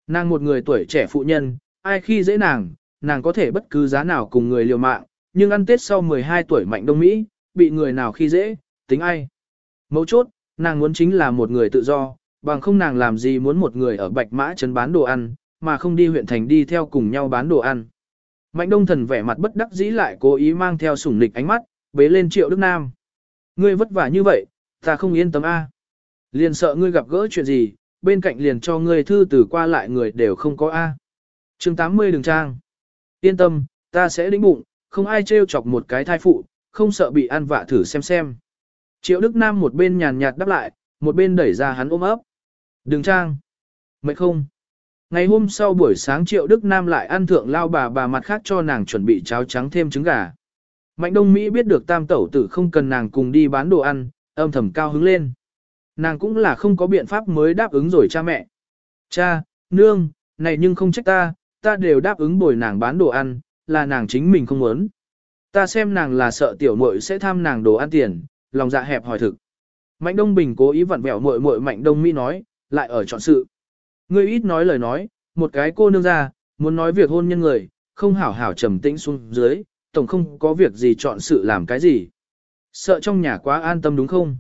Nàng một người tuổi trẻ phụ nhân, ai khi dễ nàng, nàng có thể bất cứ giá nào cùng người liều mạng, nhưng ăn tết sau 12 tuổi mạnh đông Mỹ, bị người nào khi dễ, tính ai? Mấu chốt, nàng muốn chính là một người tự do, bằng không nàng làm gì muốn một người ở bạch mã trấn bán đồ ăn, mà không đi huyện thành đi theo cùng nhau bán đồ ăn. Mạnh đông thần vẻ mặt bất đắc dĩ lại cố ý mang theo sủng nịch ánh mắt, bế lên triệu Đức Nam. Ngươi vất vả như vậy, ta không yên tâm a. Liền sợ ngươi gặp gỡ chuyện gì, bên cạnh liền cho ngươi thư từ qua lại người đều không có a. Chương 80 đường trang. Yên tâm, ta sẽ đĩnh bụng, không ai trêu chọc một cái thai phụ, không sợ bị ăn vạ thử xem xem. Triệu Đức Nam một bên nhàn nhạt đáp lại, một bên đẩy ra hắn ôm ấp. đường trang. Mệt không? Ngày hôm sau buổi sáng Triệu Đức Nam lại ăn thượng lao bà bà mặt khác cho nàng chuẩn bị cháo trắng thêm trứng gà. Mạnh Đông Mỹ biết được tam tẩu tử không cần nàng cùng đi bán đồ ăn, âm thầm cao hứng lên. Nàng cũng là không có biện pháp mới đáp ứng rồi cha mẹ. Cha, nương, này nhưng không trách ta, ta đều đáp ứng bồi nàng bán đồ ăn, là nàng chính mình không muốn. Ta xem nàng là sợ tiểu muội sẽ tham nàng đồ ăn tiền, lòng dạ hẹp hỏi thực. Mạnh Đông Bình cố ý vặn vẹo muội muội Mạnh Đông Mỹ nói, lại ở chọn sự. Ngươi ít nói lời nói, một cái cô nương ra, muốn nói việc hôn nhân người, không hảo hảo trầm tĩnh xuống dưới, tổng không có việc gì chọn sự làm cái gì. Sợ trong nhà quá an tâm đúng không?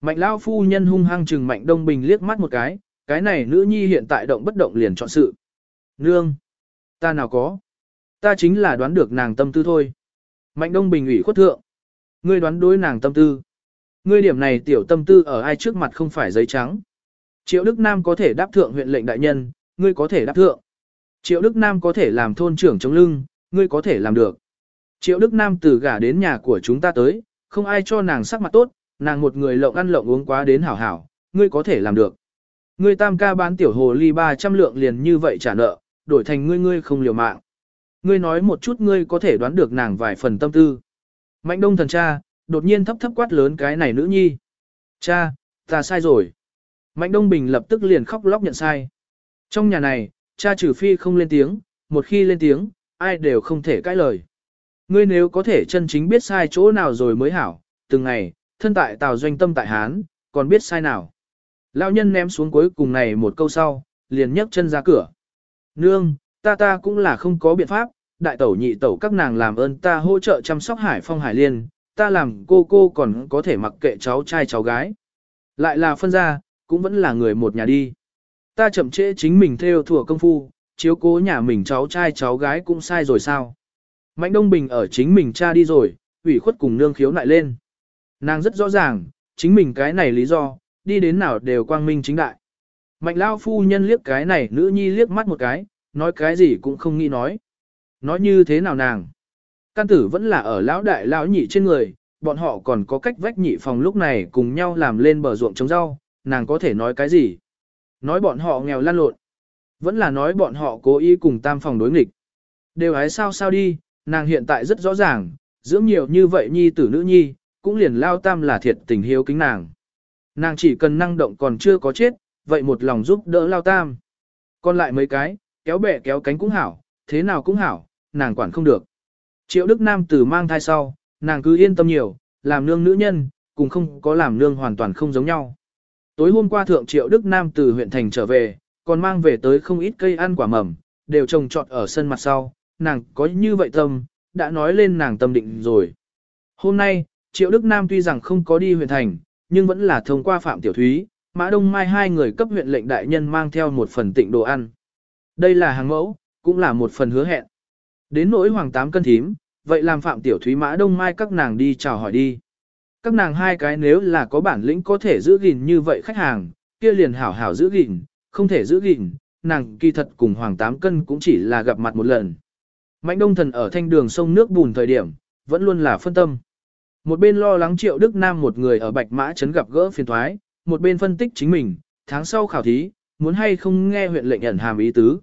Mạnh Lao phu nhân hung hăng trừng Mạnh Đông Bình liếc mắt một cái, cái này nữ nhi hiện tại động bất động liền chọn sự. Nương! Ta nào có? Ta chính là đoán được nàng tâm tư thôi. Mạnh Đông Bình ủy khuất thượng. Ngươi đoán đối nàng tâm tư. Ngươi điểm này tiểu tâm tư ở ai trước mặt không phải giấy trắng. Triệu Đức Nam có thể đáp thượng huyện lệnh đại nhân, ngươi có thể đáp thượng. Triệu Đức Nam có thể làm thôn trưởng chống lưng, ngươi có thể làm được. Triệu Đức Nam từ gả đến nhà của chúng ta tới, không ai cho nàng sắc mặt tốt, nàng một người lộng ăn lộng uống quá đến hảo hảo, ngươi có thể làm được. Ngươi tam ca bán tiểu hồ ly 300 lượng liền như vậy trả nợ, đổi thành ngươi ngươi không liều mạng. Ngươi nói một chút ngươi có thể đoán được nàng vài phần tâm tư. Mạnh đông thần cha, đột nhiên thấp thấp quát lớn cái này nữ nhi. Cha, ta sai rồi. Mạnh đông bình lập tức liền khóc lóc nhận sai. Trong nhà này, cha trừ phi không lên tiếng, một khi lên tiếng, ai đều không thể cãi lời. Ngươi nếu có thể chân chính biết sai chỗ nào rồi mới hảo, từng ngày, thân tại tào doanh tâm tại Hán, còn biết sai nào. Lão nhân ném xuống cuối cùng này một câu sau, liền nhấc chân ra cửa. Nương, ta ta cũng là không có biện pháp, đại tẩu nhị tẩu các nàng làm ơn ta hỗ trợ chăm sóc hải phong hải liên, ta làm cô cô còn có thể mặc kệ cháu trai cháu gái. Lại là phân ra, cũng vẫn là người một nhà đi. Ta chậm trễ chính mình theo thủa công phu, chiếu cố nhà mình cháu trai cháu gái cũng sai rồi sao. Mạnh Đông Bình ở chính mình cha đi rồi, ủy khuất cùng nương khiếu nại lên. Nàng rất rõ ràng, chính mình cái này lý do, đi đến nào đều quang minh chính đại. Mạnh Lao phu nhân liếc cái này nữ nhi liếc mắt một cái, nói cái gì cũng không nghĩ nói. Nói như thế nào nàng? Căn tử vẫn là ở lão đại lão nhị trên người, bọn họ còn có cách vách nhị phòng lúc này cùng nhau làm lên bờ ruộng trồng rau, nàng có thể nói cái gì? Nói bọn họ nghèo lan lộn. Vẫn là nói bọn họ cố ý cùng tam phòng đối nghịch. Đều hái sao sao đi, nàng hiện tại rất rõ ràng, dưỡng nhiều như vậy nhi tử nữ nhi, cũng liền lao tam là thiệt tình hiếu kính nàng. Nàng chỉ cần năng động còn chưa có chết, vậy một lòng giúp đỡ lao tam. Còn lại mấy cái, kéo bẻ kéo cánh cũng hảo, thế nào cũng hảo, nàng quản không được. Triệu Đức Nam từ mang thai sau, nàng cứ yên tâm nhiều, làm nương nữ nhân, cùng không có làm nương hoàn toàn không giống nhau. Tối hôm qua thượng Triệu Đức Nam từ huyện thành trở về, còn mang về tới không ít cây ăn quả mầm, đều trồng trọt ở sân mặt sau, nàng có như vậy tâm, đã nói lên nàng tâm định rồi. Hôm nay, Triệu Đức Nam tuy rằng không có đi huyện thành, nhưng vẫn là thông qua Phạm Tiểu Thúy, Mã Đông Mai hai người cấp huyện lệnh đại nhân mang theo một phần tịnh đồ ăn. Đây là hàng mẫu, cũng là một phần hứa hẹn. Đến nỗi hoàng tám cân thím, vậy làm Phạm Tiểu Thúy Mã Đông Mai các nàng đi chào hỏi đi. Các nàng hai cái nếu là có bản lĩnh có thể giữ gìn như vậy khách hàng, kia liền hảo hảo giữ gìn, không thể giữ gìn, nàng kỳ thật cùng hoàng tám cân cũng chỉ là gặp mặt một lần. Mạnh đông thần ở thanh đường sông nước bùn thời điểm, vẫn luôn là phân tâm. Một bên lo lắng triệu Đức Nam một người ở Bạch Mã Trấn gặp gỡ phiền thoái, một bên phân tích chính mình, tháng sau khảo thí, muốn hay không nghe huyện lệnh ẩn hàm ý tứ.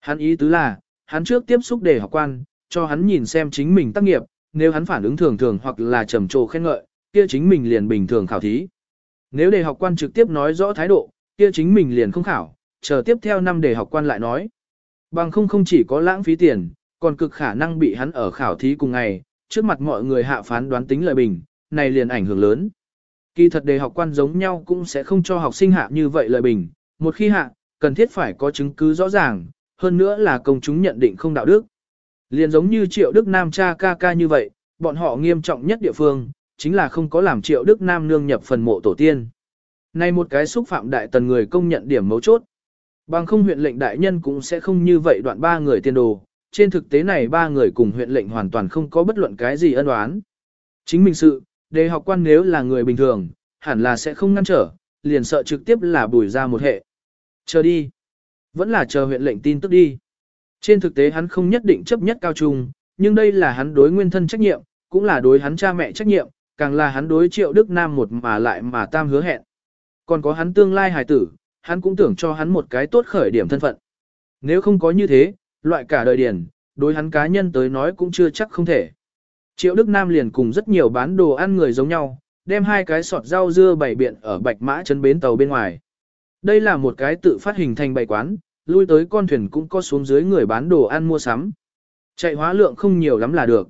Hắn ý tứ là, hắn trước tiếp xúc đề học quan, cho hắn nhìn xem chính mình tác nghiệp, nếu hắn phản ứng thường thường hoặc là trầm trồ khen ngợi, kia chính mình liền bình thường khảo thí. Nếu đề học quan trực tiếp nói rõ thái độ, kia chính mình liền không khảo, chờ tiếp theo năm đề học quan lại nói. Bằng không không chỉ có lãng phí tiền, còn cực khả năng bị hắn ở khảo thí cùng ngày, trước mặt mọi người hạ phán đoán tính lời bình, này liền ảnh hưởng lớn. Kỳ thật đề học quan giống nhau cũng sẽ không cho học sinh hạ như vậy lời bình, một khi hạ, cần thiết phải có chứng cứ rõ ràng, hơn nữa là công chúng nhận định không đạo đức. Liền giống như Triệu Đức Nam cha ca ca như vậy, bọn họ nghiêm trọng nhất địa phương, chính là không có làm Triệu Đức Nam nương nhập phần mộ tổ tiên. Này một cái xúc phạm đại tần người công nhận điểm mấu chốt. Bằng không huyện lệnh đại nhân cũng sẽ không như vậy đoạn ba người tiên đồ, trên thực tế này ba người cùng huyện lệnh hoàn toàn không có bất luận cái gì ân oán. Chính mình sự, đề học quan nếu là người bình thường, hẳn là sẽ không ngăn trở, liền sợ trực tiếp là bùi ra một hệ. Chờ đi. Vẫn là chờ huyện lệnh tin tức đi. Trên thực tế hắn không nhất định chấp nhất cao trung, nhưng đây là hắn đối nguyên thân trách nhiệm, cũng là đối hắn cha mẹ trách nhiệm, càng là hắn đối triệu Đức Nam một mà lại mà tam hứa hẹn. Còn có hắn tương lai hài tử, hắn cũng tưởng cho hắn một cái tốt khởi điểm thân phận. Nếu không có như thế, loại cả đời điển, đối hắn cá nhân tới nói cũng chưa chắc không thể. Triệu Đức Nam liền cùng rất nhiều bán đồ ăn người giống nhau, đem hai cái sọt rau dưa bày biện ở bạch mã chân bến tàu bên ngoài. Đây là một cái tự phát hình thành bày quán, lui tới con thuyền cũng có xuống dưới người bán đồ ăn mua sắm. Chạy hóa lượng không nhiều lắm là được.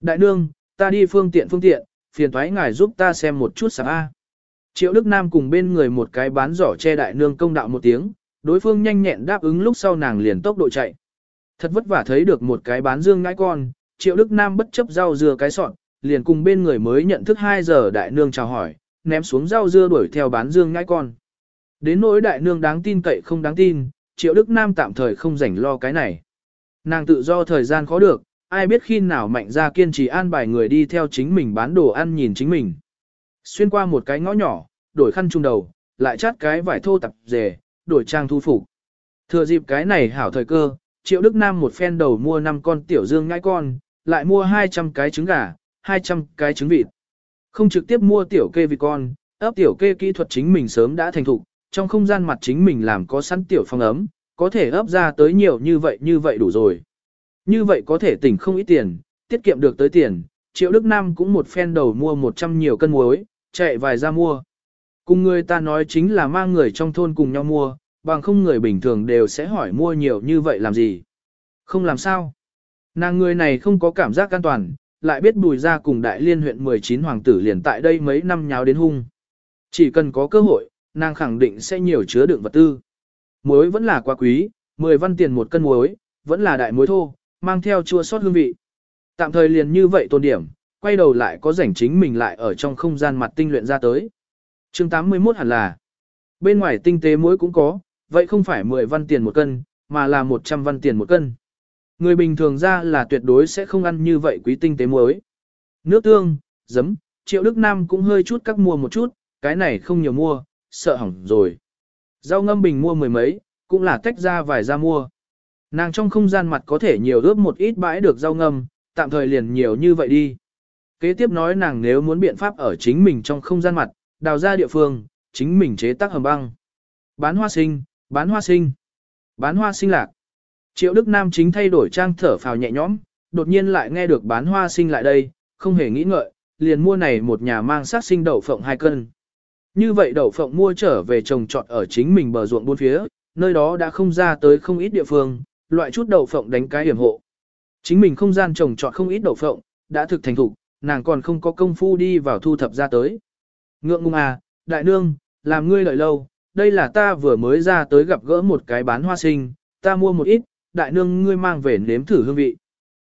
Đại nương, ta đi phương tiện phương tiện, phiền thoái ngài giúp ta xem một chút sạp A. Triệu Đức Nam cùng bên người một cái bán giỏ che đại nương công đạo một tiếng, đối phương nhanh nhẹn đáp ứng lúc sau nàng liền tốc độ chạy. Thật vất vả thấy được một cái bán dương ngãi con, Triệu Đức Nam bất chấp rau dưa cái sọn, liền cùng bên người mới nhận thức 2 giờ đại nương chào hỏi, ném xuống rau dưa đuổi theo bán dương ngãi con. Đến nỗi đại nương đáng tin cậy không đáng tin, Triệu Đức Nam tạm thời không rảnh lo cái này. Nàng tự do thời gian khó được, ai biết khi nào mạnh ra kiên trì an bài người đi theo chính mình bán đồ ăn nhìn chính mình. Xuyên qua một cái ngõ nhỏ, đổi khăn trung đầu, lại chát cái vải thô tập dề, đổi trang thu phục. Thừa dịp cái này hảo thời cơ, Triệu Đức Nam một phen đầu mua 5 con tiểu dương ngãi con, lại mua 200 cái trứng gà, 200 cái trứng vịt. Không trực tiếp mua tiểu kê vịt con, ấp tiểu kê kỹ thuật chính mình sớm đã thành thục, trong không gian mặt chính mình làm có sẵn tiểu phong ấm, có thể ấp ra tới nhiều như vậy như vậy đủ rồi. Như vậy có thể tỉnh không ít tiền, tiết kiệm được tới tiền, Triệu Đức Nam cũng một phen đầu mua 100 nhiều cân muối, chạy vài ra mua. Cùng người ta nói chính là mang người trong thôn cùng nhau mua, bằng không người bình thường đều sẽ hỏi mua nhiều như vậy làm gì. Không làm sao. Nàng người này không có cảm giác an toàn, lại biết bùi ra cùng đại liên huyện 19 hoàng tử liền tại đây mấy năm nháo đến hung. Chỉ cần có cơ hội, nàng khẳng định sẽ nhiều chứa đựng vật tư. Muối vẫn là quá quý, 10 văn tiền một cân muối, vẫn là đại muối thô, mang theo chua sót hương vị. Tạm thời liền như vậy tôn điểm, quay đầu lại có rảnh chính mình lại ở trong không gian mặt tinh luyện ra tới. chương 81 hẳn là, bên ngoài tinh tế muối cũng có, vậy không phải 10 văn tiền một cân, mà là 100 văn tiền một cân. Người bình thường ra là tuyệt đối sẽ không ăn như vậy quý tinh tế muối. Nước tương, giấm, triệu Đức Nam cũng hơi chút các mua một chút, cái này không nhiều mua, sợ hỏng rồi. Rau ngâm bình mua mười mấy, cũng là tách ra vài ra mua. Nàng trong không gian mặt có thể nhiều ướp một ít bãi được rau ngâm, tạm thời liền nhiều như vậy đi. Kế tiếp nói nàng nếu muốn biện pháp ở chính mình trong không gian mặt, đào ra địa phương, chính mình chế tác hầm băng. Bán hoa sinh, bán hoa sinh, bán hoa sinh lạc. Triệu Đức Nam chính thay đổi trang thở phào nhẹ nhõm, đột nhiên lại nghe được bán hoa sinh lại đây, không hề nghĩ ngợi, liền mua này một nhà mang sát sinh đậu phộng hai cân. Như vậy đậu phộng mua trở về trồng trọt ở chính mình bờ ruộng buôn phía, nơi đó đã không ra tới không ít địa phương, loại chút đậu phộng đánh cái hiểm hộ. Chính mình không gian trồng trọt không ít đậu phộng, đã thực thành thục, nàng còn không có công phu đi vào thu thập ra tới. Ngượng ngùng à, đại nương, làm ngươi đợi lâu, đây là ta vừa mới ra tới gặp gỡ một cái bán hoa sinh, ta mua một ít, đại nương ngươi mang về nếm thử hương vị.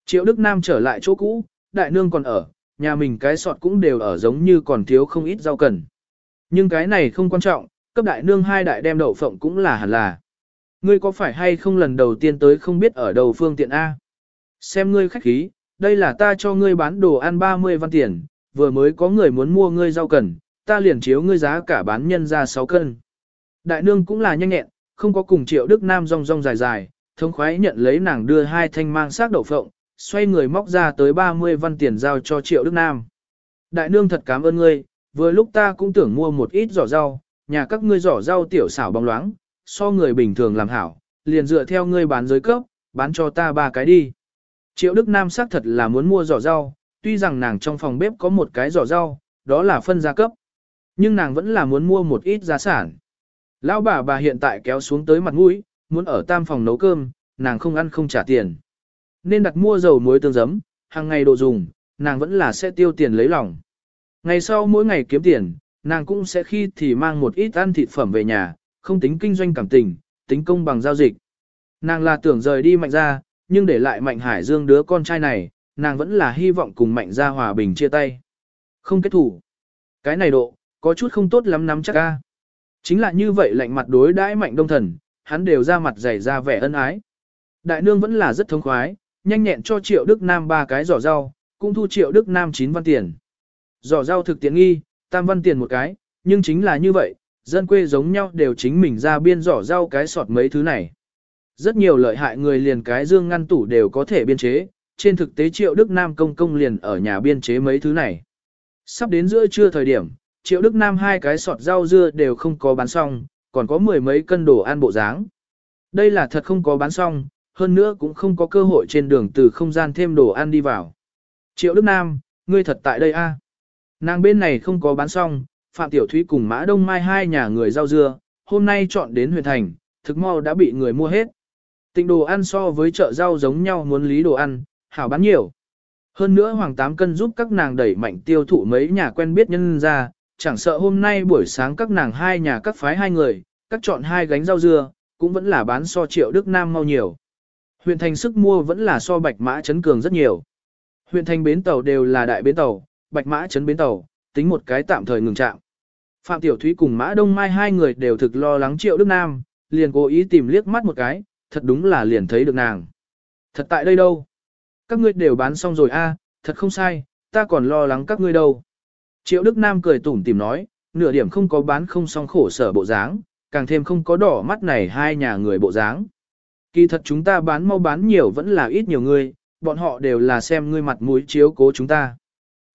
Triệu Đức Nam trở lại chỗ cũ, đại nương còn ở, nhà mình cái sọt cũng đều ở giống như còn thiếu không ít rau cần. Nhưng cái này không quan trọng, cấp đại nương hai đại đem đậu phộng cũng là hẳn là. Ngươi có phải hay không lần đầu tiên tới không biết ở đầu phương tiện A? Xem ngươi khách khí, đây là ta cho ngươi bán đồ ăn 30 văn tiền, vừa mới có người muốn mua ngươi rau cần, ta liền chiếu ngươi giá cả bán nhân ra 6 cân. Đại nương cũng là nhanh nhẹn, không có cùng triệu Đức Nam rong rong dài dài, thông khoái nhận lấy nàng đưa hai thanh mang xác đậu phộng, xoay người móc ra tới 30 văn tiền giao cho triệu Đức Nam. Đại nương thật cảm ơn ngươi, vừa lúc ta cũng tưởng mua một ít giỏ rau, nhà các ngươi giỏ rau tiểu xảo bóng loáng, so người bình thường làm hảo, liền dựa theo ngươi bán giới cấp, bán cho ta ba cái đi. Triệu Đức Nam xác thật là muốn mua giỏ rau, tuy rằng nàng trong phòng bếp có một cái giỏ rau, đó là phân gia cấp. Nhưng nàng vẫn là muốn mua một ít giá sản. Lão bà bà hiện tại kéo xuống tới mặt mũi, muốn ở tam phòng nấu cơm, nàng không ăn không trả tiền. Nên đặt mua dầu muối tương giấm, hàng ngày đồ dùng, nàng vẫn là sẽ tiêu tiền lấy lòng. Ngày sau mỗi ngày kiếm tiền, nàng cũng sẽ khi thì mang một ít ăn thịt phẩm về nhà, không tính kinh doanh cảm tình, tính công bằng giao dịch. Nàng là tưởng rời đi mạnh ra, nhưng để lại mạnh hải dương đứa con trai này, nàng vẫn là hy vọng cùng mạnh ra hòa bình chia tay. Không kết thủ. Cái này độ, có chút không tốt lắm nắm chắc ca. Chính là như vậy lạnh mặt đối đãi mạnh đông thần, hắn đều ra mặt dày ra vẻ ân ái. Đại nương vẫn là rất thông khoái, nhanh nhẹn cho triệu Đức Nam ba cái giỏ rau, cũng thu triệu Đức Nam 9 văn tiền. Giỏ rau thực tiện nghi, tam văn tiền một cái, nhưng chính là như vậy, dân quê giống nhau đều chính mình ra biên giỏ rau cái sọt mấy thứ này. Rất nhiều lợi hại người liền cái dương ngăn tủ đều có thể biên chế, trên thực tế Triệu Đức Nam công công liền ở nhà biên chế mấy thứ này. Sắp đến giữa trưa thời điểm, Triệu Đức Nam hai cái sọt rau dưa đều không có bán xong, còn có mười mấy cân đồ ăn bộ dáng. Đây là thật không có bán xong, hơn nữa cũng không có cơ hội trên đường từ không gian thêm đồ ăn đi vào. Triệu Đức Nam, ngươi thật tại đây a? Nàng bên này không có bán xong, Phạm Tiểu Thúy cùng Mã Đông Mai hai nhà người rau dưa, hôm nay chọn đến huyện thành, thực mau đã bị người mua hết. Tịnh đồ ăn so với chợ rau giống nhau muốn lý đồ ăn, hảo bán nhiều. Hơn nữa Hoàng Tám Cân giúp các nàng đẩy mạnh tiêu thụ mấy nhà quen biết nhân ra, chẳng sợ hôm nay buổi sáng các nàng hai nhà các phái hai người, các chọn hai gánh rau dưa, cũng vẫn là bán so triệu Đức Nam mau nhiều. Huyện thành sức mua vẫn là so bạch mã chấn cường rất nhiều. Huyện thành bến tàu đều là đại bến tàu, bạch mã chấn bến tàu, tính một cái tạm thời ngừng trạm. Phạm Tiểu Thúy cùng Mã Đông Mai hai người đều thực lo lắng triệu Đức Nam, liền cố ý tìm liếc mắt một cái, thật đúng là liền thấy được nàng. Thật tại đây đâu? Các ngươi đều bán xong rồi a, thật không sai, ta còn lo lắng các ngươi đâu. Triệu Đức Nam cười tủm tìm nói, nửa điểm không có bán không xong khổ sở bộ dáng, càng thêm không có đỏ mắt này hai nhà người bộ dáng. Kỳ thật chúng ta bán mau bán nhiều vẫn là ít nhiều người, bọn họ đều là xem ngươi mặt mũi chiếu cố chúng ta.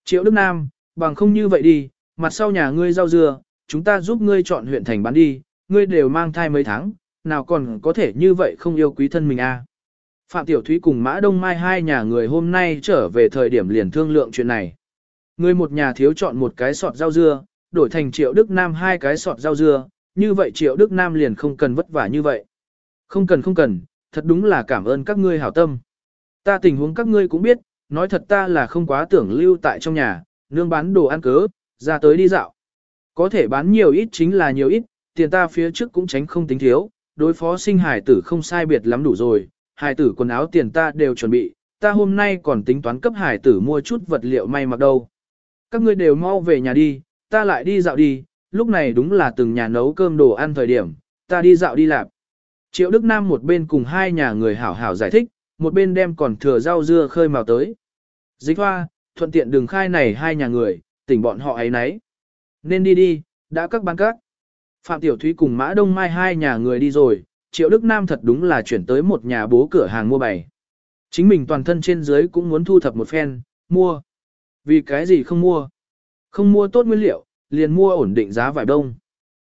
Triệu Đức Nam, bằng không như vậy đi, mặt sau nhà ngươi rau dưa, chúng ta giúp ngươi chọn huyện thành bán đi, ngươi đều mang thai mấy tháng, nào còn có thể như vậy không yêu quý thân mình a? À? Phạm Tiểu Thúy cùng Mã Đông Mai hai nhà người hôm nay trở về thời điểm liền thương lượng chuyện này. Người một nhà thiếu chọn một cái sọt rau dưa, đổi thành Triệu Đức Nam hai cái sọt rau dưa, như vậy Triệu Đức Nam liền không cần vất vả như vậy. Không cần không cần, thật đúng là cảm ơn các ngươi hảo tâm. Ta tình huống các ngươi cũng biết, nói thật ta là không quá tưởng lưu tại trong nhà, nương bán đồ ăn cớ, ra tới đi dạo. Có thể bán nhiều ít chính là nhiều ít, tiền ta phía trước cũng tránh không tính thiếu, đối phó sinh hải tử không sai biệt lắm đủ rồi, hải tử quần áo tiền ta đều chuẩn bị, ta hôm nay còn tính toán cấp hải tử mua chút vật liệu may mặc đâu. Các ngươi đều mau về nhà đi, ta lại đi dạo đi, lúc này đúng là từng nhà nấu cơm đồ ăn thời điểm, ta đi dạo đi lạp. Triệu Đức Nam một bên cùng hai nhà người hảo hảo giải thích, một bên đem còn thừa rau dưa khơi mào tới. Dịch hoa, thuận tiện đường khai này hai nhà người, tỉnh bọn họ ấy nấy. Nên đi đi, đã các bán các. Phạm Tiểu Thúy cùng Mã Đông Mai hai nhà người đi rồi, Triệu Đức Nam thật đúng là chuyển tới một nhà bố cửa hàng mua bày. Chính mình toàn thân trên dưới cũng muốn thu thập một phen, mua. Vì cái gì không mua? Không mua tốt nguyên liệu, liền mua ổn định giá vải đông.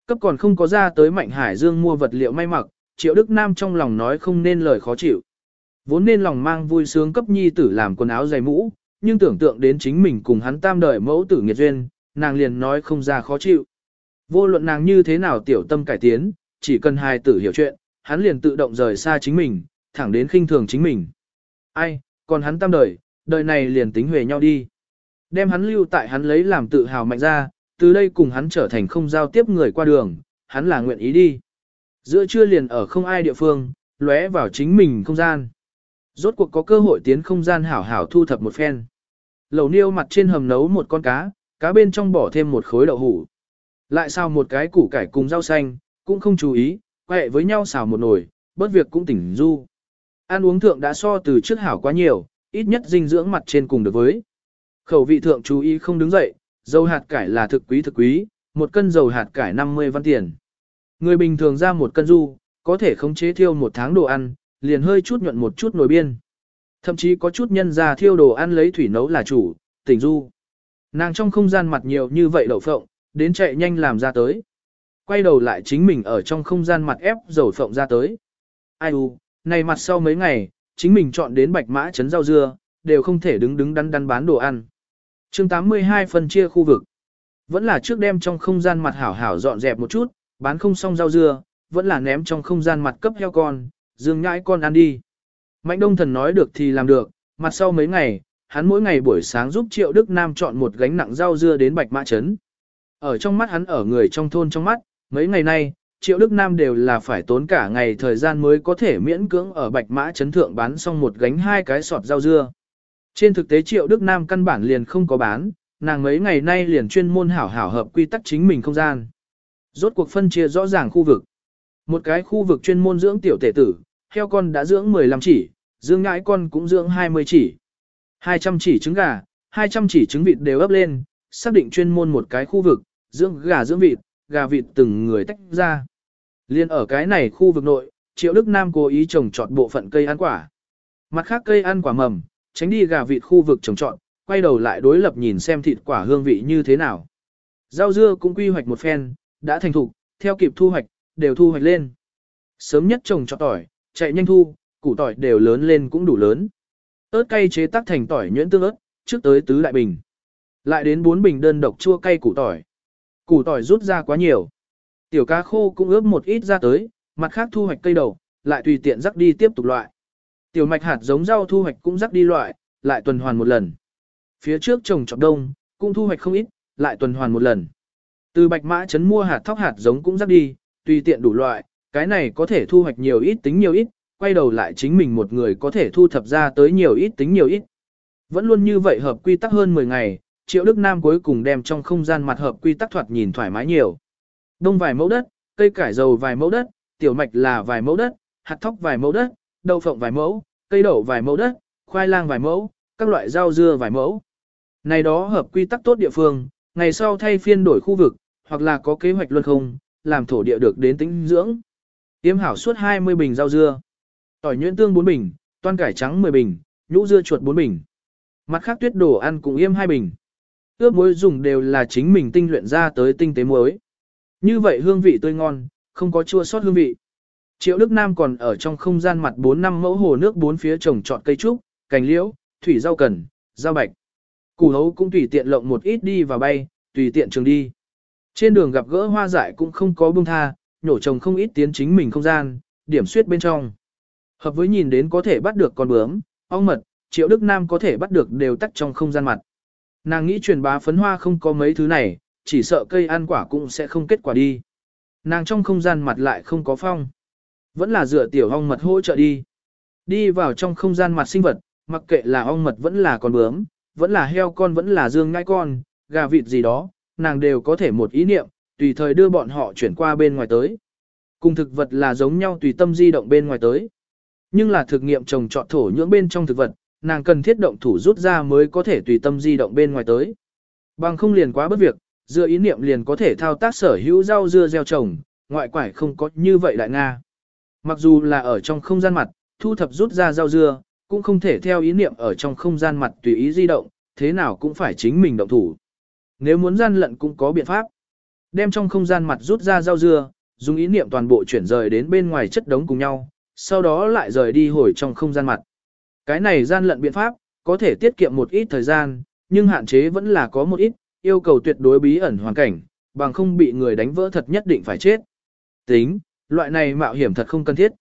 Cấp còn không có ra tới Mạnh Hải Dương mua vật liệu may mặc, Triệu Đức Nam trong lòng nói không nên lời khó chịu. Vốn nên lòng mang vui sướng cấp nhi tử làm quần áo dày mũ, nhưng tưởng tượng đến chính mình cùng hắn tam đời mẫu tử nghiệt duyên, nàng liền nói không ra khó chịu. Vô luận nàng như thế nào tiểu tâm cải tiến, chỉ cần hai tử hiểu chuyện, hắn liền tự động rời xa chính mình, thẳng đến khinh thường chính mình. Ai, còn hắn tam đời, đời này liền tính huề nhau đi. Đem hắn lưu tại hắn lấy làm tự hào mạnh ra, từ đây cùng hắn trở thành không giao tiếp người qua đường, hắn là nguyện ý đi. Giữa trưa liền ở không ai địa phương, lóe vào chính mình không gian. Rốt cuộc có cơ hội tiến không gian hảo hảo thu thập một phen. Lẩu niêu mặt trên hầm nấu một con cá, cá bên trong bỏ thêm một khối đậu hủ. Lại xào một cái củ cải cùng rau xanh, cũng không chú ý, quẹ với nhau xào một nồi, bớt việc cũng tỉnh du. Ăn uống thượng đã so từ trước hảo quá nhiều, ít nhất dinh dưỡng mặt trên cùng được với. Khẩu vị thượng chú ý không đứng dậy, dầu hạt cải là thực quý thực quý, một cân dầu hạt cải 50 văn tiền. Người bình thường ra một cân du, có thể khống chế thiêu một tháng đồ ăn, liền hơi chút nhuận một chút nồi biên. Thậm chí có chút nhân ra thiêu đồ ăn lấy thủy nấu là chủ, tỉnh du. Nàng trong không gian mặt nhiều như vậy đậu phộng, đến chạy nhanh làm ra tới. Quay đầu lại chính mình ở trong không gian mặt ép dầu phộng ra tới. Ai u, này mặt sau mấy ngày, chính mình chọn đến bạch mã chấn rau dưa, đều không thể đứng đứng đắn đắn bán đồ ăn chương 82 phần chia khu vực. Vẫn là trước đem trong không gian mặt hảo hảo dọn dẹp một chút, bán không xong rau dưa, vẫn là ném trong không gian mặt cấp heo con, dương nhãi con ăn đi. Mạnh đông thần nói được thì làm được, mặt sau mấy ngày, hắn mỗi ngày buổi sáng giúp Triệu Đức Nam chọn một gánh nặng rau dưa đến Bạch Mã Trấn. Ở trong mắt hắn ở người trong thôn trong mắt, mấy ngày nay, Triệu Đức Nam đều là phải tốn cả ngày thời gian mới có thể miễn cưỡng ở Bạch Mã Trấn Thượng bán xong một gánh hai cái sọt rau dưa. Trên thực tế Triệu Đức Nam căn bản liền không có bán, nàng mấy ngày nay liền chuyên môn hảo hảo hợp quy tắc chính mình không gian. Rốt cuộc phân chia rõ ràng khu vực. Một cái khu vực chuyên môn dưỡng tiểu tể tử, heo con đã dưỡng 15 chỉ, dương ngãi con cũng dưỡng 20 chỉ. 200 chỉ trứng gà, 200 chỉ trứng vịt đều ấp lên, xác định chuyên môn một cái khu vực, dưỡng gà dưỡng vịt, gà vịt từng người tách ra. Liên ở cái này khu vực nội, Triệu Đức Nam cố ý trồng trọt bộ phận cây ăn quả. Mặt khác cây ăn quả mầm, tránh đi gà vịt khu vực trồng trọt, quay đầu lại đối lập nhìn xem thịt quả hương vị như thế nào. Rau dưa cũng quy hoạch một phen, đã thành thục, theo kịp thu hoạch, đều thu hoạch lên. Sớm nhất trồng trọt tỏi, chạy nhanh thu, củ tỏi đều lớn lên cũng đủ lớn. ớt cay chế tác thành tỏi nhuyễn tương ớt, trước tới tứ đại bình. Lại đến bốn bình đơn độc chua cay củ tỏi. Củ tỏi rút ra quá nhiều. Tiểu cá khô cũng ướp một ít ra tới, mặt khác thu hoạch cây đầu, lại tùy tiện rắc đi tiếp tục loại. Tiểu mạch hạt giống rau thu hoạch cũng rắc đi loại, lại tuần hoàn một lần. Phía trước trồng trọt đông, cũng thu hoạch không ít, lại tuần hoàn một lần. Từ bạch mã chấn mua hạt thóc hạt giống cũng rắc đi, tùy tiện đủ loại, cái này có thể thu hoạch nhiều ít tính nhiều ít, quay đầu lại chính mình một người có thể thu thập ra tới nhiều ít tính nhiều ít. Vẫn luôn như vậy hợp quy tắc hơn 10 ngày, Triệu Đức Nam cuối cùng đem trong không gian mặt hợp quy tắc thoạt nhìn thoải mái nhiều. Đông vài mẫu đất, cây cải dầu vài mẫu đất, tiểu mạch là vài mẫu đất, hạt thóc vài mẫu đất, đậu phộng vài mẫu, cây đậu vài mẫu đất, khoai lang vài mẫu, các loại rau dưa vài mẫu. Này đó hợp quy tắc tốt địa phương, ngày sau thay phiên đổi khu vực, hoặc là có kế hoạch luân không, làm thổ địa được đến tính dưỡng. Tiêm hảo suốt 20 bình rau dưa, tỏi nhuyễn tương 4 bình, toan cải trắng 10 bình, nhũ dưa chuột 4 bình. Mặt khác tuyết đồ ăn cũng yêm 2 bình. Ướp muối dùng đều là chính mình tinh luyện ra tới tinh tế muối. Như vậy hương vị tươi ngon, không có chua sót hương vị. Triệu Đức Nam còn ở trong không gian mặt 4 năm mẫu hồ nước bốn phía trồng trọt cây trúc, cành liễu, thủy rau cần, rau bạch. Củ hấu cũng tùy tiện lộng một ít đi và bay, tùy tiện trường đi. Trên đường gặp gỡ hoa dại cũng không có buông tha, nhổ trồng không ít tiến chính mình không gian, điểm suyết bên trong. Hợp với nhìn đến có thể bắt được con bướm, ong mật, Triệu Đức Nam có thể bắt được đều tắt trong không gian mặt. Nàng nghĩ truyền bá phấn hoa không có mấy thứ này, chỉ sợ cây ăn quả cũng sẽ không kết quả đi. Nàng trong không gian mặt lại không có phong. Vẫn là dựa tiểu ong mật hỗ trợ đi. Đi vào trong không gian mặt sinh vật, mặc kệ là ong mật vẫn là con bướm, vẫn là heo con vẫn là dương ngai con, gà vịt gì đó, nàng đều có thể một ý niệm, tùy thời đưa bọn họ chuyển qua bên ngoài tới. Cùng thực vật là giống nhau tùy tâm di động bên ngoài tới. Nhưng là thực nghiệm trồng trọt thổ nhưỡng bên trong thực vật, nàng cần thiết động thủ rút ra mới có thể tùy tâm di động bên ngoài tới. Bằng không liền quá bất việc, dựa ý niệm liền có thể thao tác sở hữu rau dưa gieo trồng, ngoại quải không có như vậy đại Nga. Mặc dù là ở trong không gian mặt, thu thập rút ra rau dưa, cũng không thể theo ý niệm ở trong không gian mặt tùy ý di động, thế nào cũng phải chính mình động thủ. Nếu muốn gian lận cũng có biện pháp. Đem trong không gian mặt rút ra rau dưa, dùng ý niệm toàn bộ chuyển rời đến bên ngoài chất đống cùng nhau, sau đó lại rời đi hồi trong không gian mặt. Cái này gian lận biện pháp, có thể tiết kiệm một ít thời gian, nhưng hạn chế vẫn là có một ít, yêu cầu tuyệt đối bí ẩn hoàn cảnh, bằng không bị người đánh vỡ thật nhất định phải chết. Tính, loại này mạo hiểm thật không cần thiết.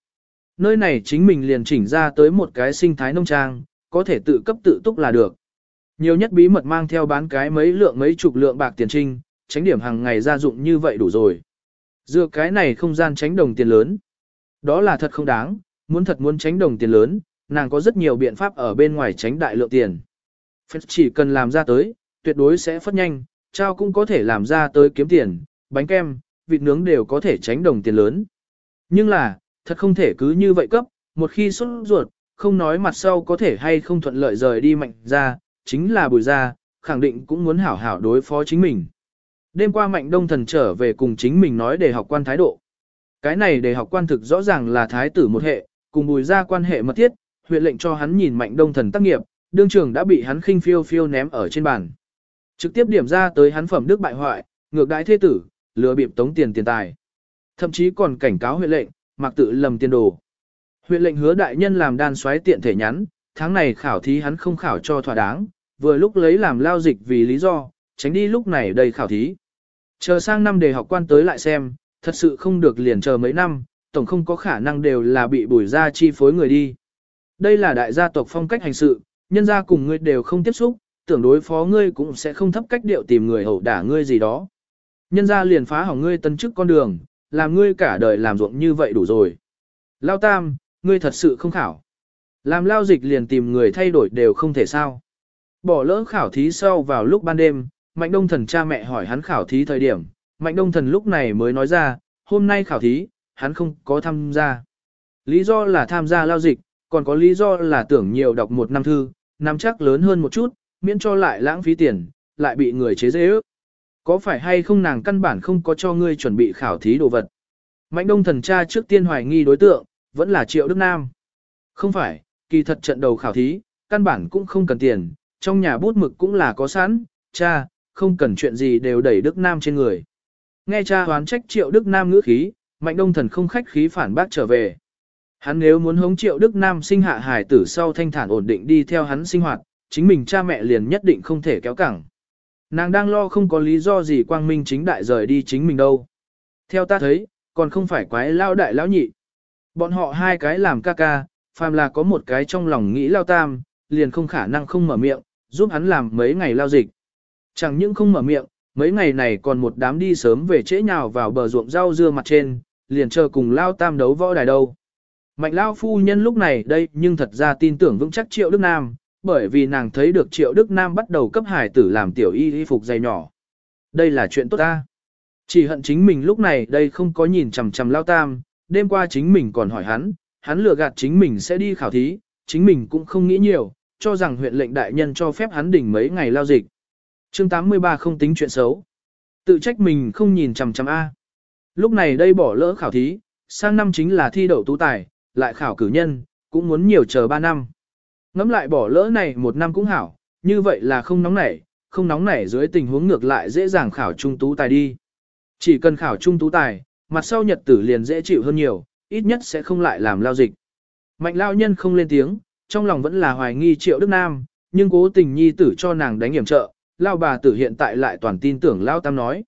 Nơi này chính mình liền chỉnh ra tới một cái sinh thái nông trang, có thể tự cấp tự túc là được. Nhiều nhất bí mật mang theo bán cái mấy lượng mấy chục lượng bạc tiền trinh, tránh điểm hàng ngày gia dụng như vậy đủ rồi. Dựa cái này không gian tránh đồng tiền lớn. Đó là thật không đáng, muốn thật muốn tránh đồng tiền lớn, nàng có rất nhiều biện pháp ở bên ngoài tránh đại lượng tiền. Phật chỉ cần làm ra tới, tuyệt đối sẽ phất nhanh, trao cũng có thể làm ra tới kiếm tiền, bánh kem, vịt nướng đều có thể tránh đồng tiền lớn. Nhưng là, thật không thể cứ như vậy cấp, một khi xuất ruột, không nói mặt sau có thể hay không thuận lợi rời đi mạnh ra, chính là bùi ra, khẳng định cũng muốn hảo hảo đối phó chính mình. Đêm qua mạnh đông thần trở về cùng chính mình nói để học quan thái độ. Cái này để học quan thực rõ ràng là thái tử một hệ, cùng bùi ra quan hệ mật thiết, huyện lệnh cho hắn nhìn mạnh đông thần tác nghiệp, đương trường đã bị hắn khinh phiêu phiêu ném ở trên bàn. Trực tiếp điểm ra tới hắn phẩm đức bại hoại, ngược đãi thế tử, lừa bịp tống tiền tiền tài. Thậm chí còn cảnh cáo huyện lệnh, mặc tự lầm tiền đồ. Huyện lệnh hứa đại nhân làm đan xoáy tiện thể nhắn, tháng này khảo thí hắn không khảo cho thỏa đáng, vừa lúc lấy làm lao dịch vì lý do, tránh đi lúc này đầy khảo thí. Chờ sang năm đề học quan tới lại xem, thật sự không được liền chờ mấy năm, tổng không có khả năng đều là bị bùi ra chi phối người đi. Đây là đại gia tộc phong cách hành sự, nhân gia cùng ngươi đều không tiếp xúc, tưởng đối phó ngươi cũng sẽ không thấp cách điệu tìm người hậu đả ngươi gì đó. Nhân gia liền phá hỏng ngươi tân chức con đường, làm ngươi cả đời làm ruộng như vậy đủ rồi. Lao tam, ngươi thật sự không khảo. Làm lao dịch liền tìm người thay đổi đều không thể sao. Bỏ lỡ khảo thí sau vào lúc ban đêm, Mạnh Đông Thần cha mẹ hỏi hắn khảo thí thời điểm, Mạnh Đông Thần lúc này mới nói ra, hôm nay khảo thí, hắn không có tham gia. Lý do là tham gia lao dịch, còn có lý do là tưởng nhiều đọc một năm thư, năm chắc lớn hơn một chút, miễn cho lại lãng phí tiền, lại bị người chế dễ ước. Có phải hay không nàng căn bản không có cho ngươi chuẩn bị khảo thí đồ vật? Mạnh đông thần cha trước tiên hoài nghi đối tượng, vẫn là Triệu Đức Nam. Không phải, kỳ thật trận đầu khảo thí, căn bản cũng không cần tiền, trong nhà bút mực cũng là có sẵn, cha, không cần chuyện gì đều đẩy Đức Nam trên người. Nghe cha hoán trách triệu Đức Nam ngữ khí, mạnh đông thần không khách khí phản bác trở về. Hắn nếu muốn hống triệu Đức Nam sinh hạ hải tử sau thanh thản ổn định đi theo hắn sinh hoạt, chính mình cha mẹ liền nhất định không thể kéo cẳng. Nàng đang lo không có lý do gì quang minh chính đại rời đi chính mình đâu. Theo ta thấy, còn không phải quái lao đại lão nhị. Bọn họ hai cái làm ca ca, phàm là có một cái trong lòng nghĩ lao tam, liền không khả năng không mở miệng, giúp hắn làm mấy ngày lao dịch. Chẳng những không mở miệng, mấy ngày này còn một đám đi sớm về trễ nhào vào bờ ruộng rau dưa mặt trên, liền chờ cùng lao tam đấu võ đài đâu. Mạnh lao phu nhân lúc này đây nhưng thật ra tin tưởng vững chắc triệu Đức Nam, bởi vì nàng thấy được triệu Đức Nam bắt đầu cấp hải tử làm tiểu y y phục dày nhỏ. Đây là chuyện tốt ta. Chỉ hận chính mình lúc này đây không có nhìn chằm chằm lao tam, đêm qua chính mình còn hỏi hắn, hắn lừa gạt chính mình sẽ đi khảo thí, chính mình cũng không nghĩ nhiều, cho rằng huyện lệnh đại nhân cho phép hắn đỉnh mấy ngày lao dịch. chương 83 không tính chuyện xấu. Tự trách mình không nhìn chằm chằm A. Lúc này đây bỏ lỡ khảo thí, sang năm chính là thi đậu tú tài, lại khảo cử nhân, cũng muốn nhiều chờ 3 năm. Ngắm lại bỏ lỡ này một năm cũng hảo, như vậy là không nóng nảy, không nóng nảy dưới tình huống ngược lại dễ dàng khảo trung tú tài đi. Chỉ cần khảo trung tú tài, mặt sau nhật tử liền dễ chịu hơn nhiều, ít nhất sẽ không lại làm lao dịch. Mạnh lao nhân không lên tiếng, trong lòng vẫn là hoài nghi triệu Đức Nam, nhưng cố tình nhi tử cho nàng đánh hiểm trợ, lao bà tử hiện tại lại toàn tin tưởng lao tam nói.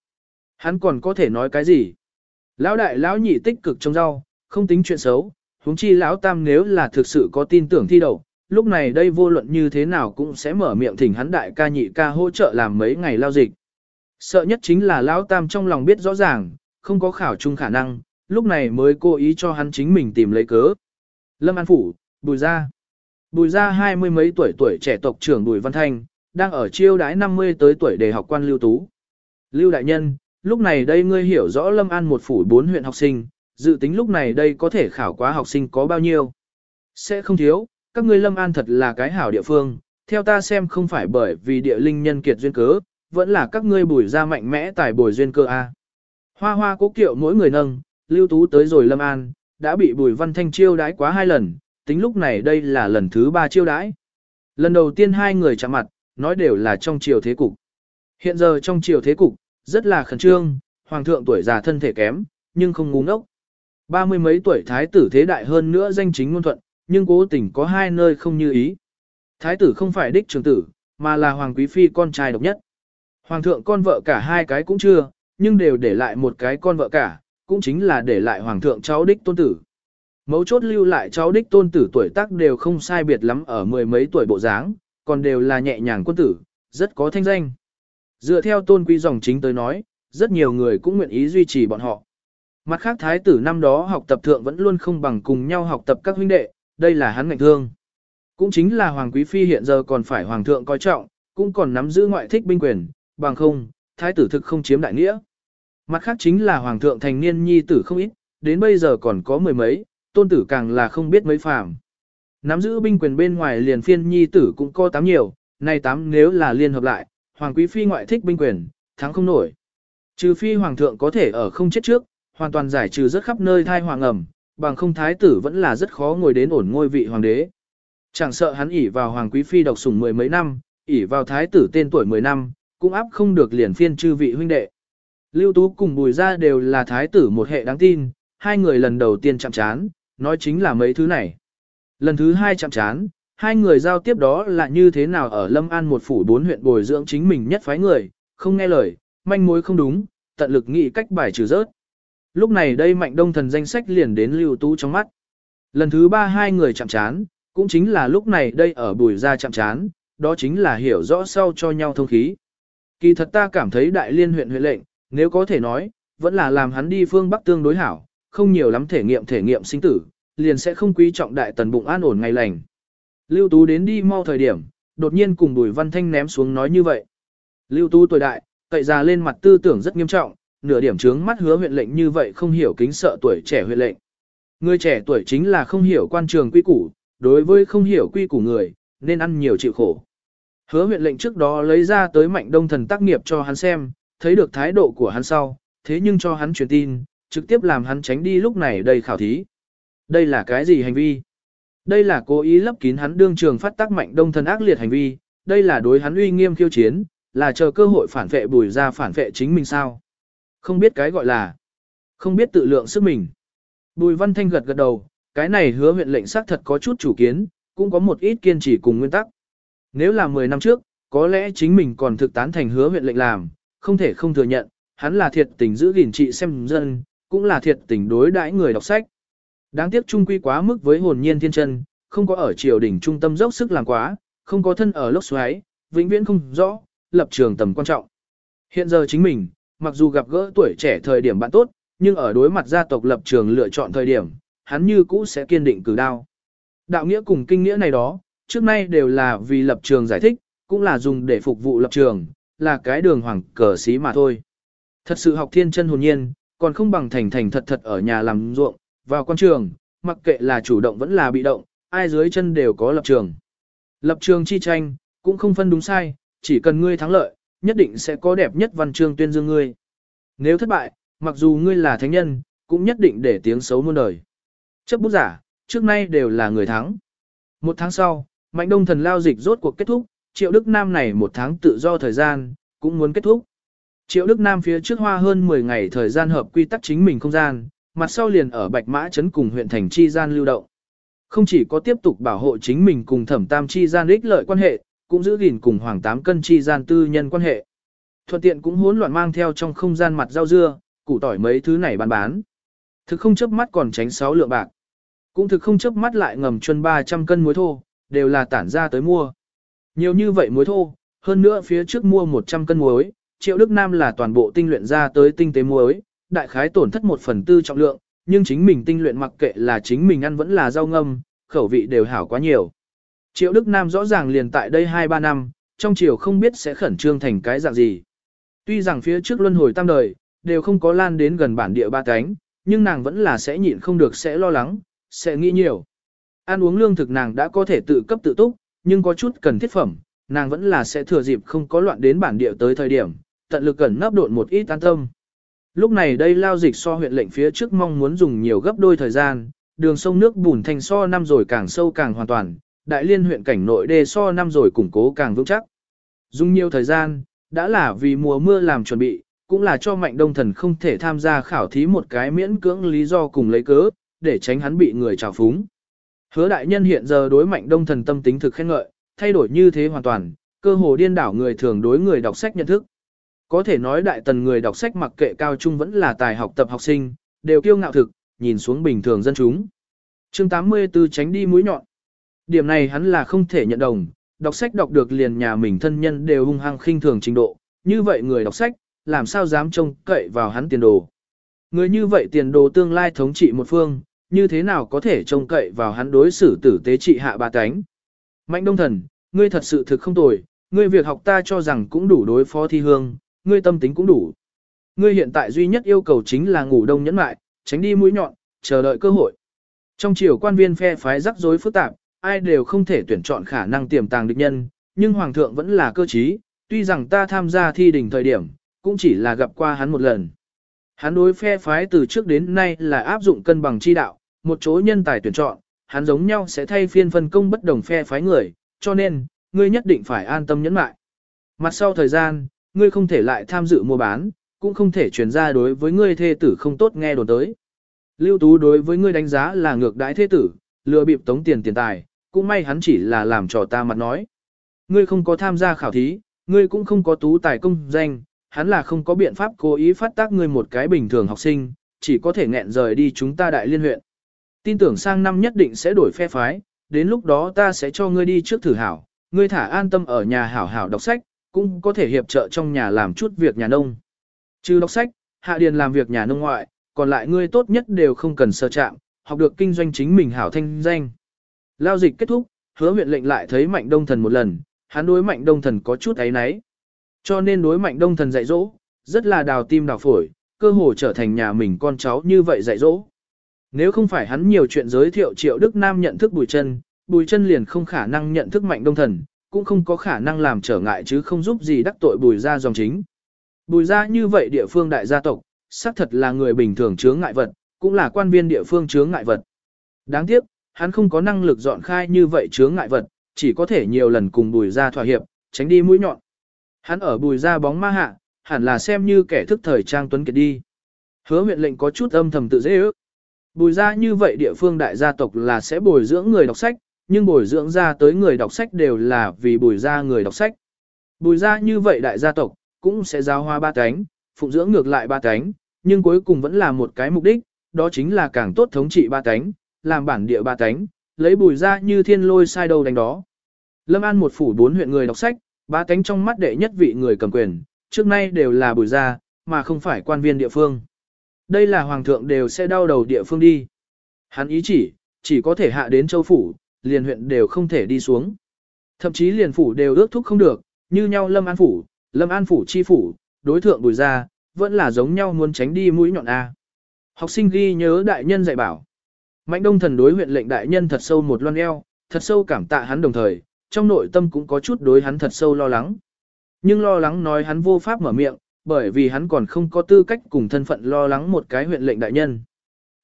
Hắn còn có thể nói cái gì? Lão đại lão nhị tích cực trong rau, không tính chuyện xấu, huống chi lão tam nếu là thực sự có tin tưởng thi đậu, lúc này đây vô luận như thế nào cũng sẽ mở miệng thỉnh hắn đại ca nhị ca hỗ trợ làm mấy ngày lao dịch. Sợ nhất chính là lão tam trong lòng biết rõ ràng, không có khảo chung khả năng, lúc này mới cố ý cho hắn chính mình tìm lấy cớ. Lâm An Phủ, Bùi Gia Bùi Gia hai mươi mấy tuổi tuổi trẻ tộc trưởng Bùi Văn Thanh, đang ở chiêu đái 50 tới tuổi để học quan lưu tú. Lưu Đại Nhân, lúc này đây ngươi hiểu rõ Lâm An một phủ bốn huyện học sinh, dự tính lúc này đây có thể khảo quá học sinh có bao nhiêu. Sẽ không thiếu, các ngươi Lâm An thật là cái hảo địa phương, theo ta xem không phải bởi vì địa linh nhân kiệt duyên cớ, vẫn là các ngươi bùi ra mạnh mẽ tài bồi duyên cơ a. Hoa hoa cố kiệu mỗi người nâng, lưu tú tới rồi Lâm An, đã bị bùi văn thanh chiêu đái quá hai lần, tính lúc này đây là lần thứ ba chiêu đái. Lần đầu tiên hai người chạm mặt, nói đều là trong triều thế cục. Hiện giờ trong triều thế cục, rất là khẩn trương, hoàng thượng tuổi già thân thể kém, nhưng không ngu ngốc. Ba mươi mấy tuổi thái tử thế đại hơn nữa danh chính ngôn thuận, nhưng cố tình có hai nơi không như ý. Thái tử không phải đích trưởng tử, mà là hoàng quý phi con trai độc nhất. Hoàng thượng con vợ cả hai cái cũng chưa, nhưng đều để lại một cái con vợ cả, cũng chính là để lại hoàng thượng cháu đích tôn tử. Mấu chốt lưu lại cháu đích tôn tử tuổi tác đều không sai biệt lắm ở mười mấy tuổi bộ dáng, còn đều là nhẹ nhàng quân tử, rất có thanh danh. Dựa theo tôn quý dòng chính tới nói, rất nhiều người cũng nguyện ý duy trì bọn họ. Mặt khác thái tử năm đó học tập thượng vẫn luôn không bằng cùng nhau học tập các huynh đệ, đây là hắn ngạnh thương. Cũng chính là Hoàng Quý Phi hiện giờ còn phải Hoàng thượng coi trọng, cũng còn nắm giữ ngoại thích binh quyền, bằng không, thái tử thực không chiếm đại nghĩa. Mặt khác chính là Hoàng thượng thành niên nhi tử không ít, đến bây giờ còn có mười mấy, tôn tử càng là không biết mấy phàm. Nắm giữ binh quyền bên ngoài liền phiên nhi tử cũng có tám nhiều, nay tám nếu là liên hợp lại, Hoàng Quý Phi ngoại thích binh quyền, thắng không nổi. Trừ phi Hoàng thượng có thể ở không chết trước, hoàn toàn giải trừ rất khắp nơi thai hoàng ẩm, bằng không thái tử vẫn là rất khó ngồi đến ổn ngôi vị hoàng đế. Chẳng sợ hắn ỉ vào hoàng quý phi độc sủng mười mấy năm, ỉ vào thái tử tên tuổi mười năm, cũng áp không được liền phiên chư vị huynh đệ. Lưu Tú cùng Bùi Gia đều là thái tử một hệ đáng tin, hai người lần đầu tiên chạm chán, nói chính là mấy thứ này. Lần thứ hai chạm chán, hai người giao tiếp đó là như thế nào ở Lâm An một phủ bốn huyện bồi dưỡng chính mình nhất phái người, không nghe lời, manh mối không đúng, tận lực nghĩ cách bài trừ rớt. Lúc này đây mạnh đông thần danh sách liền đến lưu tú trong mắt. Lần thứ ba hai người chạm chán, cũng chính là lúc này đây ở bùi ra chạm chán, đó chính là hiểu rõ sau cho nhau thông khí. Kỳ thật ta cảm thấy đại liên huyện huyện lệnh, nếu có thể nói, vẫn là làm hắn đi phương Bắc tương đối hảo, không nhiều lắm thể nghiệm thể nghiệm sinh tử, liền sẽ không quý trọng đại tần bụng an ổn ngày lành. Lưu Tú đến đi mau thời điểm, đột nhiên cùng Bùi Văn Thanh ném xuống nói như vậy. Lưu Tú tuổi đại, cậy già lên mặt tư tưởng rất nghiêm trọng, nửa điểm trướng mắt hứa huyện lệnh như vậy không hiểu kính sợ tuổi trẻ huyện lệnh. Người trẻ tuổi chính là không hiểu quan trường quy củ, đối với không hiểu quy củ người, nên ăn nhiều chịu khổ. Hứa huyện lệnh trước đó lấy ra tới mạnh đông thần tác nghiệp cho hắn xem, thấy được thái độ của hắn sau, thế nhưng cho hắn truyền tin, trực tiếp làm hắn tránh đi lúc này đầy khảo thí. Đây là cái gì hành vi? Đây là cố ý lấp kín hắn đương trường phát tác mạnh đông thần ác liệt hành vi, đây là đối hắn uy nghiêm khiêu chiến, là chờ cơ hội phản vệ bùi ra phản vệ chính mình sao. Không biết cái gọi là, không biết tự lượng sức mình. Bùi văn thanh gật gật đầu, cái này hứa huyện lệnh xác thật có chút chủ kiến, cũng có một ít kiên trì cùng nguyên tắc. Nếu là 10 năm trước, có lẽ chính mình còn thực tán thành hứa huyện lệnh làm, không thể không thừa nhận, hắn là thiệt tình giữ gìn trị xem dân, cũng là thiệt tình đối đãi người đọc sách. Đáng tiếc trung quy quá mức với hồn nhiên thiên chân, không có ở triều đình trung tâm dốc sức làm quá, không có thân ở lốc xoáy, vĩnh viễn không rõ, lập trường tầm quan trọng. Hiện giờ chính mình, mặc dù gặp gỡ tuổi trẻ thời điểm bạn tốt, nhưng ở đối mặt gia tộc lập trường lựa chọn thời điểm, hắn như cũ sẽ kiên định cử đao. Đạo nghĩa cùng kinh nghĩa này đó, trước nay đều là vì lập trường giải thích, cũng là dùng để phục vụ lập trường, là cái đường hoàng cờ xí mà thôi. Thật sự học thiên chân hồn nhiên, còn không bằng thành thành thật thật ở nhà làm ruộng, vào quan trường, mặc kệ là chủ động vẫn là bị động, ai dưới chân đều có lập trường. Lập trường chi tranh, cũng không phân đúng sai, chỉ cần ngươi thắng lợi, nhất định sẽ có đẹp nhất văn chương tuyên dương ngươi. Nếu thất bại, mặc dù ngươi là thánh nhân, cũng nhất định để tiếng xấu muôn đời. Chấp bút giả, trước nay đều là người thắng. Một tháng sau, Mạnh Đông Thần lao dịch rốt cuộc kết thúc, Triệu Đức Nam này một tháng tự do thời gian, cũng muốn kết thúc. Triệu Đức Nam phía trước hoa hơn 10 ngày thời gian hợp quy tắc chính mình không gian, mặt sau liền ở Bạch Mã Trấn cùng huyện thành chi gian lưu động. Không chỉ có tiếp tục bảo hộ chính mình cùng thẩm tam chi gian ích lợi quan hệ, cũng giữ gìn cùng hoàng tám cân chi gian tư nhân quan hệ. Thuận tiện cũng hỗn loạn mang theo trong không gian mặt rau dưa, củ tỏi mấy thứ này bán bán. Thực không chớp mắt còn tránh 6 lượng bạc. Cũng thực không chớp mắt lại ngầm chân 300 cân muối thô, đều là tản ra tới mua. Nhiều như vậy muối thô, hơn nữa phía trước mua 100 cân muối, Triệu Đức Nam là toàn bộ tinh luyện ra tới tinh tế muối, đại khái tổn thất một phần tư trọng lượng, nhưng chính mình tinh luyện mặc kệ là chính mình ăn vẫn là rau ngâm, khẩu vị đều hảo quá nhiều. Triệu Đức Nam rõ ràng liền tại đây 2-3 năm, trong chiều không biết sẽ khẩn trương thành cái dạng gì. Tuy rằng phía trước luân hồi tam đời, đều không có lan đến gần bản địa ba cánh, nhưng nàng vẫn là sẽ nhịn không được sẽ lo lắng, sẽ nghĩ nhiều. Ăn uống lương thực nàng đã có thể tự cấp tự túc, nhưng có chút cần thiết phẩm, nàng vẫn là sẽ thừa dịp không có loạn đến bản địa tới thời điểm, tận lực cần nấp độn một ít an tâm. Lúc này đây lao dịch so huyện lệnh phía trước mong muốn dùng nhiều gấp đôi thời gian, đường sông nước bùn thành so năm rồi càng sâu càng hoàn toàn, đại liên huyện cảnh nội đê so năm rồi củng cố càng vững chắc. Dùng nhiều thời gian, đã là vì mùa mưa làm chuẩn bị, cũng là cho mạnh đông thần không thể tham gia khảo thí một cái miễn cưỡng lý do cùng lấy cớ, để tránh hắn bị người trào phúng. Hứa đại nhân hiện giờ đối mạnh đông thần tâm tính thực khen ngợi, thay đổi như thế hoàn toàn, cơ hồ điên đảo người thường đối người đọc sách nhận thức. Có thể nói đại tần người đọc sách mặc kệ cao trung vẫn là tài học tập học sinh, đều kiêu ngạo thực, nhìn xuống bình thường dân chúng. chương 84 tránh đi mũi nhọn. Điểm này hắn là không thể nhận đồng, đọc sách đọc được liền nhà mình thân nhân đều hung hăng khinh thường trình độ, như vậy người đọc sách, làm sao dám trông cậy vào hắn tiền đồ. Người như vậy tiền đồ tương lai thống trị một phương, như thế nào có thể trông cậy vào hắn đối xử tử tế trị hạ ba cánh. Mạnh đông thần, ngươi thật sự thực không tồi, ngươi việc học ta cho rằng cũng đủ đối phó thi hương, ngươi tâm tính cũng đủ. Ngươi hiện tại duy nhất yêu cầu chính là ngủ đông nhẫn mại, tránh đi mũi nhọn, chờ đợi cơ hội. Trong chiều quan viên phe phái rắc rối phức tạp, ai đều không thể tuyển chọn khả năng tiềm tàng địch nhân, nhưng hoàng thượng vẫn là cơ trí, tuy rằng ta tham gia thi đỉnh thời điểm, cũng chỉ là gặp qua hắn một lần. Hắn đối phe phái từ trước đến nay là áp dụng cân bằng chi đạo, một chỗ nhân tài tuyển chọn, hắn giống nhau sẽ thay phiên phân công bất đồng phe phái người, cho nên, ngươi nhất định phải an tâm nhẫn mại. Mặt sau thời gian, ngươi không thể lại tham dự mua bán, cũng không thể truyền ra đối với ngươi thê tử không tốt nghe đồn tới. Lưu Tú đối với ngươi đánh giá là ngược đãi thê tử, lừa bịp tống tiền tiền tài, cũng may hắn chỉ là làm trò ta mặt nói. Ngươi không có tham gia khảo thí, ngươi cũng không có tú tài công danh, hắn là không có biện pháp cố ý phát tác ngươi một cái bình thường học sinh, chỉ có thể nghẹn rời đi chúng ta đại liên huyện. Tin tưởng sang năm nhất định sẽ đổi phe phái, đến lúc đó ta sẽ cho ngươi đi trước thử hảo, ngươi thả an tâm ở nhà hảo hảo đọc sách, cũng có thể hiệp trợ trong nhà làm chút việc nhà nông. Trừ đọc sách, hạ điền làm việc nhà nông ngoại, còn lại ngươi tốt nhất đều không cần sơ chạm, học được kinh doanh chính mình hảo thanh danh. Lao dịch kết thúc, hứa huyện lệnh lại thấy mạnh đông thần một lần, hắn đối mạnh đông thần có chút ấy náy. Cho nên đối mạnh đông thần dạy dỗ, rất là đào tim đào phổi, cơ hồ trở thành nhà mình con cháu như vậy dạy dỗ. Nếu không phải hắn nhiều chuyện giới thiệu triệu Đức Nam nhận thức bùi chân, bùi chân liền không khả năng nhận thức mạnh đông thần, cũng không có khả năng làm trở ngại chứ không giúp gì đắc tội bùi ra dòng chính. Bùi ra như vậy địa phương đại gia tộc, xác thật là người bình thường chướng ngại vật, cũng là quan viên địa phương chướng ngại vật. Đáng tiếc, hắn không có năng lực dọn khai như vậy chướng ngại vật, chỉ có thể nhiều lần cùng bùi ra thỏa hiệp, tránh đi mũi nhọn. Hắn ở bùi ra bóng ma hạ, hẳn là xem như kẻ thức thời trang tuấn kiệt đi. Hứa huyện lệnh có chút âm thầm tự dễ ước. Bùi ra như vậy địa phương đại gia tộc là sẽ bồi dưỡng người đọc sách, nhưng bồi dưỡng ra tới người đọc sách đều là vì bùi ra người đọc sách. Bùi ra như vậy đại gia tộc, cũng sẽ giao hoa ba cánh, phụng dưỡng ngược lại ba cánh, nhưng cuối cùng vẫn là một cái mục đích, đó chính là càng tốt thống trị ba cánh, làm bản địa ba tánh, lấy bùi ra như thiên lôi sai đầu đánh đó. Lâm An một phủ bốn huyện người đọc sách, ba tánh trong mắt đệ nhất vị người cầm quyền, trước nay đều là bùi ra, mà không phải quan viên địa phương. Đây là hoàng thượng đều sẽ đau đầu địa phương đi. Hắn ý chỉ, chỉ có thể hạ đến châu phủ, liền huyện đều không thể đi xuống. Thậm chí liền phủ đều ước thúc không được, như nhau Lâm An phủ, Lâm An phủ chi phủ, đối thượng bùi ra, vẫn là giống nhau muốn tránh đi mũi nhọn A. Học sinh ghi nhớ đại nhân dạy bảo. Mạnh đông thần đối huyện lệnh đại nhân thật sâu một loan eo, thật sâu cảm tạ hắn đồng thời, trong nội tâm cũng có chút đối hắn thật sâu lo lắng. Nhưng lo lắng nói hắn vô pháp mở miệng, bởi vì hắn còn không có tư cách cùng thân phận lo lắng một cái huyện lệnh đại nhân.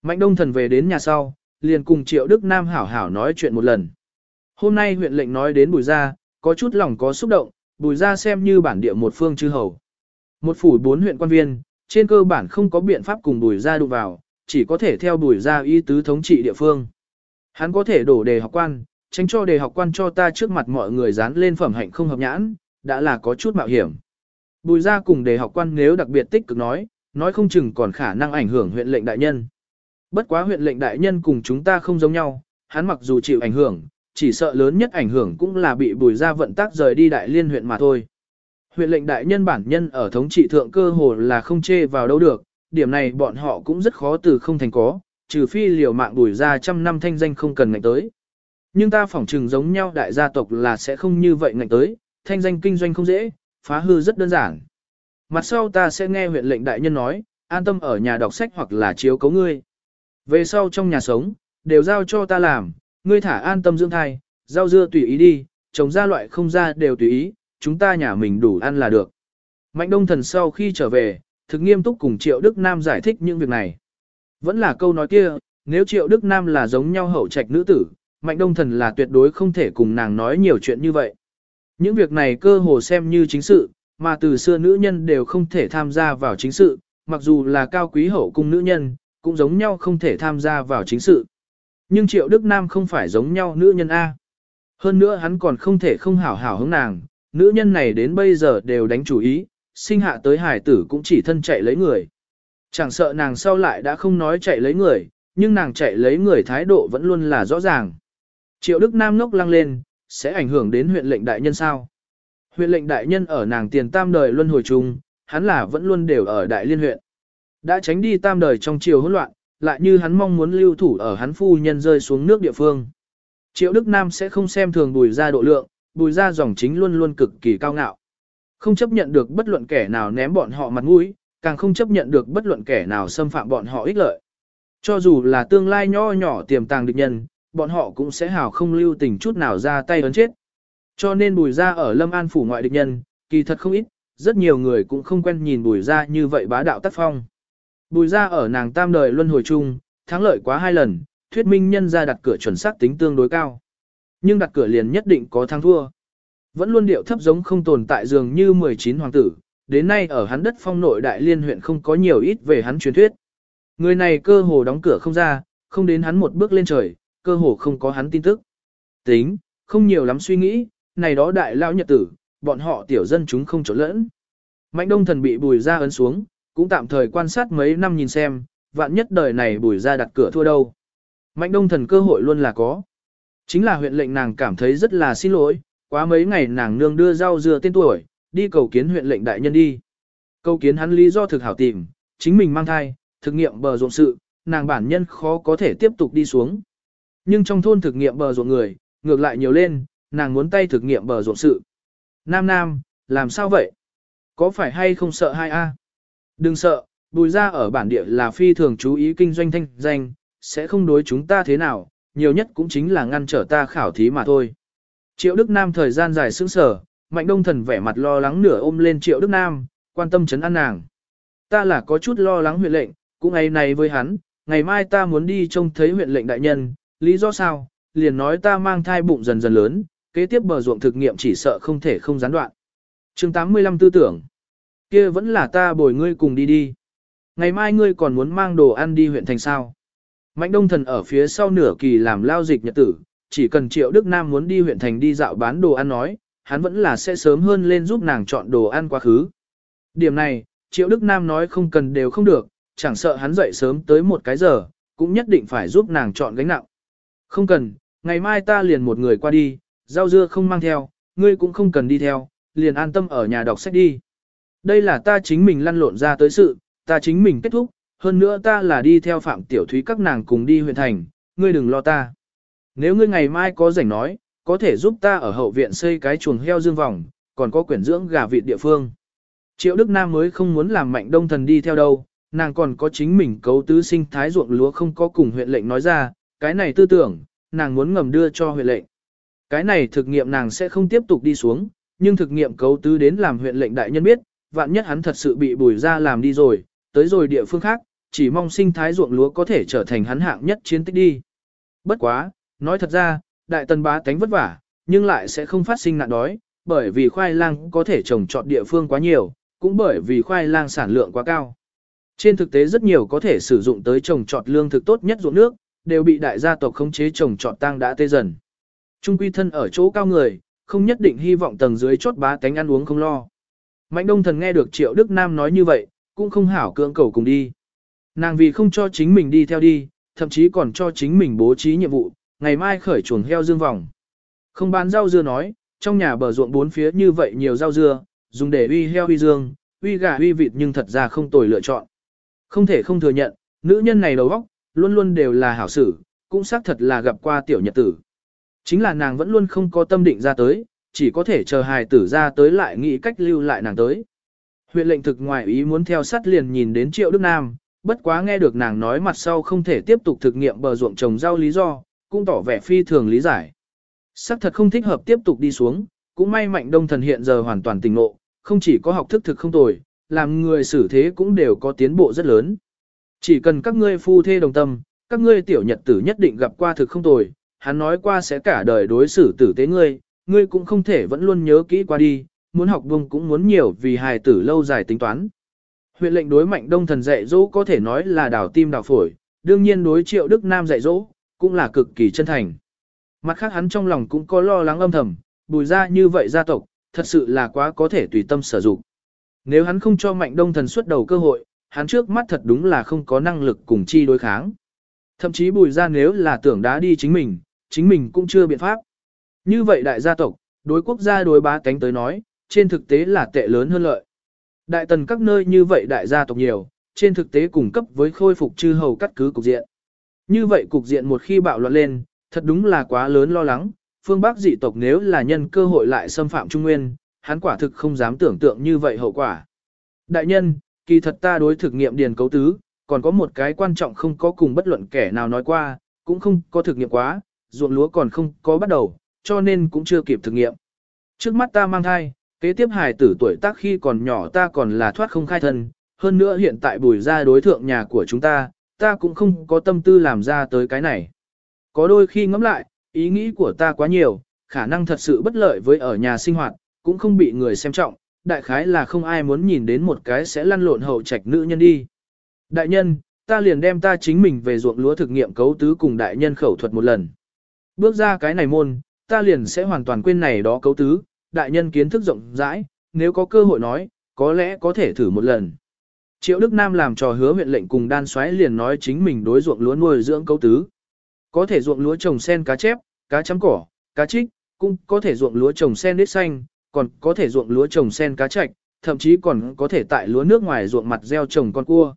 Mạnh đông thần về đến nhà sau, liền cùng triệu Đức Nam hảo hảo nói chuyện một lần. Hôm nay huyện lệnh nói đến bùi gia, có chút lòng có xúc động, bùi gia xem như bản địa một phương chư hầu. Một phủ bốn huyện quan viên, trên cơ bản không có biện pháp cùng bùi gia đụng vào, chỉ có thể theo bùi Ra y tứ thống trị địa phương. Hắn có thể đổ đề học quan, tránh cho đề học quan cho ta trước mặt mọi người dán lên phẩm hạnh không hợp nhãn, đã là có chút mạo hiểm. Bùi gia cùng đề học quan nếu đặc biệt tích cực nói, nói không chừng còn khả năng ảnh hưởng huyện lệnh đại nhân. Bất quá huyện lệnh đại nhân cùng chúng ta không giống nhau, hắn mặc dù chịu ảnh hưởng, chỉ sợ lớn nhất ảnh hưởng cũng là bị bùi gia vận tác rời đi đại liên huyện mà thôi. Huyện lệnh đại nhân bản nhân ở thống trị thượng cơ hồ là không chê vào đâu được, điểm này bọn họ cũng rất khó từ không thành có, trừ phi liều mạng đuổi ra trăm năm thanh danh không cần ngạnh tới. Nhưng ta phỏng trừng giống nhau đại gia tộc là sẽ không như vậy ngạnh tới, thanh danh kinh doanh không dễ, phá hư rất đơn giản. Mặt sau ta sẽ nghe huyện lệnh đại nhân nói, an tâm ở nhà đọc sách hoặc là chiếu cấu ngươi. Về sau trong nhà sống, đều giao cho ta làm, ngươi thả an tâm dưỡng thai, rau dưa tùy ý đi, trồng ra loại không ra đều tùy ý, chúng ta nhà mình đủ ăn là được. Mạnh đông thần sau khi trở về, thực nghiêm túc cùng Triệu Đức Nam giải thích những việc này. Vẫn là câu nói kia, nếu Triệu Đức Nam là giống nhau hậu trạch nữ tử, Mạnh đông thần là tuyệt đối không thể cùng nàng nói nhiều chuyện như vậy. Những việc này cơ hồ xem như chính sự, mà từ xưa nữ nhân đều không thể tham gia vào chính sự, mặc dù là cao quý hậu cung nữ nhân, cũng giống nhau không thể tham gia vào chính sự. Nhưng Triệu Đức Nam không phải giống nhau nữ nhân A. Hơn nữa hắn còn không thể không hảo hảo hướng nàng, nữ nhân này đến bây giờ đều đánh chủ ý, sinh hạ tới hải tử cũng chỉ thân chạy lấy người. Chẳng sợ nàng sau lại đã không nói chạy lấy người, nhưng nàng chạy lấy người thái độ vẫn luôn là rõ ràng. Triệu Đức Nam ngốc lăng lên, sẽ ảnh hưởng đến huyện lệnh đại nhân sao? Huyện lệnh đại nhân ở nàng tiền tam đời luân hồi chung, hắn là vẫn luôn đều ở đại liên huyện. Đã tránh đi tam đời trong chiều hỗn loạn, lại như hắn mong muốn lưu thủ ở hắn phu nhân rơi xuống nước địa phương. Triệu Đức Nam sẽ không xem thường bùi ra độ lượng, bùi ra dòng chính luôn luôn cực kỳ cao ngạo. Không chấp nhận được bất luận kẻ nào ném bọn họ mặt mũi, càng không chấp nhận được bất luận kẻ nào xâm phạm bọn họ ích lợi. Cho dù là tương lai nho nhỏ tiềm tàng địch nhân, bọn họ cũng sẽ hào không lưu tình chút nào ra tay ấn chết. Cho nên bùi ra ở Lâm An phủ ngoại địch nhân, kỳ thật không ít, rất nhiều người cũng không quen nhìn bùi ra như vậy bá đạo tác phong. Bùi ra ở nàng tam đời luân hồi chung, thắng lợi quá hai lần, thuyết minh nhân ra đặt cửa chuẩn xác tính tương đối cao. Nhưng đặt cửa liền nhất định có thắng thua. Vẫn luôn điệu thấp giống không tồn tại dường như 19 hoàng tử, đến nay ở hắn đất phong nội đại liên huyện không có nhiều ít về hắn truyền thuyết. Người này cơ hồ đóng cửa không ra, không đến hắn một bước lên trời, cơ hồ không có hắn tin tức. Tính, không nhiều lắm suy nghĩ, này đó đại lao nhật tử, bọn họ tiểu dân chúng không trốn lẫn. Mạnh đông thần bị bùi ra ấn xuống, cũng tạm thời quan sát mấy năm nhìn xem, vạn nhất đời này bùi ra đặt cửa thua đâu. Mạnh đông thần cơ hội luôn là có. Chính là huyện lệnh nàng cảm thấy rất là xin lỗi, quá mấy ngày nàng nương đưa rau dưa tên tuổi, đi cầu kiến huyện lệnh đại nhân đi. Cầu kiến hắn lý do thực hảo tìm, chính mình mang thai, thực nghiệm bờ ruộng sự, nàng bản nhân khó có thể tiếp tục đi xuống. Nhưng trong thôn thực nghiệm bờ ruộng người, ngược lại nhiều lên, nàng muốn tay thực nghiệm bờ ruộng sự. Nam Nam, làm sao vậy? Có phải hay không sợ hai a? Đừng sợ, bùi ra ở bản địa là phi thường chú ý kinh doanh thanh danh, sẽ không đối chúng ta thế nào, nhiều nhất cũng chính là ngăn trở ta khảo thí mà thôi. Triệu Đức Nam thời gian dài sững sở, Mạnh Đông Thần vẻ mặt lo lắng nửa ôm lên Triệu Đức Nam, quan tâm chấn an nàng. Ta là có chút lo lắng huyện lệnh, cũng ngày này với hắn, ngày mai ta muốn đi trông thấy huyện lệnh đại nhân, lý do sao, liền nói ta mang thai bụng dần dần lớn, kế tiếp bờ ruộng thực nghiệm chỉ sợ không thể không gián đoạn. chương 85 tư tưởng, kia vẫn là ta bồi ngươi cùng đi đi. Ngày mai ngươi còn muốn mang đồ ăn đi huyện thành sao. Mạnh đông thần ở phía sau nửa kỳ làm lao dịch nhật tử, chỉ cần triệu Đức Nam muốn đi huyện thành đi dạo bán đồ ăn nói, hắn vẫn là sẽ sớm hơn lên giúp nàng chọn đồ ăn quá khứ. Điểm này, triệu Đức Nam nói không cần đều không được, chẳng sợ hắn dậy sớm tới một cái giờ, cũng nhất định phải giúp nàng chọn gánh nặng. Không cần, ngày mai ta liền một người qua đi, rau dưa không mang theo, ngươi cũng không cần đi theo, liền an tâm ở nhà đọc sách đi. Đây là ta chính mình lăn lộn ra tới sự, ta chính mình kết thúc, hơn nữa ta là đi theo Phạm Tiểu Thúy các nàng cùng đi huyện thành, ngươi đừng lo ta. Nếu ngươi ngày mai có rảnh nói, có thể giúp ta ở hậu viện xây cái chuồng heo dương vòng, còn có quyển dưỡng gà vịt địa phương. Triệu Đức Nam mới không muốn làm mạnh đông thần đi theo đâu, nàng còn có chính mình cấu tứ sinh thái ruộng lúa không có cùng huyện lệnh nói ra, cái này tư tưởng, nàng muốn ngầm đưa cho huyện lệnh. Cái này thực nghiệm nàng sẽ không tiếp tục đi xuống, nhưng thực nghiệm cấu tứ đến làm huyện lệnh đại nhân biết, vạn nhất hắn thật sự bị bùi ra làm đi rồi, tới rồi địa phương khác, chỉ mong sinh thái ruộng lúa có thể trở thành hắn hạng nhất chiến tích đi. Bất quá, nói thật ra, đại tần bá tánh vất vả, nhưng lại sẽ không phát sinh nạn đói, bởi vì khoai lang có thể trồng trọt địa phương quá nhiều, cũng bởi vì khoai lang sản lượng quá cao. Trên thực tế rất nhiều có thể sử dụng tới trồng trọt lương thực tốt nhất ruộng nước, đều bị đại gia tộc khống chế trồng trọt tăng đã tê dần. Trung quy thân ở chỗ cao người, không nhất định hy vọng tầng dưới chốt bá tánh ăn uống không lo. Mạnh đông thần nghe được Triệu Đức Nam nói như vậy, cũng không hảo cưỡng cầu cùng đi. Nàng vì không cho chính mình đi theo đi, thậm chí còn cho chính mình bố trí nhiệm vụ, ngày mai khởi chuồng heo dương vòng. Không bán rau dưa nói, trong nhà bờ ruộng bốn phía như vậy nhiều rau dưa, dùng để uy heo uy dương, uy gà uy vịt nhưng thật ra không tồi lựa chọn. Không thể không thừa nhận, nữ nhân này đầu óc, luôn luôn đều là hảo sử, cũng xác thật là gặp qua tiểu nhật tử. Chính là nàng vẫn luôn không có tâm định ra tới, chỉ có thể chờ hài tử ra tới lại nghĩ cách lưu lại nàng tới. Huyện lệnh thực ngoài ý muốn theo sát liền nhìn đến Triệu Đức Nam, bất quá nghe được nàng nói mặt sau không thể tiếp tục thực nghiệm bờ ruộng trồng rau lý do, cũng tỏ vẻ phi thường lý giải. Sắc thật không thích hợp tiếp tục đi xuống, cũng may mạnh đông thần hiện giờ hoàn toàn tỉnh ngộ, không chỉ có học thức thực không tồi, làm người xử thế cũng đều có tiến bộ rất lớn. Chỉ cần các ngươi phu thê đồng tâm, các ngươi tiểu nhật tử nhất định gặp qua thực không tồi, hắn nói qua sẽ cả đời đối xử tử tế ngươi, ngươi cũng không thể vẫn luôn nhớ kỹ qua đi, muốn học bông cũng muốn nhiều vì hài tử lâu dài tính toán. Huyện lệnh đối mạnh đông thần dạy dỗ có thể nói là đảo tim đảo phổi, đương nhiên đối triệu Đức Nam dạy dỗ, cũng là cực kỳ chân thành. Mặt khác hắn trong lòng cũng có lo lắng âm thầm, bùi ra như vậy gia tộc, thật sự là quá có thể tùy tâm sử dụng. Nếu hắn không cho mạnh đông thần xuất đầu cơ hội, hắn trước mắt thật đúng là không có năng lực cùng chi đối kháng. Thậm chí bùi ra nếu là tưởng đá đi chính mình, chính mình cũng chưa biện pháp. Như vậy đại gia tộc, đối quốc gia đối bá cánh tới nói, trên thực tế là tệ lớn hơn lợi. Đại tần các nơi như vậy đại gia tộc nhiều, trên thực tế cung cấp với khôi phục chư hầu cắt cứ cục diện. Như vậy cục diện một khi bạo loạn lên, thật đúng là quá lớn lo lắng, phương Bắc dị tộc nếu là nhân cơ hội lại xâm phạm Trung Nguyên, hắn quả thực không dám tưởng tượng như vậy hậu quả. Đại nhân, kỳ thật ta đối thực nghiệm điền cấu tứ, còn có một cái quan trọng không có cùng bất luận kẻ nào nói qua, cũng không có thực nghiệm quá, ruộng lúa còn không có bắt đầu, cho nên cũng chưa kịp thực nghiệm. Trước mắt ta mang thai, kế tiếp hài tử tuổi tác khi còn nhỏ ta còn là thoát không khai thân, hơn nữa hiện tại bùi ra đối thượng nhà của chúng ta, ta cũng không có tâm tư làm ra tới cái này. Có đôi khi ngẫm lại, ý nghĩ của ta quá nhiều, khả năng thật sự bất lợi với ở nhà sinh hoạt, cũng không bị người xem trọng, đại khái là không ai muốn nhìn đến một cái sẽ lăn lộn hậu trạch nữ nhân đi. Đại nhân, ta liền đem ta chính mình về ruộng lúa thực nghiệm cấu tứ cùng đại nhân khẩu thuật một lần. Bước ra cái này môn, ta liền sẽ hoàn toàn quên này đó cấu tứ, đại nhân kiến thức rộng rãi, nếu có cơ hội nói, có lẽ có thể thử một lần. Triệu Đức Nam làm trò hứa huyện lệnh cùng đan xoáy liền nói chính mình đối ruộng lúa nuôi dưỡng cấu tứ. Có thể ruộng lúa trồng sen cá chép, cá chấm cỏ, cá trích, cũng có thể ruộng lúa trồng sen đít xanh, còn có thể ruộng lúa trồng sen cá trạch, thậm chí còn có thể tại lúa nước ngoài ruộng mặt gieo trồng con cua.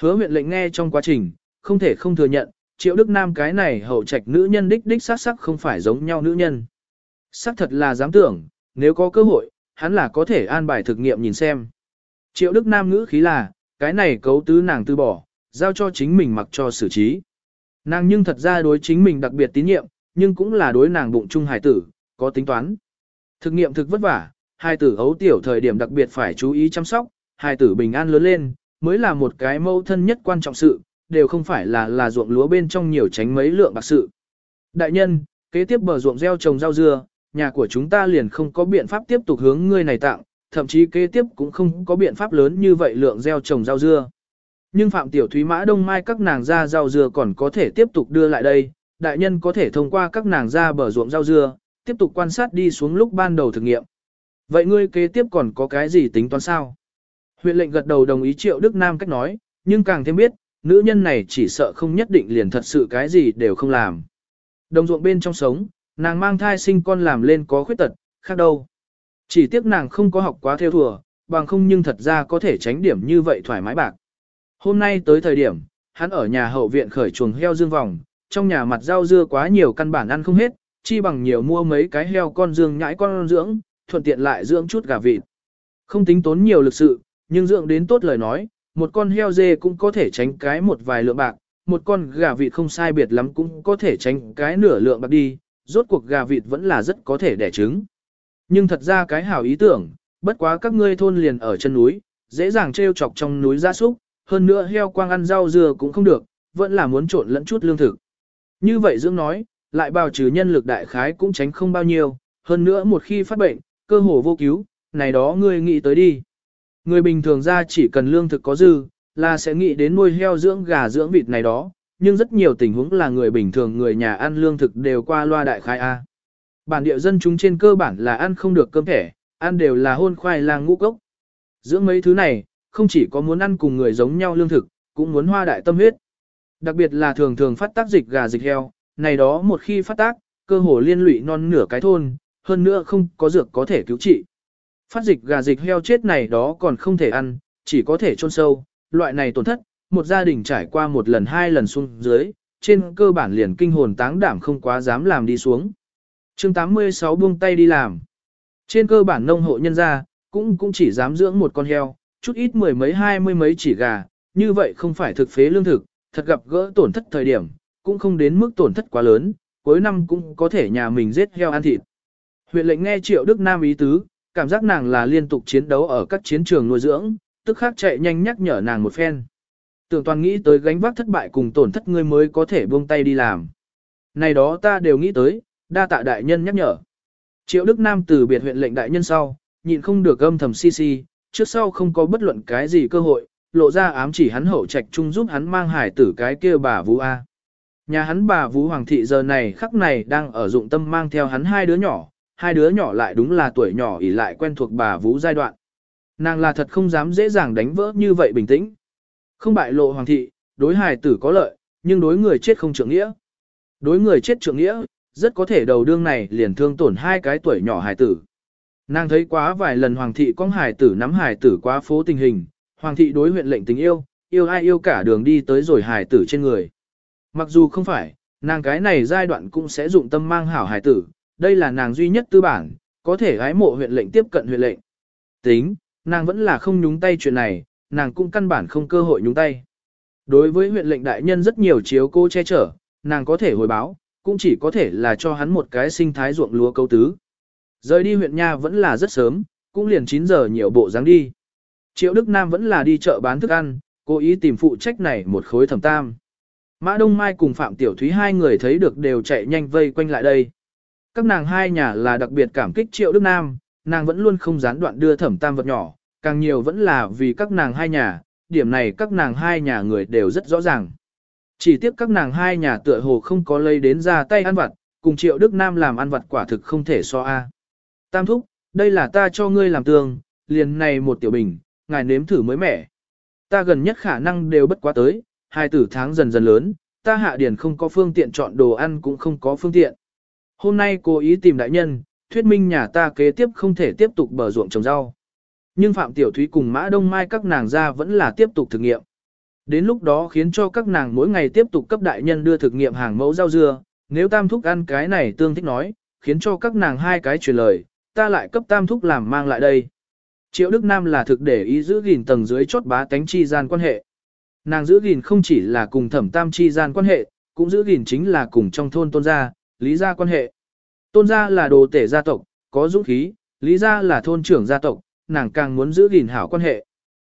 Hứa huyện lệnh nghe trong quá trình, không thể không thừa nhận, triệu đức nam cái này hậu trạch nữ nhân đích đích sắc sắc không phải giống nhau nữ nhân. Sắc thật là dám tưởng, nếu có cơ hội, hắn là có thể an bài thực nghiệm nhìn xem. Triệu đức nam ngữ khí là, cái này cấu tứ nàng từ bỏ, giao cho chính mình mặc cho xử trí. Nàng nhưng thật ra đối chính mình đặc biệt tín nhiệm, nhưng cũng là đối nàng bụng trung hài tử, có tính toán. Thực nghiệm thực vất vả, hài tử ấu tiểu thời điểm đặc biệt phải chú ý chăm sóc, hài tử bình an lớn lên, mới là một cái mâu thân nhất quan trọng sự, đều không phải là là ruộng lúa bên trong nhiều tránh mấy lượng bạc sự. Đại nhân, kế tiếp bờ ruộng gieo trồng rau dưa, nhà của chúng ta liền không có biện pháp tiếp tục hướng ngươi này tặng, thậm chí kế tiếp cũng không có biện pháp lớn như vậy lượng gieo trồng rau dưa. Nhưng Phạm Tiểu Thúy Mã Đông Mai các nàng ra rau dưa còn có thể tiếp tục đưa lại đây, đại nhân có thể thông qua các nàng ra bờ ruộng rau dưa, tiếp tục quan sát đi xuống lúc ban đầu thực nghiệm. Vậy ngươi kế tiếp còn có cái gì tính toán sao? Huyện lệnh gật đầu đồng ý Triệu Đức Nam cách nói, nhưng càng thêm biết, nữ nhân này chỉ sợ không nhất định liền thật sự cái gì đều không làm. Đồng ruộng bên trong sống, nàng mang thai sinh con làm lên có khuyết tật, khác đâu. Chỉ tiếc nàng không có học quá theo thùa, bằng không nhưng thật ra có thể tránh điểm như vậy thoải mái bạc. Hôm nay tới thời điểm, hắn ở nhà hậu viện khởi chuồng heo dương vòng, trong nhà mặt rau dưa quá nhiều căn bản ăn không hết, chi bằng nhiều mua mấy cái heo con dương nhãi con dưỡng, thuận tiện lại dưỡng chút gà vịt. Không tính tốn nhiều lực sự, nhưng dưỡng đến tốt lời nói, một con heo dê cũng có thể tránh cái một vài lượng bạc, một con gà vịt không sai biệt lắm cũng có thể tránh cái nửa lượng bạc đi, rốt cuộc gà vịt vẫn là rất có thể đẻ trứng. Nhưng thật ra cái hảo ý tưởng, bất quá các ngươi thôn liền ở chân núi, dễ dàng treo chọc trong núi gia súc, hơn nữa heo quang ăn rau dừa cũng không được, vẫn là muốn trộn lẫn chút lương thực. Như vậy dưỡng nói, lại bào trừ nhân lực đại khái cũng tránh không bao nhiêu, hơn nữa một khi phát bệnh, cơ hồ vô cứu, này đó ngươi nghĩ tới đi. Người bình thường ra chỉ cần lương thực có dư, là sẽ nghĩ đến nuôi heo dưỡng gà dưỡng vịt này đó, nhưng rất nhiều tình huống là người bình thường người nhà ăn lương thực đều qua loa đại khai A. Bản địa dân chúng trên cơ bản là ăn không được cơm thẻ, ăn đều là hôn khoai lang ngũ cốc. Dưỡng mấy thứ này, không chỉ có muốn ăn cùng người giống nhau lương thực, cũng muốn hoa đại tâm huyết. Đặc biệt là thường thường phát tác dịch gà dịch heo, này đó một khi phát tác, cơ hồ liên lụy non nửa cái thôn, hơn nữa không có dược có thể cứu trị. Phát dịch gà dịch heo chết này đó còn không thể ăn, chỉ có thể chôn sâu, loại này tổn thất, một gia đình trải qua một lần hai lần xuống dưới, trên cơ bản liền kinh hồn táng đảm không quá dám làm đi xuống chương 86 buông tay đi làm. Trên cơ bản nông hộ nhân gia, cũng cũng chỉ dám dưỡng một con heo, chút ít mười mấy hai mươi mấy chỉ gà, như vậy không phải thực phế lương thực, thật gặp gỡ tổn thất thời điểm, cũng không đến mức tổn thất quá lớn, cuối năm cũng có thể nhà mình giết heo ăn thịt. Huyện lệnh nghe Triệu Đức Nam ý tứ, cảm giác nàng là liên tục chiến đấu ở các chiến trường nuôi dưỡng, tức khắc chạy nhanh nhắc nhở nàng một phen. Tưởng toàn nghĩ tới gánh vác thất bại cùng tổn thất ngươi mới có thể buông tay đi làm. Này đó ta đều nghĩ tới, đa tạ đại nhân nhắc nhở. Triệu Đức Nam từ biệt huyện lệnh đại nhân sau, nhịn không được âm thầm si si, trước sau không có bất luận cái gì cơ hội, lộ ra ám chỉ hắn hậu trạch chung giúp hắn mang hải tử cái kia bà Vũ A. Nhà hắn bà Vũ Hoàng thị giờ này khắc này đang ở dụng tâm mang theo hắn hai đứa nhỏ, hai đứa nhỏ lại đúng là tuổi nhỏ ỉ lại quen thuộc bà Vũ giai đoạn. Nàng là thật không dám dễ dàng đánh vỡ như vậy bình tĩnh. Không bại lộ Hoàng thị, đối hải tử có lợi, nhưng đối người chết không trưởng nghĩa. Đối người chết trưởng nghĩa, rất có thể đầu đương này liền thương tổn hai cái tuổi nhỏ hài tử. Nàng thấy quá vài lần Hoàng thị con hài tử nắm hài tử quá phố tình hình, Hoàng thị đối huyện lệnh tình yêu, yêu ai yêu cả đường đi tới rồi hài tử trên người. Mặc dù không phải, nàng cái này giai đoạn cũng sẽ dụng tâm mang hảo hài tử, đây là nàng duy nhất tư bản, có thể gái mộ huyện lệnh tiếp cận huyện lệnh. Tính, nàng vẫn là không nhúng tay chuyện này, nàng cũng căn bản không cơ hội nhúng tay. Đối với huyện lệnh đại nhân rất nhiều chiếu cô che chở, nàng có thể hồi báo, cũng chỉ có thể là cho hắn một cái sinh thái ruộng lúa câu tứ. Rời đi huyện nha vẫn là rất sớm, cũng liền 9 giờ nhiều bộ dáng đi. Triệu Đức Nam vẫn là đi chợ bán thức ăn, cố ý tìm phụ trách này một khối thẩm tam. Mã Đông Mai cùng Phạm Tiểu Thúy hai người thấy được đều chạy nhanh vây quanh lại đây. Các nàng hai nhà là đặc biệt cảm kích Triệu Đức Nam, nàng vẫn luôn không gián đoạn đưa thẩm tam vật nhỏ, càng nhiều vẫn là vì các nàng hai nhà, điểm này các nàng hai nhà người đều rất rõ ràng. Chỉ tiếc các nàng hai nhà tựa hồ không có lấy đến ra tay ăn vặt, cùng Triệu Đức Nam làm ăn vặt quả thực không thể so a. Tam thúc, đây là ta cho ngươi làm tường, liền này một tiểu bình, ngài nếm thử mới mẻ. Ta gần nhất khả năng đều bất quá tới, hai tử tháng dần dần lớn, ta hạ điển không có phương tiện chọn đồ ăn cũng không có phương tiện. Hôm nay cố ý tìm đại nhân, thuyết minh nhà ta kế tiếp không thể tiếp tục bờ ruộng trồng rau. Nhưng Phạm Tiểu Thúy cùng Mã Đông Mai các nàng ra vẫn là tiếp tục thử nghiệm. Đến lúc đó khiến cho các nàng mỗi ngày tiếp tục cấp đại nhân đưa thực nghiệm hàng mẫu rau dưa, nếu tam thúc ăn cái này tương thích nói, khiến cho các nàng hai cái truyền lời, ta lại cấp tam thúc làm mang lại đây. Triệu Đức Nam là thực để ý giữ gìn tầng dưới chốt bá tánh chi gian quan hệ. Nàng giữ gìn không chỉ là cùng thẩm tam chi gian quan hệ, cũng giữ gìn chính là cùng trong thôn tôn gia, lý gia quan hệ. Tôn gia là đồ tể gia tộc, có dũng khí, lý gia là thôn trưởng gia tộc, nàng càng muốn giữ gìn hảo quan hệ.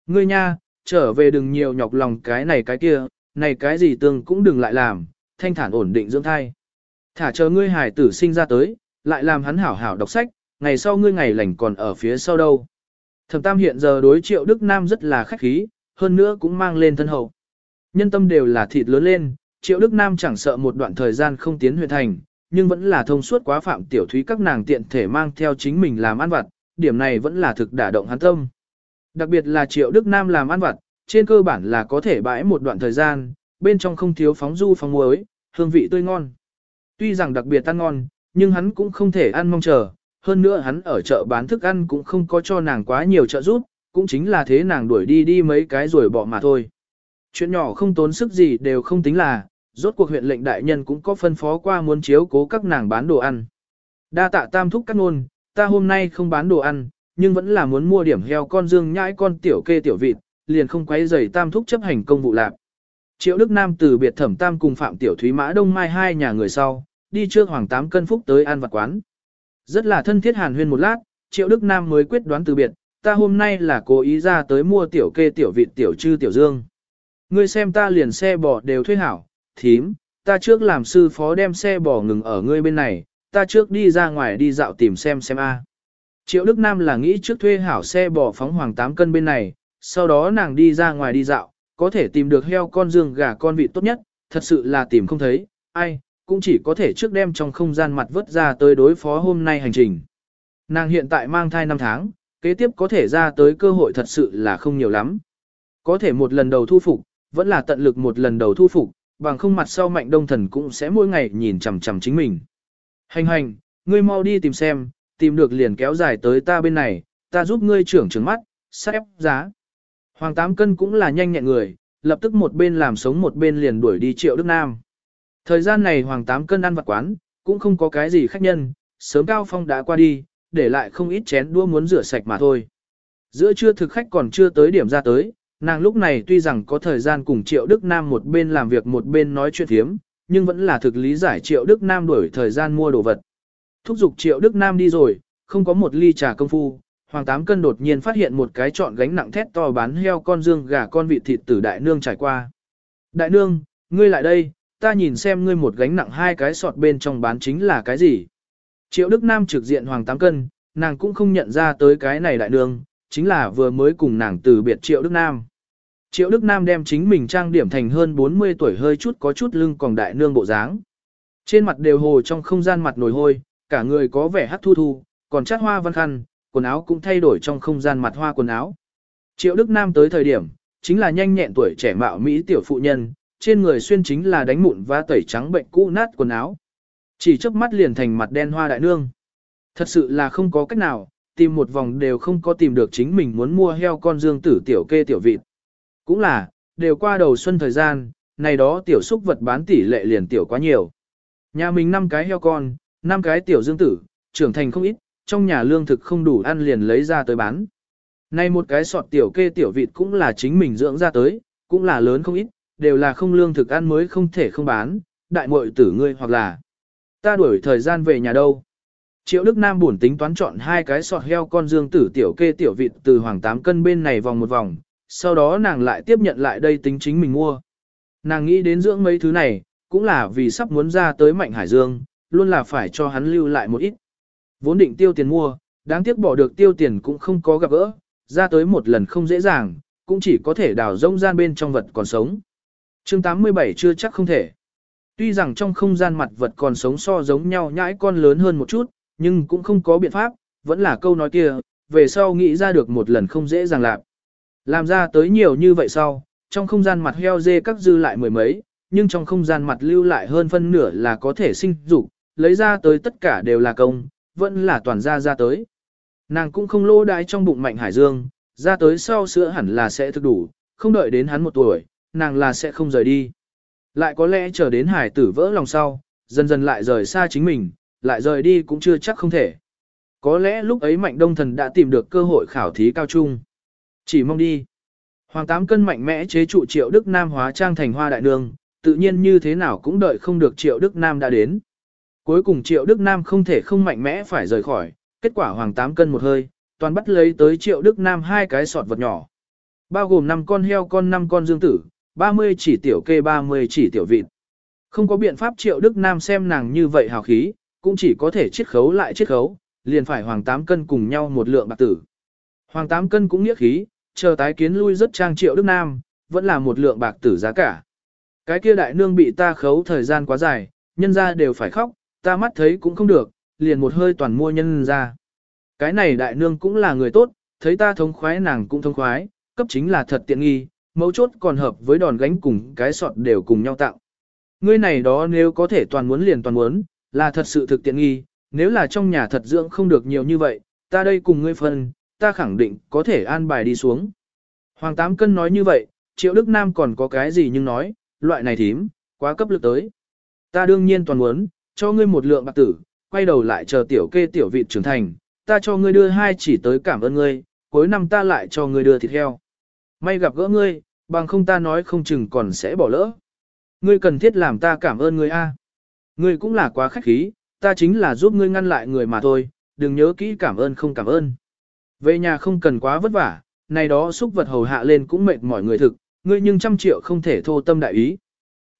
Ngươi nha, trở về đừng nhiều nhọc lòng cái này cái kia, này cái gì tương cũng đừng lại làm, thanh thản ổn định dưỡng thai. Thả chờ ngươi hải tử sinh ra tới, lại làm hắn hảo hảo đọc sách, ngày sau ngươi ngày lành còn ở phía sau đâu. Thẩm Tam hiện giờ đối Triệu Đức Nam rất là khách khí, hơn nữa cũng mang lên thân hậu. Nhân tâm đều là thịt lớn lên, Triệu Đức Nam chẳng sợ một đoạn thời gian không tiến huyện thành, nhưng vẫn là thông suốt quá phạm tiểu thúy các nàng tiện thể mang theo chính mình làm ăn vặt, điểm này vẫn là thực đả động hắn tâm. Đặc biệt là Triệu Đức Nam làm ăn vặt, trên cơ bản là có thể bãi một đoạn thời gian, bên trong không thiếu phóng du phóng muối, hương vị tươi ngon. Tuy rằng đặc biệt ăn ngon, nhưng hắn cũng không thể ăn mong chờ, hơn nữa hắn ở chợ bán thức ăn cũng không có cho nàng quá nhiều trợ giúp, cũng chính là thế nàng đuổi đi đi mấy cái rồi bỏ mà thôi. Chuyện nhỏ không tốn sức gì đều không tính là, rốt cuộc huyện lệnh đại nhân cũng có phân phó qua muốn chiếu cố các nàng bán đồ ăn. Đa tạ tam thúc cắt ngôn, ta hôm nay không bán đồ ăn, nhưng vẫn là muốn mua điểm heo con dương nhãi con tiểu kê tiểu vịt, liền không quấy rầy tam thúc chấp hành công vụ lạc. Triệu Đức Nam từ biệt thẩm tam cùng Phạm Tiểu Thúy Mã Đông Mai hai nhà người sau, đi trước hoàng tám cân phúc tới ăn vặt quán. Rất là thân thiết hàn huyên một lát, Triệu Đức Nam mới quyết đoán từ biệt, ta hôm nay là cố ý ra tới mua tiểu kê tiểu vịt tiểu trư tiểu dương. Ngươi xem ta liền xe bò đều thuê hảo, thím, ta trước làm sư phó đem xe bò ngừng ở ngươi bên này, ta trước đi ra ngoài đi dạo tìm xem xem a. Triệu Đức Nam là nghĩ trước thuê hảo xe bò phóng hoàng 8 cân bên này, sau đó nàng đi ra ngoài đi dạo, có thể tìm được heo con dương gà con vịt tốt nhất, thật sự là tìm không thấy, ai, cũng chỉ có thể trước đem trong không gian mặt vớt ra tới đối phó hôm nay hành trình. Nàng hiện tại mang thai 5 tháng, kế tiếp có thể ra tới cơ hội thật sự là không nhiều lắm. Có thể một lần đầu thu phục, vẫn là tận lực một lần đầu thu phục, bằng không mặt sau mạnh đông thần cũng sẽ mỗi ngày nhìn chằm chằm chính mình. Hành hành, ngươi mau đi tìm xem, tìm được liền kéo dài tới ta bên này, ta giúp ngươi trưởng trứng mắt, sát ép giá. Hoàng tám cân cũng là nhanh nhẹn người, lập tức một bên làm sống một bên liền đuổi đi triệu Đức Nam. Thời gian này Hoàng tám cân ăn vặt quán, cũng không có cái gì khách nhân, sớm cao phong đã qua đi, để lại không ít chén đua muốn rửa sạch mà thôi. Giữa trưa thực khách còn chưa tới điểm ra tới, nàng lúc này tuy rằng có thời gian cùng Triệu Đức Nam một bên làm việc một bên nói chuyện thiếm, nhưng vẫn là thực lý giải Triệu Đức Nam đuổi thời gian mua đồ vật. Thúc giục Triệu Đức Nam đi rồi, không có một ly trà công phu, Hoàng Tám Cân đột nhiên phát hiện một cái trọn gánh nặng thét to bán heo con dương gà con vịt thịt từ đại nương trải qua. Đại nương, ngươi lại đây, ta nhìn xem ngươi một gánh nặng hai cái sọt bên trong bán chính là cái gì. Triệu Đức Nam trực diện Hoàng Tám Cân, nàng cũng không nhận ra tới cái này đại nương, chính là vừa mới cùng nàng từ biệt Triệu Đức Nam. Triệu Đức Nam đem chính mình trang điểm thành hơn 40 tuổi hơi chút có chút lưng còn đại nương bộ dáng. Trên mặt đều hồ trong không gian mặt nổi hôi, cả người có vẻ hắc thu thu, còn chát hoa văn khăn, quần áo cũng thay đổi trong không gian mặt hoa quần áo. Triệu Đức Nam tới thời điểm, chính là nhanh nhẹn tuổi trẻ mạo Mỹ tiểu phụ nhân, trên người xuyên chính là đánh mụn và tẩy trắng bệnh cũ nát quần áo. Chỉ chớp mắt liền thành mặt đen hoa đại nương. Thật sự là không có cách nào, tìm một vòng đều không có tìm được chính mình muốn mua heo con dương tử tiểu kê tiểu vịt. Cũng là, đều qua đầu xuân thời gian, này đó tiểu xúc vật bán tỷ lệ liền tiểu quá nhiều. Nhà mình năm cái heo con, năm cái tiểu dương tử, trưởng thành không ít, trong nhà lương thực không đủ ăn liền lấy ra tới bán. Nay một cái sọt tiểu kê tiểu vịt cũng là chính mình dưỡng ra tới, cũng là lớn không ít, đều là không lương thực ăn mới không thể không bán, đại muội tử ngươi hoặc là ta đuổi thời gian về nhà đâu. Triệu Đức Nam buồn tính toán chọn hai cái sọt heo con dương tử tiểu kê tiểu vịt từ hoàng tám cân bên này vòng một vòng, sau đó nàng lại tiếp nhận lại đây tính chính mình mua. Nàng nghĩ đến dưỡng mấy thứ này, cũng là vì sắp muốn ra tới Mạnh Hải Dương, luôn là phải cho hắn lưu lại một ít. Vốn định tiêu tiền mua, đáng tiếc bỏ được tiêu tiền cũng không có gặp gỡ, ra tới một lần không dễ dàng, cũng chỉ có thể đào rông gian bên trong vật còn sống. chương 87 chưa chắc không thể. Tuy rằng trong không gian mặt vật còn sống so giống nhau nhãi con lớn hơn một chút, nhưng cũng không có biện pháp, vẫn là câu nói kia, về sau nghĩ ra được một lần không dễ dàng làm. Làm ra tới nhiều như vậy sau, trong không gian mặt heo dê các dư lại mười mấy, nhưng trong không gian mặt lưu lại hơn phân nửa là có thể sinh dục, lấy ra tới tất cả đều là công, vẫn là toàn ra ra tới. Nàng cũng không lô đái trong bụng mạnh hải dương, ra tới sau sữa hẳn là sẽ thức đủ, không đợi đến hắn một tuổi, nàng là sẽ không rời đi. Lại có lẽ chờ đến hải tử vỡ lòng sau, dần dần lại rời xa chính mình, lại rời đi cũng chưa chắc không thể. Có lẽ lúc ấy mạnh đông thần đã tìm được cơ hội khảo thí cao trung. Chỉ mong đi. Hoàng tám cân mạnh mẽ chế trụ triệu Đức Nam hóa trang thành hoa đại nương, tự nhiên như thế nào cũng đợi không được triệu Đức Nam đã đến. Cuối cùng triệu Đức Nam không thể không mạnh mẽ phải rời khỏi, kết quả hoàng tám cân một hơi, toàn bắt lấy tới triệu Đức Nam hai cái sọt vật nhỏ. Bao gồm 5 con heo con 5 con dương tử, 30 chỉ tiểu kê 30 chỉ tiểu vịt. Không có biện pháp triệu Đức Nam xem nàng như vậy hào khí, cũng chỉ có thể chiết khấu lại chiết khấu, liền phải hoàng tám cân cùng nhau một lượng bạc tử. Hoàng tám cân cũng nghĩa khí, chờ tái kiến lui rất trang triệu Đức Nam, vẫn là một lượng bạc tử giá cả. Cái kia đại nương bị ta khấu thời gian quá dài, nhân ra đều phải khóc, ta mắt thấy cũng không được, liền một hơi toàn mua nhân ra. Cái này đại nương cũng là người tốt, thấy ta thống khoái nàng cũng thống khoái, cấp chính là thật tiện nghi, mấu chốt còn hợp với đòn gánh cùng cái sọt đều cùng nhau tạo. Ngươi này đó nếu có thể toàn muốn liền toàn muốn, là thật sự thực tiện nghi, nếu là trong nhà thật dưỡng không được nhiều như vậy, ta đây cùng ngươi phân, ta khẳng định có thể an bài đi xuống. Hoàng Tám Cân nói như vậy, Triệu Đức Nam còn có cái gì nhưng nói, loại này thím, quá cấp lực tới. Ta đương nhiên toàn muốn, cho ngươi một lượng bạc tử, quay đầu lại chờ tiểu kê tiểu vị trưởng thành, ta cho ngươi đưa hai chỉ tới cảm ơn ngươi, cuối năm ta lại cho ngươi đưa thịt heo. May gặp gỡ ngươi, bằng không ta nói không chừng còn sẽ bỏ lỡ. Ngươi cần thiết làm ta cảm ơn ngươi a. Ngươi cũng là quá khách khí, ta chính là giúp ngươi ngăn lại người mà thôi, đừng nhớ kỹ cảm ơn không cảm ơn. Về nhà không cần quá vất vả, này đó xúc vật hầu hạ lên cũng mệt mỏi người thực, ngươi nhưng trăm triệu không thể thô tâm đại ý.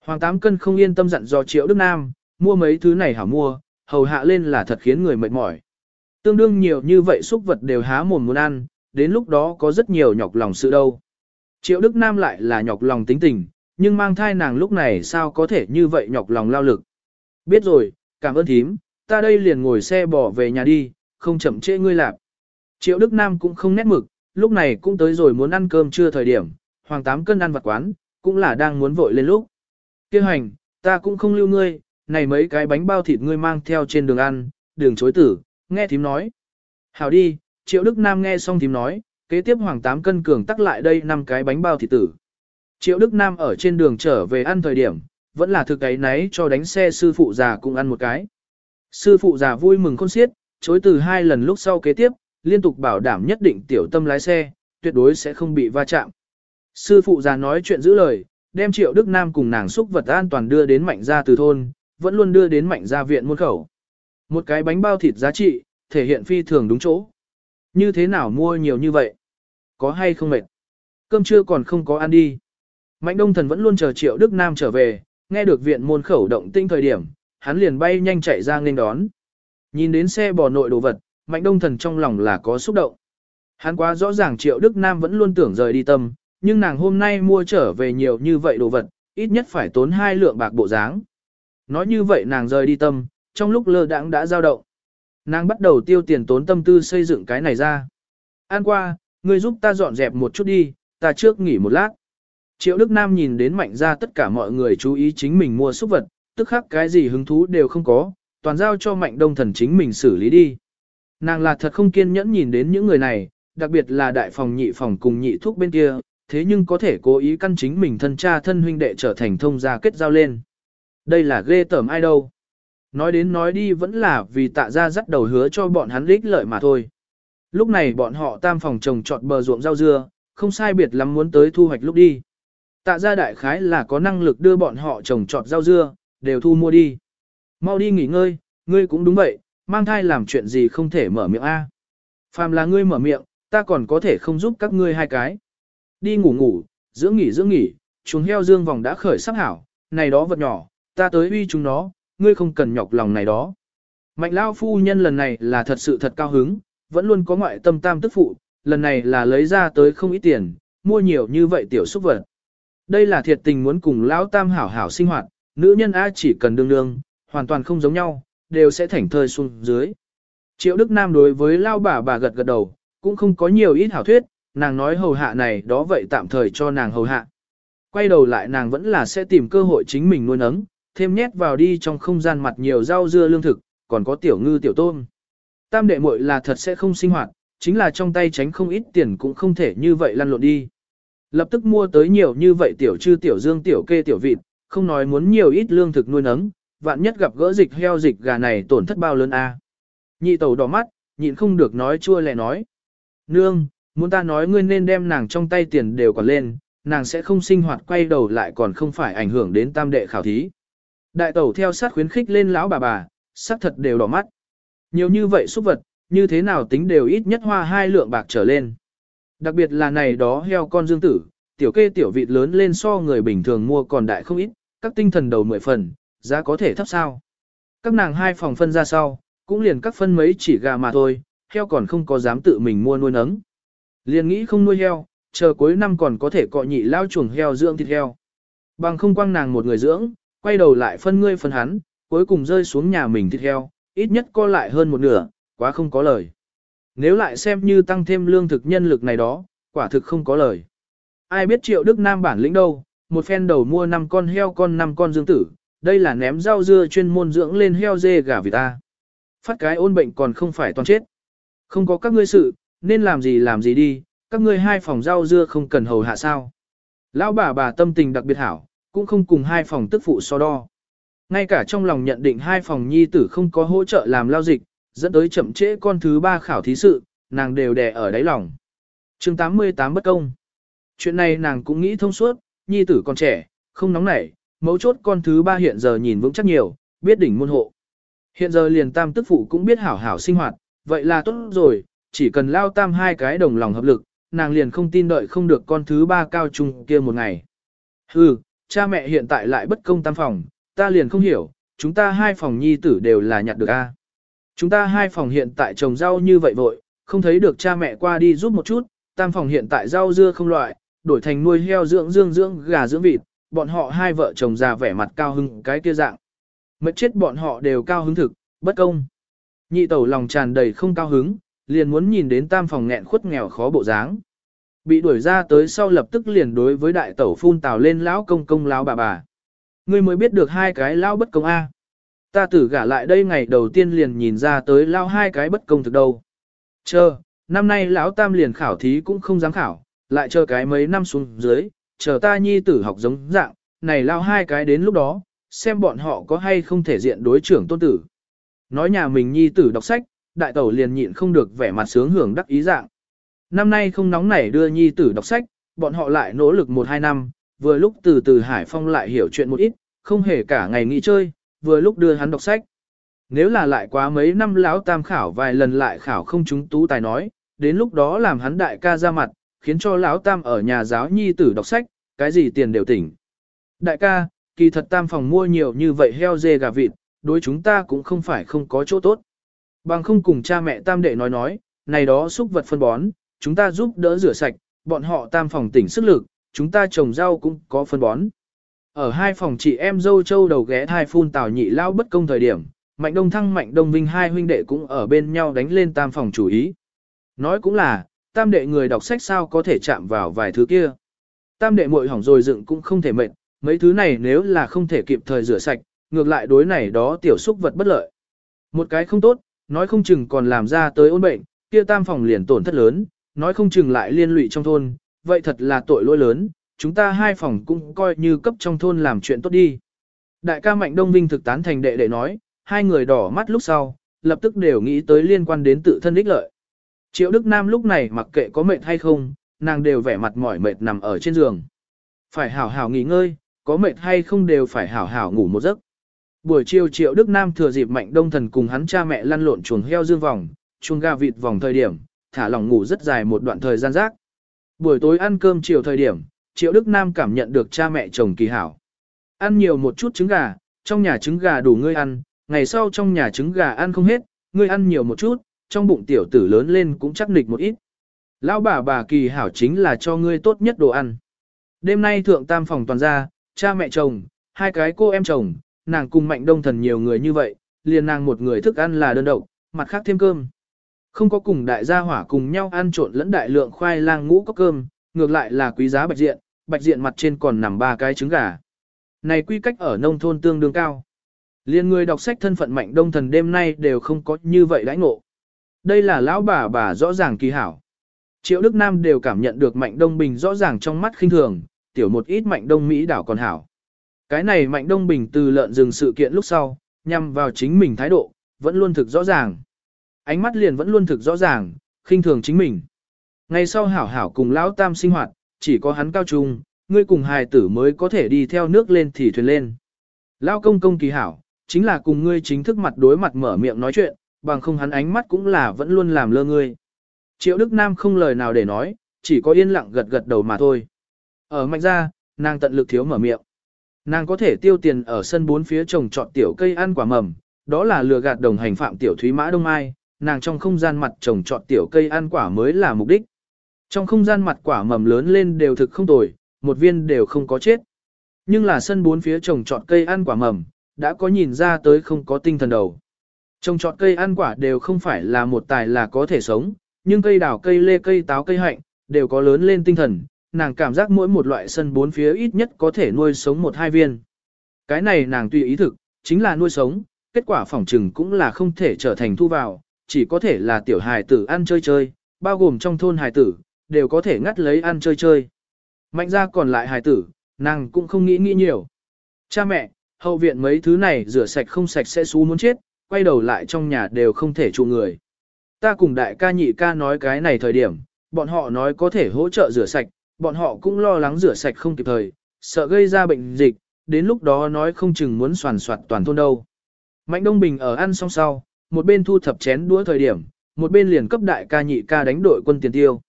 Hoàng Tám Cân không yên tâm dặn do triệu Đức Nam, mua mấy thứ này hảo mua, hầu hạ lên là thật khiến người mệt mỏi. Tương đương nhiều như vậy xúc vật đều há mồm muốn ăn, đến lúc đó có rất nhiều nhọc lòng sự đâu. Triệu Đức Nam lại là nhọc lòng tính tình, nhưng mang thai nàng lúc này sao có thể như vậy nhọc lòng lao lực. Biết rồi, cảm ơn thím, ta đây liền ngồi xe bỏ về nhà đi, không chậm trễ ngươi lạp. Triệu Đức Nam cũng không nét mực, lúc này cũng tới rồi muốn ăn cơm trưa thời điểm, hoàng tám cân ăn vặt quán, cũng là đang muốn vội lên lúc. Kêu hành, ta cũng không lưu ngươi, này mấy cái bánh bao thịt ngươi mang theo trên đường ăn, đường chối tử, nghe thím nói. Hảo đi, Triệu Đức Nam nghe xong thím nói, kế tiếp hoàng tám cân cường tắc lại đây năm cái bánh bao thịt tử. Triệu Đức Nam ở trên đường trở về ăn thời điểm, vẫn là thực cái nấy cho đánh xe sư phụ già cùng ăn một cái. Sư phụ già vui mừng khôn xiết, chối từ hai lần lúc sau kế tiếp, liên tục bảo đảm nhất định tiểu tâm lái xe, tuyệt đối sẽ không bị va chạm. Sư phụ già nói chuyện giữ lời, đem Triệu Đức Nam cùng nàng xúc vật an toàn đưa đến mạnh gia từ thôn, vẫn luôn đưa đến mạnh gia viện môn khẩu. Một cái bánh bao thịt giá trị, thể hiện phi thường đúng chỗ. Như thế nào mua nhiều như vậy? Có hay không mệt? Cơm trưa còn không có ăn đi. Mạnh Đông Thần vẫn luôn chờ Triệu Đức Nam trở về, nghe được viện môn khẩu động tinh thời điểm, hắn liền bay nhanh chạy ra nghênh đón. Nhìn đến xe bò nội đồ vật, Mạnh Đông Thần trong lòng là có xúc động. Hắn quá rõ ràng Triệu Đức Nam vẫn luôn tưởng rời đi tâm, nhưng nàng hôm nay mua trở về nhiều như vậy đồ vật, ít nhất phải tốn hai lượng bạc bộ dáng. Nói như vậy nàng rời đi tâm, trong lúc lơ đãng đã giao động. Nàng bắt đầu tiêu tiền tốn tâm tư xây dựng cái này ra. An qua, ngươi giúp ta dọn dẹp một chút đi, ta trước nghỉ một lát. Triệu Đức Nam nhìn đến mạnh ra tất cả mọi người chú ý chính mình mua súc vật, tức khắc cái gì hứng thú đều không có, toàn giao cho mạnh đông thần chính mình xử lý đi. Nàng là thật không kiên nhẫn nhìn đến những người này, đặc biệt là đại phòng nhị phòng cùng nhị thuốc bên kia, thế nhưng có thể cố ý căn chính mình thân cha thân huynh đệ trở thành thông gia kết giao lên. Đây là ghê tởm ai đâu. Nói đến nói đi vẫn là vì tạ ra dắt đầu hứa cho bọn hắn ích lợi mà thôi. Lúc này bọn họ tam phòng trồng trọt bờ ruộng rau dưa, không sai biệt lắm muốn tới thu hoạch lúc đi. Tạ ra đại khái là có năng lực đưa bọn họ trồng trọt rau dưa, đều thu mua đi. Mau đi nghỉ ngơi, ngươi cũng đúng vậy, mang thai làm chuyện gì không thể mở miệng A. Phàm là ngươi mở miệng, ta còn có thể không giúp các ngươi hai cái. Đi ngủ ngủ, dưỡng nghỉ dưỡng nghỉ, chuồng heo dương vòng đã khởi sắc hảo, này đó vật nhỏ, ta tới uy chúng nó, ngươi không cần nhọc lòng này đó. Mạnh lao phu nhân lần này là thật sự thật cao hứng, vẫn luôn có ngoại tâm tam tức phụ, lần này là lấy ra tới không ít tiền, mua nhiều như vậy tiểu xúc vật. Đây là thiệt tình muốn cùng lão tam hảo hảo sinh hoạt, nữ nhân A chỉ cần đương đương, hoàn toàn không giống nhau, đều sẽ thảnh thơi xuống dưới. Triệu Đức Nam đối với lao bà bà gật gật đầu, cũng không có nhiều ít hảo thuyết, nàng nói hầu hạ này đó vậy tạm thời cho nàng hầu hạ. Quay đầu lại nàng vẫn là sẽ tìm cơ hội chính mình nuôi nấng, thêm nhét vào đi trong không gian mặt nhiều rau dưa lương thực, còn có tiểu ngư tiểu tôm. Tam đệ muội là thật sẽ không sinh hoạt, chính là trong tay tránh không ít tiền cũng không thể như vậy lăn lộn đi. Lập tức mua tới nhiều như vậy tiểu chư tiểu dương tiểu kê tiểu vịt, không nói muốn nhiều ít lương thực nuôi nấng, vạn nhất gặp gỡ dịch heo dịch gà này tổn thất bao lớn a. Nhị tẩu đỏ mắt, nhịn không được nói chua lẹ nói. Nương, muốn ta nói ngươi nên đem nàng trong tay tiền đều còn lên, nàng sẽ không sinh hoạt quay đầu lại còn không phải ảnh hưởng đến tam đệ khảo thí. Đại tẩu theo sát khuyến khích lên lão bà bà, sắc thật đều đỏ mắt. Nhiều như vậy xúc vật, như thế nào tính đều ít nhất hoa hai lượng bạc trở lên. Đặc biệt là này đó heo con dương tử, tiểu kê tiểu vịt lớn lên so người bình thường mua còn đại không ít, các tinh thần đầu mười phần, giá có thể thấp sao. Các nàng hai phòng phân ra sau, cũng liền các phân mấy chỉ gà mà thôi, heo còn không có dám tự mình mua nuôi nấng. Liền nghĩ không nuôi heo, chờ cuối năm còn có thể cọ nhị lao chuồng heo dưỡng thịt heo. Bằng không quăng nàng một người dưỡng, quay đầu lại phân ngươi phân hắn, cuối cùng rơi xuống nhà mình thịt heo, ít nhất co lại hơn một nửa, quá không có lời. Nếu lại xem như tăng thêm lương thực nhân lực này đó, quả thực không có lời. Ai biết triệu Đức Nam bản lĩnh đâu, một phen đầu mua 5 con heo con 5 con dương tử, đây là ném rau dưa chuyên môn dưỡng lên heo dê gà vì ta. Phát cái ôn bệnh còn không phải toàn chết. Không có các ngươi sự, nên làm gì làm gì đi, các ngươi hai phòng rau dưa không cần hầu hạ sao. Lão bà bà tâm tình đặc biệt hảo, cũng không cùng hai phòng tức phụ so đo. Ngay cả trong lòng nhận định hai phòng nhi tử không có hỗ trợ làm lao dịch, dẫn tới chậm trễ con thứ ba khảo thí sự, nàng đều đè ở đáy lòng. chương 88 bất công. Chuyện này nàng cũng nghĩ thông suốt, nhi tử còn trẻ, không nóng nảy, mấu chốt con thứ ba hiện giờ nhìn vững chắc nhiều, biết đỉnh môn hộ. Hiện giờ liền tam tức phụ cũng biết hảo hảo sinh hoạt, vậy là tốt rồi, chỉ cần lao tam hai cái đồng lòng hợp lực, nàng liền không tin đợi không được con thứ ba cao trung kia một ngày. Hừ, cha mẹ hiện tại lại bất công tam phòng, ta liền không hiểu, chúng ta hai phòng nhi tử đều là nhặt được a. Chúng ta hai phòng hiện tại trồng rau như vậy vội, không thấy được cha mẹ qua đi giúp một chút, tam phòng hiện tại rau dưa không loại, đổi thành nuôi heo dưỡng dương dưỡng gà dưỡng vịt, bọn họ hai vợ chồng già vẻ mặt cao hứng cái kia dạng. Mất chết bọn họ đều cao hứng thực, bất công. Nhị tẩu lòng tràn đầy không cao hứng, liền muốn nhìn đến tam phòng nghẹn khuất nghèo khó bộ dáng. Bị đuổi ra tới sau lập tức liền đối với đại tẩu phun tào lên lão công công lão bà bà. Ngươi mới biết được hai cái lão bất công A. Ta tử gả lại đây ngày đầu tiên liền nhìn ra tới lão hai cái bất công thực đâu. Chờ, năm nay lão tam liền khảo thí cũng không dám khảo, lại chờ cái mấy năm xuống dưới, chờ ta nhi tử học giống dạng, này lão hai cái đến lúc đó, xem bọn họ có hay không thể diện đối trưởng tôn tử. Nói nhà mình nhi tử đọc sách, đại tẩu liền nhịn không được vẻ mặt sướng hưởng đắc ý dạng. Năm nay không nóng nảy đưa nhi tử đọc sách, bọn họ lại nỗ lực một hai năm, vừa lúc từ từ Hải Phong lại hiểu chuyện một ít, không hề cả ngày nghỉ chơi, vừa lúc đưa hắn đọc sách. Nếu là lại quá mấy năm lão tam khảo vài lần lại khảo không chúng tú tài nói, đến lúc đó làm hắn đại ca ra mặt, khiến cho lão tam ở nhà giáo nhi tử đọc sách, cái gì tiền đều tỉnh. Đại ca, kỳ thật tam phòng mua nhiều như vậy heo dê gà vịt, đối chúng ta cũng không phải không có chỗ tốt. Bằng không cùng cha mẹ tam đệ nói nói, này đó xúc vật phân bón, chúng ta giúp đỡ rửa sạch, bọn họ tam phòng tỉnh sức lực, chúng ta trồng rau cũng có phân bón. Ở hai phòng chị em dâu châu đầu ghé thai phun tào nhị lao bất công thời điểm, mạnh đông thăng mạnh đông vinh hai huynh đệ cũng ở bên nhau đánh lên tam phòng chủ ý. Nói cũng là, tam đệ người đọc sách sao có thể chạm vào vài thứ kia. Tam đệ muội hỏng rồi dựng cũng không thể mệnh, mấy thứ này nếu là không thể kịp thời rửa sạch, ngược lại đối này đó tiểu xúc vật bất lợi. Một cái không tốt, nói không chừng còn làm ra tới ôn bệnh, kia tam phòng liền tổn thất lớn, nói không chừng lại liên lụy trong thôn, vậy thật là tội lỗi lớn, chúng ta hai phòng cũng coi như cấp trong thôn làm chuyện tốt đi. Đại ca Mạnh Đông Vinh thực tán thành đệ đệ nói, hai người đỏ mắt lúc sau, lập tức đều nghĩ tới liên quan đến tự thân ích lợi. Triệu Đức Nam lúc này mặc kệ có mệt hay không, nàng đều vẻ mặt mỏi mệt nằm ở trên giường. Phải hảo hảo nghỉ ngơi, có mệt hay không đều phải hảo hảo ngủ một giấc. Buổi chiều Triệu Đức Nam thừa dịp Mạnh Đông Thần cùng hắn cha mẹ lăn lộn chuồng heo dương vòng, chuồng gà vịt vòng thời điểm, thả lỏng ngủ rất dài một đoạn thời gian rác. Buổi tối ăn cơm chiều thời điểm, Triệu Đức Nam cảm nhận được cha mẹ chồng kỳ hảo. Ăn nhiều một chút trứng gà, trong nhà trứng gà đủ ngươi ăn, ngày sau trong nhà trứng gà ăn không hết, ngươi ăn nhiều một chút, trong bụng tiểu tử lớn lên cũng chắc nịch một ít. Lão bà bà kỳ hảo chính là cho ngươi tốt nhất đồ ăn. Đêm nay thượng tam phòng toàn ra, cha mẹ chồng, hai cái cô em chồng, nàng cùng mạnh đông thần nhiều người như vậy, liền nàng một người thức ăn là đơn độc, mặt khác thêm cơm. Không có cùng đại gia hỏa cùng nhau ăn trộn lẫn đại lượng khoai lang ngũ có cơm, ngược lại là quý giá bạch diện, bạch diện mặt trên còn nằm ba cái trứng gà. Này quy cách ở nông thôn tương đương cao. Liên người đọc sách thân phận mạnh đông thần đêm nay đều không có như vậy đãi ngộ. Đây là lão bà bà rõ ràng kỳ hảo. Triệu Đức Nam đều cảm nhận được mạnh đông bình rõ ràng trong mắt khinh thường, tiểu một ít mạnh đông Mỹ đảo còn hảo. Cái này mạnh đông bình từ lợn rừng sự kiện lúc sau, nhằm vào chính mình thái độ, vẫn luôn thực rõ ràng. Ánh mắt liền vẫn luôn thực rõ ràng, khinh thường chính mình. Ngày sau hảo hảo cùng lão tam sinh hoạt, chỉ có hắn cao trung, ngươi cùng hài tử mới có thể đi theo nước lên thì thuyền lên. Lão công công kỳ hảo, chính là cùng ngươi chính thức mặt đối mặt mở miệng nói chuyện, bằng không hắn ánh mắt cũng là vẫn luôn làm lơ ngươi. Triệu Đức Nam không lời nào để nói, chỉ có yên lặng gật gật đầu mà thôi. Ở mạnh ra, nàng tận lực thiếu mở miệng. Nàng có thể tiêu tiền ở sân bốn phía trồng trọt tiểu cây ăn quả mầm, đó là lừa gạt đồng hành phạm tiểu thúy mã đông mai, nàng trong không gian mặt trồng trọt tiểu cây ăn quả mới là mục đích. Trong không gian mặt quả mầm lớn lên đều thực không tồi, một viên đều không có chết. Nhưng là sân bốn phía trồng trọt cây ăn quả mầm, đã có nhìn ra tới không có tinh thần đầu. Trồng trọt cây ăn quả đều không phải là một tài là có thể sống, nhưng cây đào cây lê cây táo cây hạnh, đều có lớn lên tinh thần, nàng cảm giác mỗi một loại sân bốn phía ít nhất có thể nuôi sống một hai viên. Cái này nàng tùy ý thực, chính là nuôi sống, kết quả phỏng trừng cũng là không thể trở thành thu vào, chỉ có thể là tiểu hài tử ăn chơi chơi, bao gồm trong thôn hài tử, đều có thể ngắt lấy ăn chơi chơi. Mạnh ra còn lại hài tử, nàng cũng không nghĩ nghĩ nhiều. Cha mẹ, hậu viện mấy thứ này rửa sạch không sạch sẽ xú muốn chết, quay đầu lại trong nhà đều không thể trụ người. Ta cùng đại ca nhị ca nói cái này thời điểm, bọn họ nói có thể hỗ trợ rửa sạch, bọn họ cũng lo lắng rửa sạch không kịp thời, sợ gây ra bệnh dịch, đến lúc đó nói không chừng muốn soàn soạt toàn thôn đâu. Mạnh Đông Bình ở ăn xong sau, một bên thu thập chén đũa thời điểm, một bên liền cấp đại ca nhị ca đánh đội quân tiền tiêu.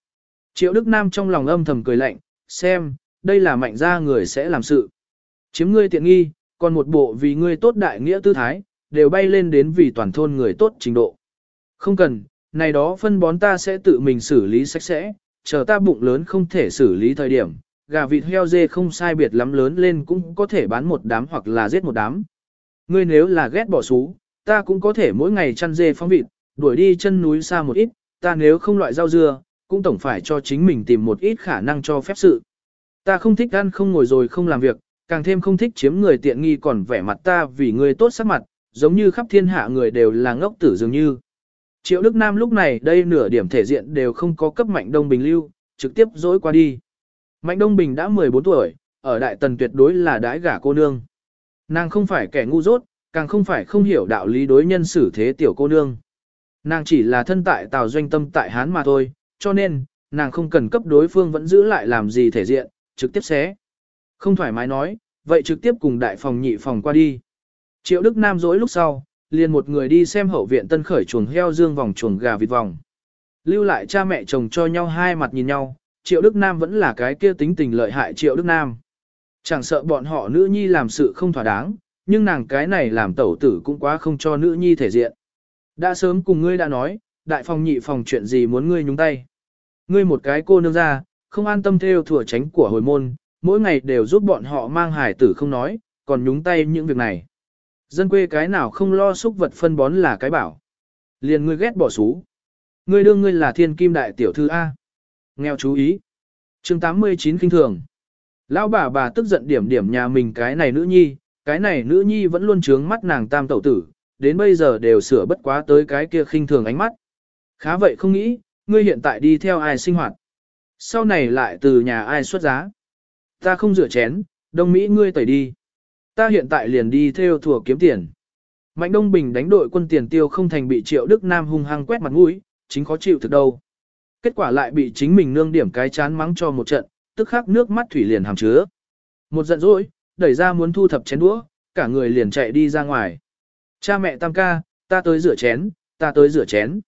Triệu Đức Nam trong lòng âm thầm cười lạnh, xem, đây là mạnh gia người sẽ làm sự. Chiếm ngươi tiện nghi, còn một bộ vì ngươi tốt đại nghĩa tư thái, đều bay lên đến vì toàn thôn người tốt trình độ. Không cần, này đó phân bón ta sẽ tự mình xử lý sạch sẽ, chờ ta bụng lớn không thể xử lý thời điểm, gà vịt heo dê không sai biệt lắm lớn lên cũng có thể bán một đám hoặc là giết một đám. Ngươi nếu là ghét bỏ xú, ta cũng có thể mỗi ngày chăn dê phóng vịt, đuổi đi chân núi xa một ít, ta nếu không loại rau dưa, cũng tổng phải cho chính mình tìm một ít khả năng cho phép sự. Ta không thích ăn không ngồi rồi không làm việc, càng thêm không thích chiếm người tiện nghi còn vẻ mặt ta vì người tốt sắc mặt, giống như khắp thiên hạ người đều là ngốc tử dường như. Triệu Đức Nam lúc này đây nửa điểm thể diện đều không có cấp Mạnh Đông Bình lưu, trực tiếp dối qua đi. Mạnh Đông Bình đã 14 tuổi, ở Đại Tần tuyệt đối là đái gả cô nương. Nàng không phải kẻ ngu dốt, càng không phải không hiểu đạo lý đối nhân xử thế tiểu cô nương. Nàng chỉ là thân tại tào doanh tâm tại Hán mà thôi, cho nên, nàng không cần cấp đối phương vẫn giữ lại làm gì thể diện, trực tiếp xé. Không thoải mái nói, vậy trực tiếp cùng đại phòng nhị phòng qua đi. Triệu Đức Nam dối lúc sau, liền một người đi xem hậu viện tân khởi chuồng heo dương vòng chuồng gà vịt vòng. Lưu lại cha mẹ chồng cho nhau hai mặt nhìn nhau, Triệu Đức Nam vẫn là cái kia tính tình lợi hại Triệu Đức Nam. Chẳng sợ bọn họ nữ nhi làm sự không thỏa đáng, nhưng nàng cái này làm tẩu tử cũng quá không cho nữ nhi thể diện. Đã sớm cùng ngươi đã nói, đại phòng nhị phòng chuyện gì muốn ngươi nhúng tay. Ngươi một cái cô nương ra, không an tâm theo thừa tránh của hồi môn, mỗi ngày đều giúp bọn họ mang hải tử không nói, còn nhúng tay những việc này. Dân quê cái nào không lo xúc vật phân bón là cái bảo. Liền ngươi ghét bỏ xú. Ngươi đương ngươi là thiên kim đại tiểu thư A. Nghèo chú ý. chương 89 kinh thường. Lão bà bà tức giận điểm điểm nhà mình cái này nữ nhi, cái này nữ nhi vẫn luôn trướng mắt nàng tam tẩu tử, đến bây giờ đều sửa bất quá tới cái kia khinh thường ánh mắt. Khá vậy không nghĩ, ngươi hiện tại đi theo ai sinh hoạt. Sau này lại từ nhà ai xuất giá. Ta không rửa chén, đông Mỹ ngươi tẩy đi. Ta hiện tại liền đi theo thùa kiếm tiền. Mạnh Đông Bình đánh đội quân tiền tiêu không thành bị triệu Đức Nam hung hăng quét mặt mũi, chính khó chịu thực đâu. Kết quả lại bị chính mình nương điểm cái chán mắng cho một trận, tức khắc nước mắt thủy liền hàm chứa. Một giận dỗi, đẩy ra muốn thu thập chén đũa, cả người liền chạy đi ra ngoài. Cha mẹ tam ca, ta tới rửa chén, ta tới rửa chén.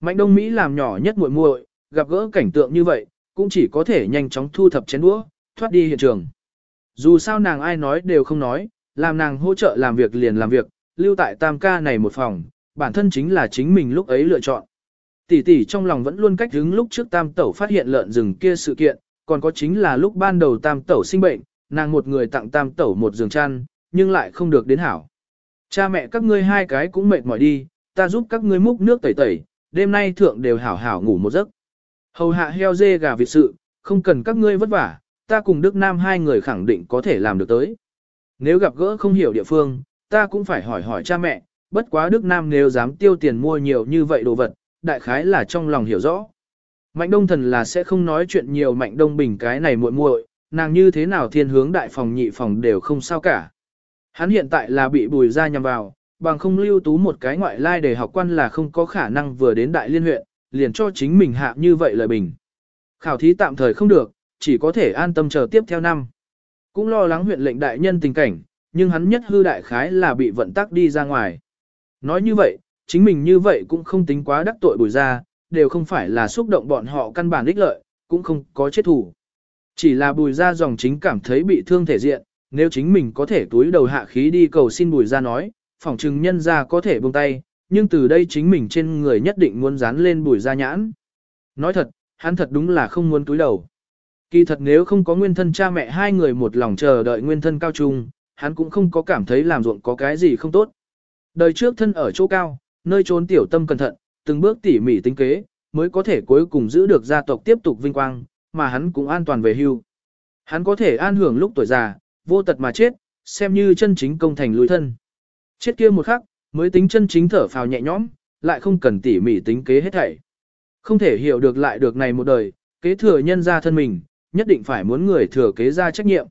Mạnh Đông Mỹ làm nhỏ nhất muội muội, gặp gỡ cảnh tượng như vậy, cũng chỉ có thể nhanh chóng thu thập chén đũa, thoát đi hiện trường. Dù sao nàng ai nói đều không nói, làm nàng hỗ trợ làm việc liền làm việc, lưu tại tam ca này một phòng, bản thân chính là chính mình lúc ấy lựa chọn. Tỷ tỷ trong lòng vẫn luôn cách hứng lúc trước tam tẩu phát hiện lợn rừng kia sự kiện, còn có chính là lúc ban đầu tam tẩu sinh bệnh, nàng một người tặng tam tẩu một giường chăn, nhưng lại không được đến hảo. Cha mẹ các ngươi hai cái cũng mệt mỏi đi, ta giúp các ngươi múc nước tẩy tẩy, đêm nay thượng đều hảo hảo ngủ một giấc. Hầu hạ heo dê gà vịt sự, không cần các ngươi vất vả, ta cùng Đức Nam hai người khẳng định có thể làm được tới. Nếu gặp gỡ không hiểu địa phương, ta cũng phải hỏi hỏi cha mẹ, bất quá Đức Nam nếu dám tiêu tiền mua nhiều như vậy đồ vật, đại khái là trong lòng hiểu rõ. Mạnh Đông Thần là sẽ không nói chuyện nhiều Mạnh Đông Bình cái này muội muội, nàng như thế nào thiên hướng đại phòng nhị phòng đều không sao cả. Hắn hiện tại là bị bùi ra nhằm vào, bằng không lưu tú một cái ngoại lai để học quan là không có khả năng vừa đến đại liên huyện, liền cho chính mình hạ như vậy lời bình. Khảo thí tạm thời không được, chỉ có thể an tâm chờ tiếp theo năm. Cũng lo lắng huyện lệnh đại nhân tình cảnh, nhưng hắn nhất hư đại khái là bị vận tắc đi ra ngoài. Nói như vậy, chính mình như vậy cũng không tính quá đắc tội bùi ra, đều không phải là xúc động bọn họ căn bản ích lợi, cũng không có chết thủ. Chỉ là bùi ra dòng chính cảm thấy bị thương thể diện, nếu chính mình có thể túi đầu hạ khí đi cầu xin bùi ra nói, phỏng chừng nhân ra có thể buông tay, nhưng từ đây chính mình trên người nhất định muốn dán lên bùi ra nhãn. Nói thật, hắn thật đúng là không muốn túi đầu. Kỳ thật nếu không có nguyên thân cha mẹ hai người một lòng chờ đợi nguyên thân cao trung, hắn cũng không có cảm thấy làm ruộng có cái gì không tốt. Đời trước thân ở chỗ cao, nơi trốn tiểu tâm cẩn thận, từng bước tỉ mỉ tính kế, mới có thể cuối cùng giữ được gia tộc tiếp tục vinh quang, mà hắn cũng an toàn về hưu. Hắn có thể an hưởng lúc tuổi già, vô tật mà chết, xem như chân chính công thành lùi thân. Chết kia một khắc, mới tính chân chính thở phào nhẹ nhõm, lại không cần tỉ mỉ tính kế hết thảy. Không thể hiểu được lại được này một đời, kế thừa nhân ra thân mình, nhất định phải muốn người thừa kế ra trách nhiệm.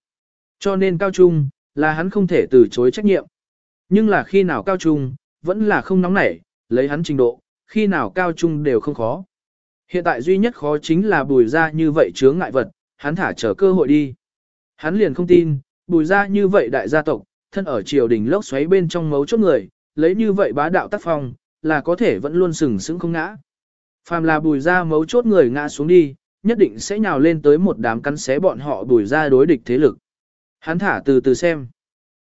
Cho nên cao trung, là hắn không thể từ chối trách nhiệm. Nhưng là khi nào cao trung, vẫn là không nóng nảy, lấy hắn trình độ, khi nào cao trung đều không khó. Hiện tại duy nhất khó chính là bùi ra như vậy chướng ngại vật, hắn thả chờ cơ hội đi. Hắn liền không tin, bùi ra như vậy đại gia tộc, thân ở triều đình lốc xoáy bên trong mấu chốt người, lấy như vậy bá đạo tác phong, là có thể vẫn luôn sừng sững không ngã. Phàm là bùi ra mấu chốt người ngã xuống đi, nhất định sẽ nhào lên tới một đám cắn xé bọn họ bùi ra đối địch thế lực. Hắn thả từ từ xem.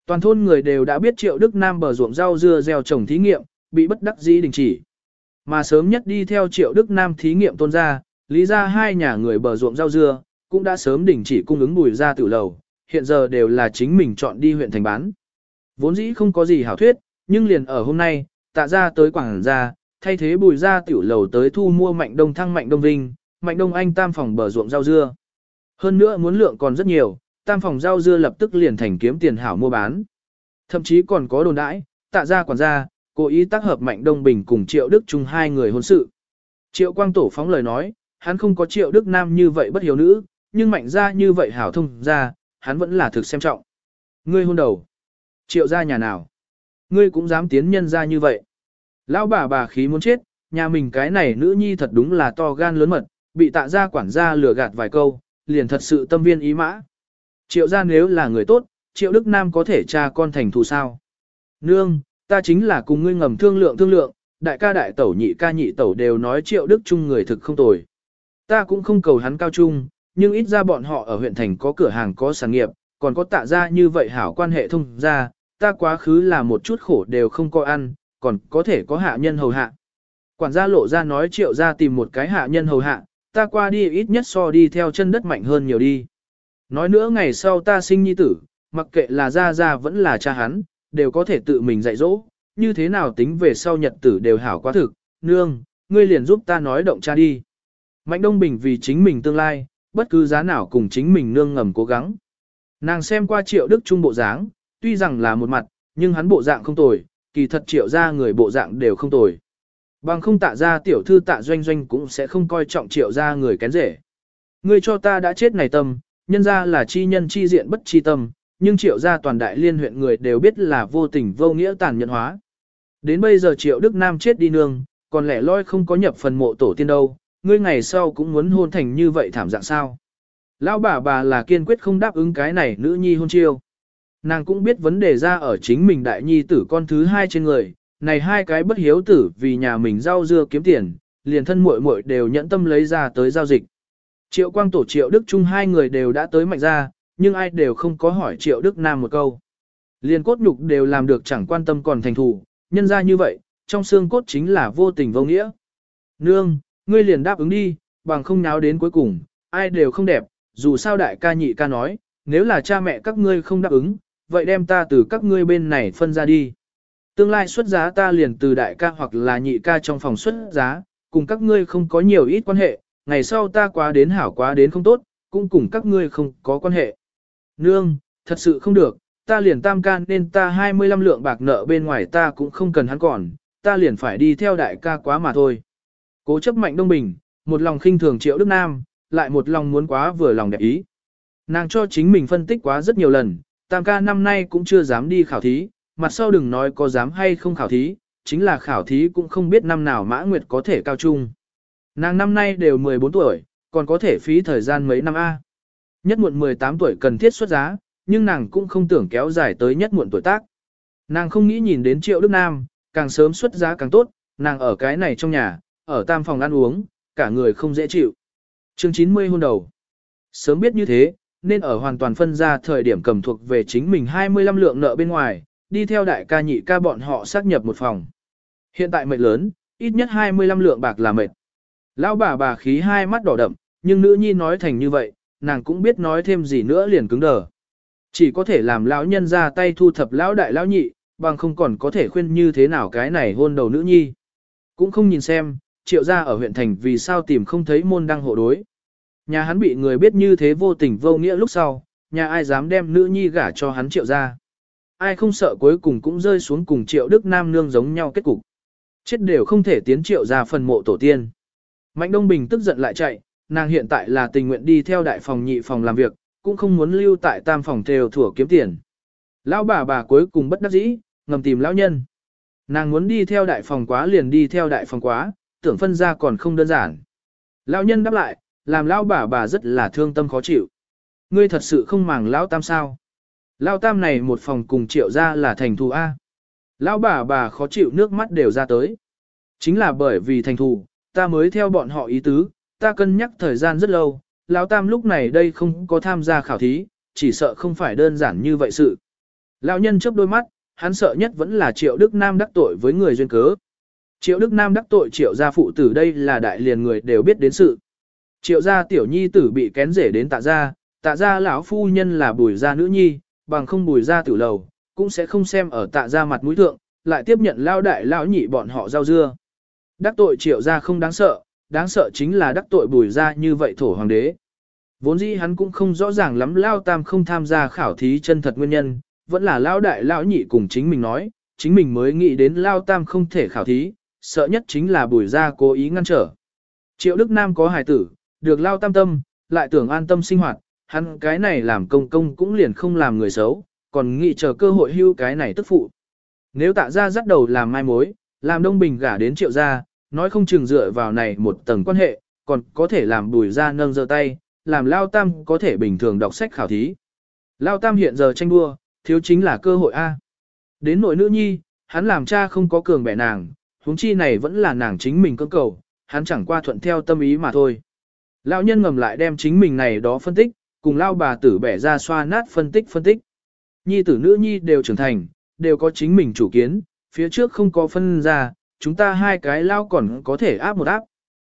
Toàn thôn người đều đã biết triệu Đức Nam bờ ruộng rau dưa gieo trồng thí nghiệm, bị bất đắc dĩ đình chỉ. Mà sớm nhất đi theo triệu Đức Nam thí nghiệm tôn gia lý ra hai nhà người bờ ruộng rau dưa, cũng đã sớm đình chỉ cung ứng bùi ra tiểu lầu, hiện giờ đều là chính mình chọn đi huyện thành bán. Vốn dĩ không có gì hảo thuyết, nhưng liền ở hôm nay, tạ ra tới quảng gia, thay thế bùi ra tiểu lầu tới thu mua mạnh đông thăng mạnh đông vinh, mạnh đông anh tam phòng bờ ruộng rau dưa. Hơn nữa muốn lượng còn rất nhiều, tam phòng rau dưa lập tức liền thành kiếm tiền hảo mua bán. Thậm chí còn có đồn đãi, tạ ra quản gia, cố ý tác hợp mạnh đông bình cùng triệu đức chung hai người hôn sự. Triệu quang tổ phóng lời nói, hắn không có triệu đức nam như vậy bất hiếu nữ, nhưng mạnh ra như vậy hảo thông ra, hắn vẫn là thực xem trọng. Ngươi hôn đầu. Triệu ra nhà nào? Ngươi cũng dám tiến nhân ra như vậy. Lão bà bà khí muốn chết, nhà mình cái này nữ nhi thật đúng là to gan lớn mật, bị tạ gia quản gia lừa gạt vài câu, liền thật sự tâm viên ý mã. Triệu gia nếu là người tốt, triệu Đức Nam có thể cha con thành thù sao. Nương, ta chính là cùng ngươi ngầm thương lượng thương lượng, đại ca đại tẩu nhị ca nhị tẩu đều nói triệu Đức Trung người thực không tồi. Ta cũng không cầu hắn cao trung, nhưng ít ra bọn họ ở huyện thành có cửa hàng có sản nghiệp, còn có tạ ra như vậy hảo quan hệ thông ra, ta quá khứ là một chút khổ đều không có ăn, còn có thể có hạ nhân hầu hạ. Quản gia lộ ra nói triệu ra tìm một cái hạ nhân hầu hạ, ta qua đi ít nhất so đi theo chân đất mạnh hơn nhiều đi. Nói nữa ngày sau ta sinh nhi tử, mặc kệ là ra ra vẫn là cha hắn, đều có thể tự mình dạy dỗ, như thế nào tính về sau nhật tử đều hảo quá thực, nương, ngươi liền giúp ta nói động cha đi. Mạnh Đông Bình vì chính mình tương lai, bất cứ giá nào cùng chính mình nương ngầm cố gắng. Nàng xem qua triệu đức trung bộ dáng, tuy rằng là một mặt, nhưng hắn bộ dạng không tồi, kỳ thật triệu ra người bộ dạng đều không tồi. Bằng không tạ ra tiểu thư tạ doanh doanh cũng sẽ không coi trọng triệu ra người kén rể. Ngươi cho ta đã chết này tâm, nhân ra là chi nhân chi diện bất chi tâm, nhưng triệu gia toàn đại liên huyện người đều biết là vô tình vô nghĩa tàn nhẫn hóa. Đến bây giờ triệu Đức Nam chết đi nương, còn lẻ loi không có nhập phần mộ tổ tiên đâu, ngươi ngày sau cũng muốn hôn thành như vậy thảm dạng sao. Lão bà bà là kiên quyết không đáp ứng cái này nữ nhi hôn chiêu. Nàng cũng biết vấn đề ra ở chính mình đại nhi tử con thứ hai trên người, này hai cái bất hiếu tử vì nhà mình rau dưa kiếm tiền, liền thân muội muội đều nhẫn tâm lấy ra tới giao dịch. Triệu Quang Tổ Triệu Đức Trung hai người đều đã tới mạnh ra, nhưng ai đều không có hỏi Triệu Đức Nam một câu. Liền cốt nhục đều làm được chẳng quan tâm còn thành thủ, nhân ra như vậy, trong xương cốt chính là vô tình vô nghĩa. Nương, ngươi liền đáp ứng đi, bằng không náo đến cuối cùng, ai đều không đẹp, dù sao đại ca nhị ca nói, nếu là cha mẹ các ngươi không đáp ứng, vậy đem ta từ các ngươi bên này phân ra đi. Tương lai xuất giá ta liền từ đại ca hoặc là nhị ca trong phòng xuất giá, cùng các ngươi không có nhiều ít quan hệ, ngày sau ta quá đến hảo quá đến không tốt, cũng cùng các ngươi không có quan hệ. Nương, thật sự không được, ta liền tam can nên ta 25 lượng bạc nợ bên ngoài ta cũng không cần hắn còn, ta liền phải đi theo đại ca quá mà thôi. Cố chấp mạnh Đông Bình, một lòng khinh thường triệu Đức Nam, lại một lòng muốn quá vừa lòng đẹp ý. Nàng cho chính mình phân tích quá rất nhiều lần, tam ca năm nay cũng chưa dám đi khảo thí, mặt sau đừng nói có dám hay không khảo thí, chính là khảo thí cũng không biết năm nào Mã Nguyệt có thể cao trung. Nàng năm nay đều 14 tuổi, còn có thể phí thời gian mấy năm A. Nhất muộn 18 tuổi cần thiết xuất giá, nhưng nàng cũng không tưởng kéo dài tới nhất muộn tuổi tác. Nàng không nghĩ nhìn đến triệu Đức Nam, càng sớm xuất giá càng tốt, nàng ở cái này trong nhà, ở tam phòng ăn uống, cả người không dễ chịu. Chương 90 hôn đầu. Sớm biết như thế, nên ở hoàn toàn phân ra thời điểm cầm thuộc về chính mình 25 lượng nợ bên ngoài, đi theo đại ca nhị ca bọn họ xác nhập một phòng. Hiện tại mệnh lớn, ít nhất 25 lượng bạc là mệt. Lão bà bà khí hai mắt đỏ đậm, nhưng nữ nhi nói thành như vậy, nàng cũng biết nói thêm gì nữa liền cứng đờ. Chỉ có thể làm lão nhân ra tay thu thập lão đại lão nhị, bằng không còn có thể khuyên như thế nào cái này hôn đầu nữ nhi. Cũng không nhìn xem, triệu gia ở huyện thành vì sao tìm không thấy môn đăng hộ đối. Nhà hắn bị người biết như thế vô tình vô nghĩa lúc sau, nhà ai dám đem nữ nhi gả cho hắn triệu gia. Ai không sợ cuối cùng cũng rơi xuống cùng triệu đức nam nương giống nhau kết cục. Chết đều không thể tiến triệu ra phần mộ tổ tiên. Mạnh Đông Bình tức giận lại chạy, nàng hiện tại là tình nguyện đi theo đại phòng nhị phòng làm việc, cũng không muốn lưu tại tam phòng theo thủa kiếm tiền. Lão bà bà cuối cùng bất đắc dĩ, ngầm tìm lão nhân. Nàng muốn đi theo đại phòng quá liền đi theo đại phòng quá, tưởng phân ra còn không đơn giản. Lão nhân đáp lại, làm lão bà bà rất là thương tâm khó chịu. Ngươi thật sự không màng lão tam sao? Lão tam này một phòng cùng triệu ra là thành thù A. Lão bà bà khó chịu nước mắt đều ra tới. Chính là bởi vì thành thù, ta mới theo bọn họ ý tứ, ta cân nhắc thời gian rất lâu, lão tam lúc này đây không có tham gia khảo thí, chỉ sợ không phải đơn giản như vậy sự. Lão nhân chớp đôi mắt, hắn sợ nhất vẫn là Triệu Đức Nam đắc tội với người duyên cớ. Triệu Đức Nam đắc tội Triệu gia phụ tử đây là đại liền người đều biết đến sự. Triệu gia tiểu nhi tử bị kén rể đến tạ gia, tạ gia lão phu nhân là bùi gia nữ nhi, bằng không bùi gia tử lầu, cũng sẽ không xem ở tạ gia mặt mũi thượng, lại tiếp nhận lao đại lão nhị bọn họ giao dưa. Đắc tội triệu gia không đáng sợ, đáng sợ chính là đắc tội bùi gia như vậy thổ hoàng đế. Vốn dĩ hắn cũng không rõ ràng lắm lao tam không tham gia khảo thí chân thật nguyên nhân, vẫn là lao đại lão nhị cùng chính mình nói, chính mình mới nghĩ đến lao tam không thể khảo thí, sợ nhất chính là bùi gia cố ý ngăn trở. Triệu Đức Nam có hài tử, được lao tam tâm, lại tưởng an tâm sinh hoạt, hắn cái này làm công công cũng liền không làm người xấu, còn nghĩ chờ cơ hội hưu cái này tức phụ. Nếu tạ ra dắt đầu làm mai mối, làm đông bình gả đến triệu gia, nói không chừng dựa vào này một tầng quan hệ, còn có thể làm bùi ra nâng giơ tay, làm Lao Tam có thể bình thường đọc sách khảo thí. Lao Tam hiện giờ tranh đua, thiếu chính là cơ hội A. Đến nội nữ nhi, hắn làm cha không có cường bẻ nàng, huống chi này vẫn là nàng chính mình cơ cầu, hắn chẳng qua thuận theo tâm ý mà thôi. Lão nhân ngầm lại đem chính mình này đó phân tích, cùng lao bà tử bẻ ra xoa nát phân tích phân tích. Nhi tử nữ nhi đều trưởng thành, đều có chính mình chủ kiến, phía trước không có phân ra, chúng ta hai cái lao còn có thể áp một áp.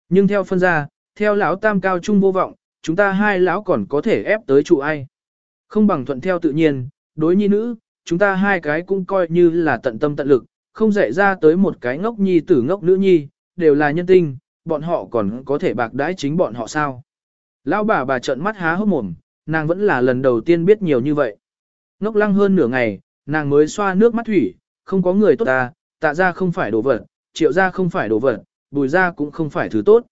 Nhưng theo phân ra, theo lão tam cao trung vô vọng, chúng ta hai lão còn có thể ép tới trụ ai. Không bằng thuận theo tự nhiên, đối nhi nữ, chúng ta hai cái cũng coi như là tận tâm tận lực, không dạy ra tới một cái ngốc nhi tử ngốc nữ nhi, đều là nhân tinh, bọn họ còn có thể bạc đãi chính bọn họ sao. Lão bà bà trợn mắt há hốc mồm, nàng vẫn là lần đầu tiên biết nhiều như vậy. Ngốc lăng hơn nửa ngày, nàng mới xoa nước mắt thủy, không có người tốt ta, tạ ra không phải đồ vật, triệu ra không phải đồ vật, bùi ra cũng không phải thứ tốt.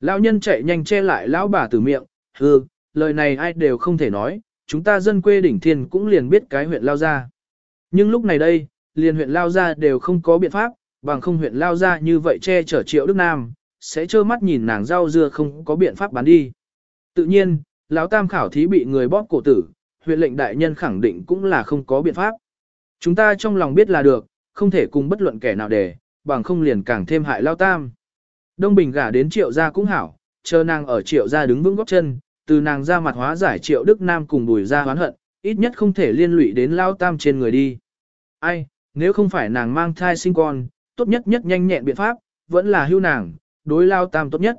Lão nhân chạy nhanh che lại lão bà từ miệng, hư, lời này ai đều không thể nói, chúng ta dân quê đỉnh thiên cũng liền biết cái huyện lao ra. Nhưng lúc này đây, liền huyện lao ra đều không có biện pháp, bằng không huyện lao ra như vậy che chở triệu Đức Nam, sẽ trơ mắt nhìn nàng rau dưa không có biện pháp bán đi. Tự nhiên, lão tam khảo thí bị người bóp cổ tử, huyện lệnh đại nhân khẳng định cũng là không có biện pháp. Chúng ta trong lòng biết là được, không thể cùng bất luận kẻ nào để, bằng không liền càng thêm hại lao tam. Đông Bình gả đến triệu gia cũng hảo, chờ nàng ở triệu gia đứng vững góc chân, từ nàng ra mặt hóa giải triệu Đức Nam cùng bùi ra hoán hận, ít nhất không thể liên lụy đến lao tam trên người đi. Ai, nếu không phải nàng mang thai sinh con, tốt nhất nhất nhanh nhẹn biện pháp, vẫn là hưu nàng, đối lao tam tốt nhất.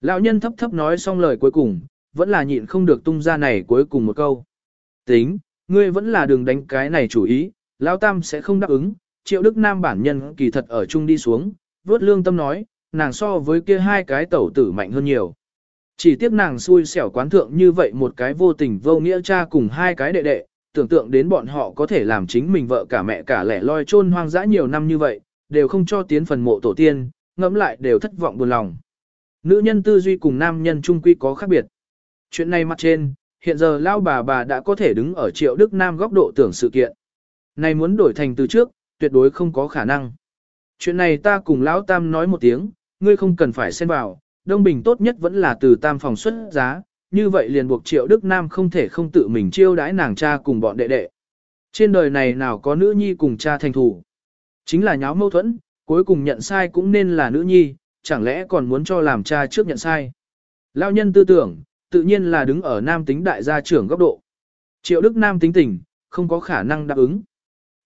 Lão nhân thấp thấp nói xong lời cuối cùng, vẫn là nhịn không được tung ra này cuối cùng một câu. Tính, ngươi vẫn là đừng đánh cái này chủ ý, lao tam sẽ không đáp ứng, triệu đức nam bản nhân kỳ thật ở chung đi xuống, vớt lương tâm nói, nàng so với kia hai cái tẩu tử mạnh hơn nhiều. Chỉ tiếc nàng xui xẻo quán thượng như vậy một cái vô tình vô nghĩa cha cùng hai cái đệ đệ, tưởng tượng đến bọn họ có thể làm chính mình vợ cả mẹ cả lẻ loi chôn hoang dã nhiều năm như vậy, đều không cho tiến phần mộ tổ tiên, ngẫm lại đều thất vọng buồn lòng. Nữ nhân tư duy cùng nam nhân trung quy có khác biệt. Chuyện này mặt trên, hiện giờ lao bà bà đã có thể đứng ở triệu Đức Nam góc độ tưởng sự kiện. Này muốn đổi thành từ trước, tuyệt đối không có khả năng. Chuyện này ta cùng Lão Tam nói một tiếng, ngươi không cần phải xen vào, Đông Bình tốt nhất vẫn là từ Tam phòng xuất giá, như vậy liền buộc Triệu Đức Nam không thể không tự mình chiêu đãi nàng cha cùng bọn đệ đệ. Trên đời này nào có nữ nhi cùng cha thành thủ. Chính là nháo mâu thuẫn, cuối cùng nhận sai cũng nên là nữ nhi, chẳng lẽ còn muốn cho làm cha trước nhận sai. Lão nhân tư tưởng, tự nhiên là đứng ở nam tính đại gia trưởng góc độ. Triệu Đức Nam tính tình, không có khả năng đáp ứng.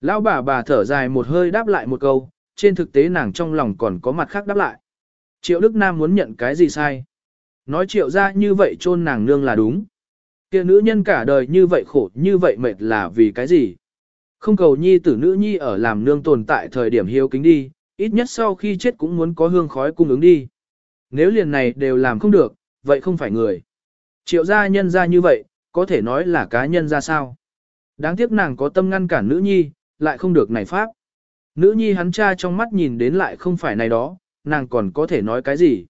Lão bà bà thở dài một hơi đáp lại một câu, trên thực tế nàng trong lòng còn có mặt khác đáp lại. Triệu Đức Nam muốn nhận cái gì sai? Nói triệu ra như vậy chôn nàng nương là đúng. kia nữ nhân cả đời như vậy khổ như vậy mệt là vì cái gì? Không cầu nhi tử nữ nhi ở làm nương tồn tại thời điểm hiếu kính đi, ít nhất sau khi chết cũng muốn có hương khói cung ứng đi. Nếu liền này đều làm không được, vậy không phải người. Triệu gia nhân ra như vậy, có thể nói là cá nhân ra sao. Đáng tiếc nàng có tâm ngăn cản nữ nhi, lại không được này pháp. Nữ nhi hắn cha trong mắt nhìn đến lại không phải này đó, nàng còn có thể nói cái gì.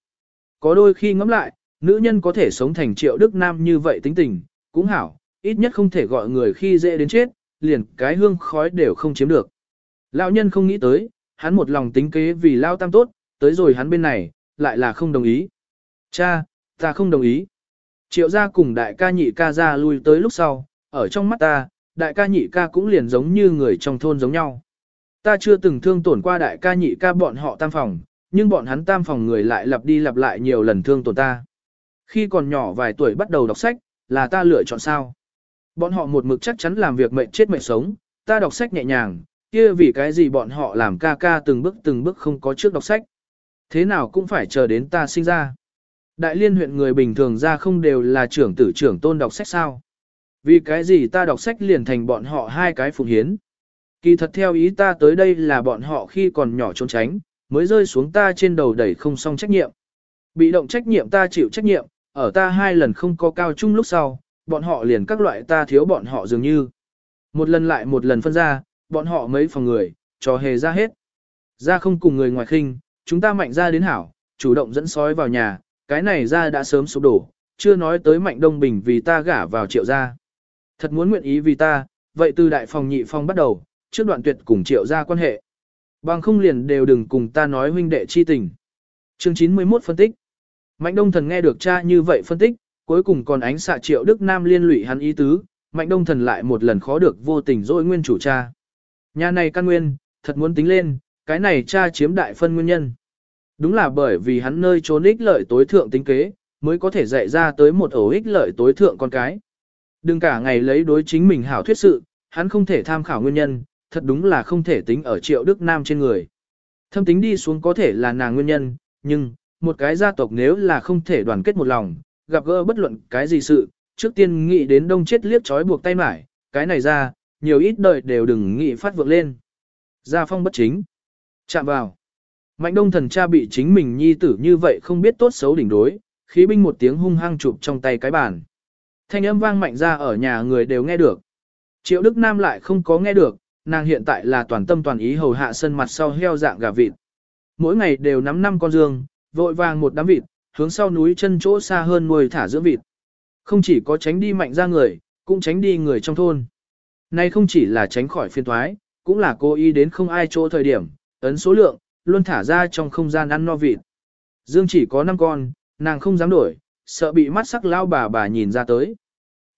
Có đôi khi ngẫm lại, nữ nhân có thể sống thành triệu đức nam như vậy tính tình, cũng hảo, ít nhất không thể gọi người khi dễ đến chết, liền cái hương khói đều không chiếm được. Lão nhân không nghĩ tới, hắn một lòng tính kế vì lao tam tốt, tới rồi hắn bên này, lại là không đồng ý. Cha, ta không đồng ý. Triệu gia cùng đại ca nhị ca ra lui tới lúc sau, ở trong mắt ta, đại ca nhị ca cũng liền giống như người trong thôn giống nhau. Ta chưa từng thương tổn qua đại ca nhị ca bọn họ tam phòng, nhưng bọn hắn tam phòng người lại lặp đi lặp lại nhiều lần thương tổn ta. Khi còn nhỏ vài tuổi bắt đầu đọc sách, là ta lựa chọn sao. Bọn họ một mực chắc chắn làm việc mệnh chết mệnh sống, ta đọc sách nhẹ nhàng, kia vì cái gì bọn họ làm ca ca từng bước từng bước không có trước đọc sách. Thế nào cũng phải chờ đến ta sinh ra. Đại liên huyện người bình thường ra không đều là trưởng tử trưởng tôn đọc sách sao. Vì cái gì ta đọc sách liền thành bọn họ hai cái phụng hiến. Kỳ thật theo ý ta tới đây là bọn họ khi còn nhỏ trốn tránh, mới rơi xuống ta trên đầu đẩy không xong trách nhiệm. Bị động trách nhiệm ta chịu trách nhiệm, ở ta hai lần không có cao chung lúc sau, bọn họ liền các loại ta thiếu bọn họ dường như. Một lần lại một lần phân ra, bọn họ mấy phòng người, trò hề ra hết. Ra không cùng người ngoài khinh, chúng ta mạnh ra đến hảo, chủ động dẫn sói vào nhà, cái này ra đã sớm sụp đổ, chưa nói tới mạnh đông bình vì ta gả vào triệu gia. Thật muốn nguyện ý vì ta, vậy từ đại phòng nhị phòng bắt đầu, trước đoạn tuyệt cùng triệu gia quan hệ. Bằng không liền đều đừng cùng ta nói huynh đệ chi tình. Chương 91 phân tích. Mạnh đông thần nghe được cha như vậy phân tích, cuối cùng còn ánh xạ triệu Đức Nam liên lụy hắn ý tứ, mạnh đông thần lại một lần khó được vô tình dỗi nguyên chủ cha. Nhà này căn nguyên, thật muốn tính lên, cái này cha chiếm đại phân nguyên nhân. Đúng là bởi vì hắn nơi trốn ích lợi tối thượng tính kế, mới có thể dạy ra tới một ổ ích lợi tối thượng con cái. Đừng cả ngày lấy đối chính mình hảo thuyết sự, hắn không thể tham khảo nguyên nhân, thật đúng là không thể tính ở triệu Đức Nam trên người. Thâm tính đi xuống có thể là nàng nguyên nhân, nhưng, một cái gia tộc nếu là không thể đoàn kết một lòng, gặp gỡ bất luận cái gì sự, trước tiên nghĩ đến đông chết liếc trói buộc tay mải, cái này ra, nhiều ít đời đều đừng nghĩ phát vượng lên. Gia phong bất chính. Chạm vào. Mạnh đông thần cha bị chính mình nhi tử như vậy không biết tốt xấu đỉnh đối, khí binh một tiếng hung hăng chụp trong tay cái bàn. Thanh âm vang mạnh ra ở nhà người đều nghe được. Triệu Đức Nam lại không có nghe được, nàng hiện tại là toàn tâm toàn ý hầu hạ sân mặt sau heo dạng gà vịt. Mỗi ngày đều nắm năm con dương, vội vàng một đám vịt, hướng sau núi chân chỗ xa hơn nuôi thả dưỡng vịt. Không chỉ có tránh đi mạnh ra người, cũng tránh đi người trong thôn. Nay không chỉ là tránh khỏi phiên thoái, cũng là cố ý đến không ai chỗ thời điểm, ấn số lượng, luôn thả ra trong không gian ăn no vịt. Dương chỉ có 5 con, nàng không dám đổi, sợ bị mắt sắc lao bà bà nhìn ra tới.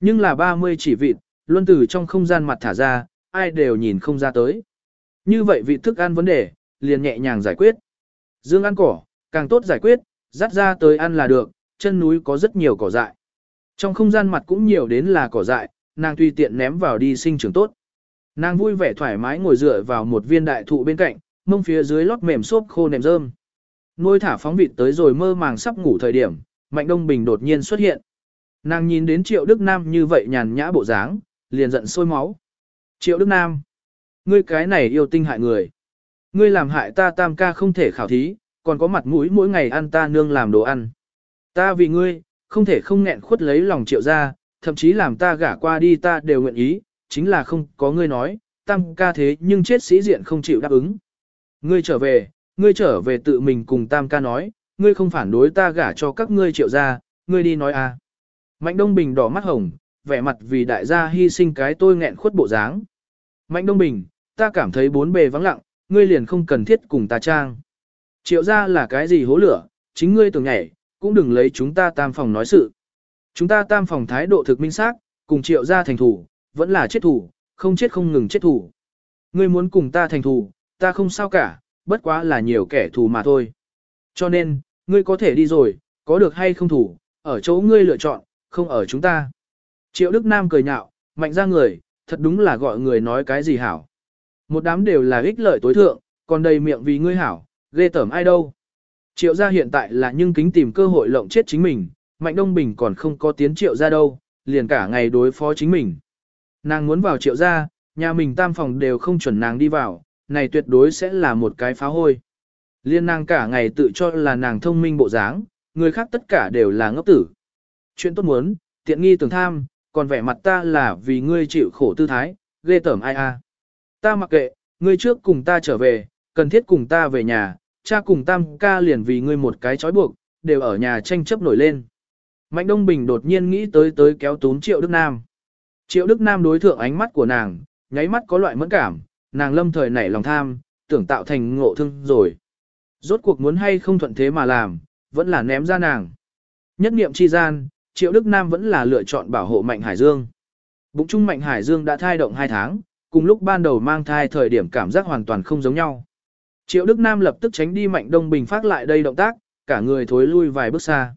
Nhưng là 30 chỉ vịt, luôn từ trong không gian mặt thả ra, ai đều nhìn không ra tới. Như vậy vị thức ăn vấn đề, liền nhẹ nhàng giải quyết. Dương ăn cỏ, càng tốt giải quyết, dắt ra tới ăn là được, chân núi có rất nhiều cỏ dại. Trong không gian mặt cũng nhiều đến là cỏ dại, nàng tùy tiện ném vào đi sinh trưởng tốt. Nàng vui vẻ thoải mái ngồi dựa vào một viên đại thụ bên cạnh, mông phía dưới lót mềm xốp khô nệm rơm. Nuôi thả phóng vịt tới rồi mơ màng sắp ngủ thời điểm, Mạnh Đông Bình đột nhiên xuất hiện. Nàng nhìn đến Triệu Đức Nam như vậy nhàn nhã bộ dáng, liền giận sôi máu. Triệu Đức Nam, ngươi cái này yêu tinh hại người. Ngươi làm hại ta tam ca không thể khảo thí, còn có mặt mũi mỗi ngày ăn ta nương làm đồ ăn. Ta vì ngươi, không thể không nghẹn khuất lấy lòng triệu ra, thậm chí làm ta gả qua đi ta đều nguyện ý, chính là không có ngươi nói, tam ca thế nhưng chết sĩ diện không chịu đáp ứng. Ngươi trở về, ngươi trở về tự mình cùng tam ca nói, ngươi không phản đối ta gả cho các ngươi triệu ra, ngươi đi nói à. Mạnh Đông Bình đỏ mắt hồng, vẻ mặt vì đại gia hy sinh cái tôi nghẹn khuất bộ dáng. Mạnh Đông Bình, ta cảm thấy bốn bề vắng lặng, ngươi liền không cần thiết cùng ta trang. Triệu ra là cái gì hố lửa, chính ngươi tưởng nhảy, cũng đừng lấy chúng ta tam phòng nói sự. Chúng ta tam phòng thái độ thực minh xác, cùng triệu ra thành thủ, vẫn là chết thủ, không chết không ngừng chết thủ. Ngươi muốn cùng ta thành thủ, ta không sao cả, bất quá là nhiều kẻ thù mà thôi. Cho nên, ngươi có thể đi rồi, có được hay không thủ, ở chỗ ngươi lựa chọn, không ở chúng ta. Triệu Đức Nam cười nhạo, mạnh ra người, thật đúng là gọi người nói cái gì hảo. Một đám đều là ích lợi tối thượng, còn đầy miệng vì ngươi hảo, ghê tởm ai đâu. Triệu gia hiện tại là nhưng kính tìm cơ hội lộng chết chính mình, Mạnh Đông Bình còn không có tiến triệu gia đâu, liền cả ngày đối phó chính mình. Nàng muốn vào triệu gia, nhà mình tam phòng đều không chuẩn nàng đi vào, này tuyệt đối sẽ là một cái phá hôi. Liên nàng cả ngày tự cho là nàng thông minh bộ dáng, người khác tất cả đều là ngốc tử. Chuyện tốt muốn, tiện nghi tưởng tham, còn vẻ mặt ta là vì ngươi chịu khổ tư thái, ghê tởm ai a. Ta mặc kệ, ngươi trước cùng ta trở về, cần thiết cùng ta về nhà, cha cùng tam ca liền vì ngươi một cái trói buộc, đều ở nhà tranh chấp nổi lên. Mạnh Đông Bình đột nhiên nghĩ tới tới kéo tún Triệu Đức Nam. Triệu Đức Nam đối thượng ánh mắt của nàng, nháy mắt có loại mẫn cảm, nàng lâm thời nảy lòng tham, tưởng tạo thành ngộ thương rồi. Rốt cuộc muốn hay không thuận thế mà làm, vẫn là ném ra nàng. Nhất niệm chi gian, Triệu Đức Nam vẫn là lựa chọn bảo hộ Mạnh Hải Dương. Bụng trung Mạnh Hải Dương đã thai động 2 tháng, cùng lúc ban đầu mang thai thời điểm cảm giác hoàn toàn không giống nhau. Triệu Đức Nam lập tức tránh đi Mạnh Đông Bình phát lại đây động tác, cả người thối lui vài bước xa.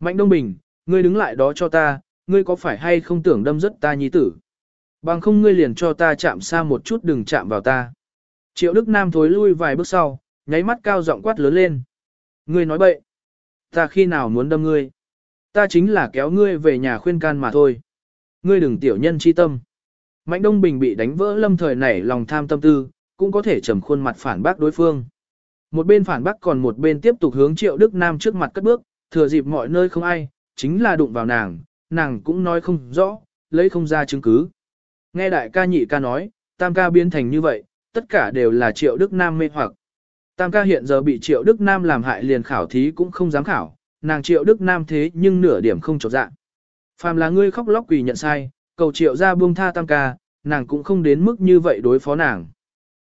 Mạnh Đông Bình, ngươi đứng lại đó cho ta, ngươi có phải hay không tưởng đâm rất ta nhi tử? Bằng không ngươi liền cho ta chạm xa một chút đừng chạm vào ta. Triệu Đức Nam thối lui vài bước sau, nháy mắt cao giọng quát lớn lên. Ngươi nói bậy. Ta khi nào muốn đâm ngươi? Ta chính là kéo ngươi về nhà khuyên can mà thôi. Ngươi đừng tiểu nhân chi tâm. Mạnh Đông Bình bị đánh vỡ lâm thời nảy lòng tham tâm tư, cũng có thể trầm khuôn mặt phản bác đối phương. Một bên phản bác còn một bên tiếp tục hướng Triệu Đức Nam trước mặt cất bước, thừa dịp mọi nơi không ai, chính là đụng vào nàng, nàng cũng nói không rõ, lấy không ra chứng cứ. Nghe đại ca nhị ca nói, tam ca biến thành như vậy, tất cả đều là Triệu Đức Nam mê hoặc. Tam ca hiện giờ bị Triệu Đức Nam làm hại liền khảo thí cũng không dám khảo, nàng Triệu Đức Nam thế nhưng nửa điểm không trọt dạ. Phàm là ngươi khóc lóc quỳ nhận sai, cầu Triệu ra buông tha tam ca, nàng cũng không đến mức như vậy đối phó nàng.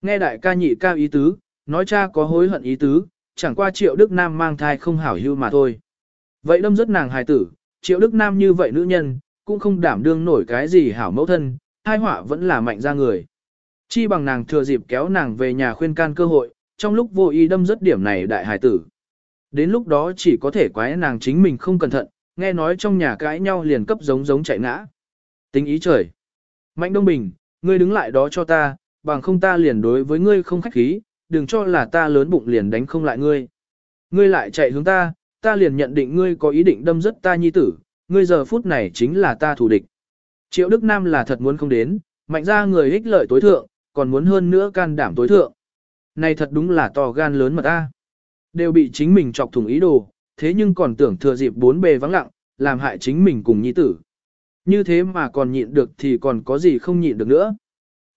Nghe đại ca nhị ca ý tứ, nói cha có hối hận ý tứ, chẳng qua Triệu Đức Nam mang thai không hảo hưu mà thôi. Vậy đâm rất nàng hài tử, Triệu Đức Nam như vậy nữ nhân, cũng không đảm đương nổi cái gì hảo mẫu thân, hai họa vẫn là mạnh ra người. Chi bằng nàng thừa dịp kéo nàng về nhà khuyên can cơ hội, trong lúc vô ý đâm rất điểm này đại hài tử. Đến lúc đó chỉ có thể quái nàng chính mình không cẩn thận, nghe nói trong nhà cãi nhau liền cấp giống giống chạy ngã. Tính ý trời. Mạnh Đông Bình, ngươi đứng lại đó cho ta, bằng không ta liền đối với ngươi không khách khí, đừng cho là ta lớn bụng liền đánh không lại ngươi. Ngươi lại chạy hướng ta, ta liền nhận định ngươi có ý định đâm rất ta nhi tử, ngươi giờ phút này chính là ta thù địch. Triệu Đức Nam là thật muốn không đến, mạnh ra người ích lợi tối thượng, còn muốn hơn nữa can đảm tối thượng. Này thật đúng là to gan lớn mật ta. Đều bị chính mình chọc thủng ý đồ, thế nhưng còn tưởng thừa dịp bốn bề vắng lặng, làm hại chính mình cùng nhi tử. Như thế mà còn nhịn được thì còn có gì không nhịn được nữa.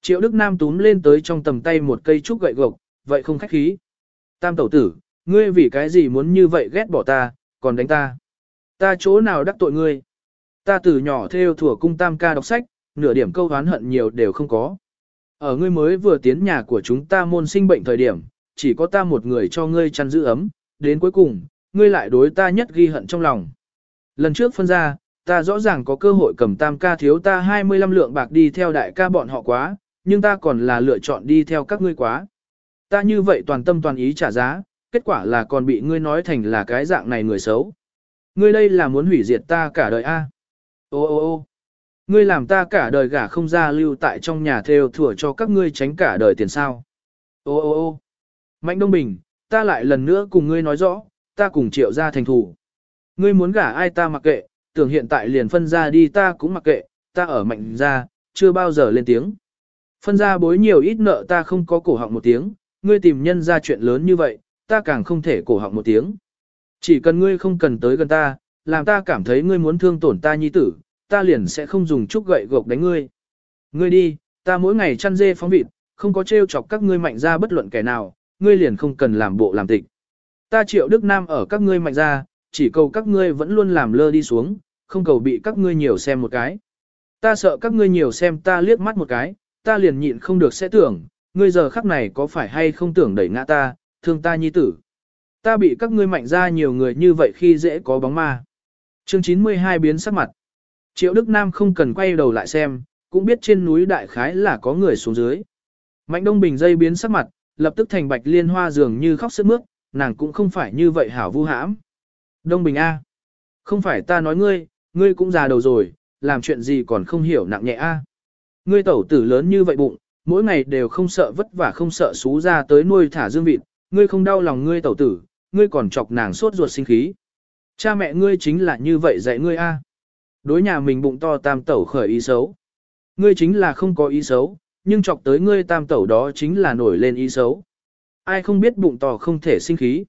Triệu Đức Nam túm lên tới trong tầm tay một cây trúc gậy gộc, vậy không khách khí. Tam tẩu tử, ngươi vì cái gì muốn như vậy ghét bỏ ta, còn đánh ta. Ta chỗ nào đắc tội ngươi. Ta từ nhỏ theo thủa cung tam ca đọc sách, nửa điểm câu hán hận nhiều đều không có. Ở ngươi mới vừa tiến nhà của chúng ta môn sinh bệnh thời điểm, chỉ có ta một người cho ngươi chăn giữ ấm, đến cuối cùng, ngươi lại đối ta nhất ghi hận trong lòng. Lần trước phân ra, ta rõ ràng có cơ hội cầm tam ca thiếu ta 25 lượng bạc đi theo đại ca bọn họ quá, nhưng ta còn là lựa chọn đi theo các ngươi quá. Ta như vậy toàn tâm toàn ý trả giá, kết quả là còn bị ngươi nói thành là cái dạng này người xấu. Ngươi đây là muốn hủy diệt ta cả đời a? Ô ô ô ngươi làm ta cả đời gả không ra lưu tại trong nhà theo thừa cho các ngươi tránh cả đời tiền sao. Ô ô ô Mạnh Đông Bình, ta lại lần nữa cùng ngươi nói rõ, ta cùng triệu ra thành thủ. Ngươi muốn gả ai ta mặc kệ, tưởng hiện tại liền phân ra đi ta cũng mặc kệ, ta ở mạnh ra, chưa bao giờ lên tiếng. Phân ra bối nhiều ít nợ ta không có cổ họng một tiếng, ngươi tìm nhân ra chuyện lớn như vậy, ta càng không thể cổ họng một tiếng. Chỉ cần ngươi không cần tới gần ta, làm ta cảm thấy ngươi muốn thương tổn ta nhi tử, ta liền sẽ không dùng chút gậy gộc đánh ngươi. Ngươi đi, ta mỗi ngày chăn dê phóng vịt, không có trêu chọc các ngươi mạnh ra bất luận kẻ nào, ngươi liền không cần làm bộ làm tịch. Ta triệu Đức Nam ở các ngươi mạnh ra, chỉ cầu các ngươi vẫn luôn làm lơ đi xuống, không cầu bị các ngươi nhiều xem một cái. Ta sợ các ngươi nhiều xem ta liếc mắt một cái, ta liền nhịn không được sẽ tưởng, ngươi giờ khắc này có phải hay không tưởng đẩy ngã ta, thương ta nhi tử. Ta bị các ngươi mạnh ra nhiều người như vậy khi dễ có bóng ma. Chương 92 biến sắc mặt. Triệu Đức Nam không cần quay đầu lại xem, cũng biết trên núi đại khái là có người xuống dưới. Mạnh Đông Bình dây biến sắc mặt, lập tức thành bạch liên hoa dường như khóc sướt mướt, nàng cũng không phải như vậy hảo vu hãm. Đông Bình A. Không phải ta nói ngươi, ngươi cũng già đầu rồi, làm chuyện gì còn không hiểu nặng nhẹ a. Ngươi tẩu tử lớn như vậy bụng, mỗi ngày đều không sợ vất vả không sợ xú ra tới nuôi thả dương vịt, ngươi không đau lòng ngươi tẩu tử, ngươi còn chọc nàng sốt ruột sinh khí. Cha mẹ ngươi chính là như vậy dạy ngươi a. Đối nhà mình bụng to tam tẩu khởi ý xấu. Ngươi chính là không có ý xấu, nhưng chọc tới ngươi tam tẩu đó chính là nổi lên ý xấu. Ai không biết bụng to không thể sinh khí.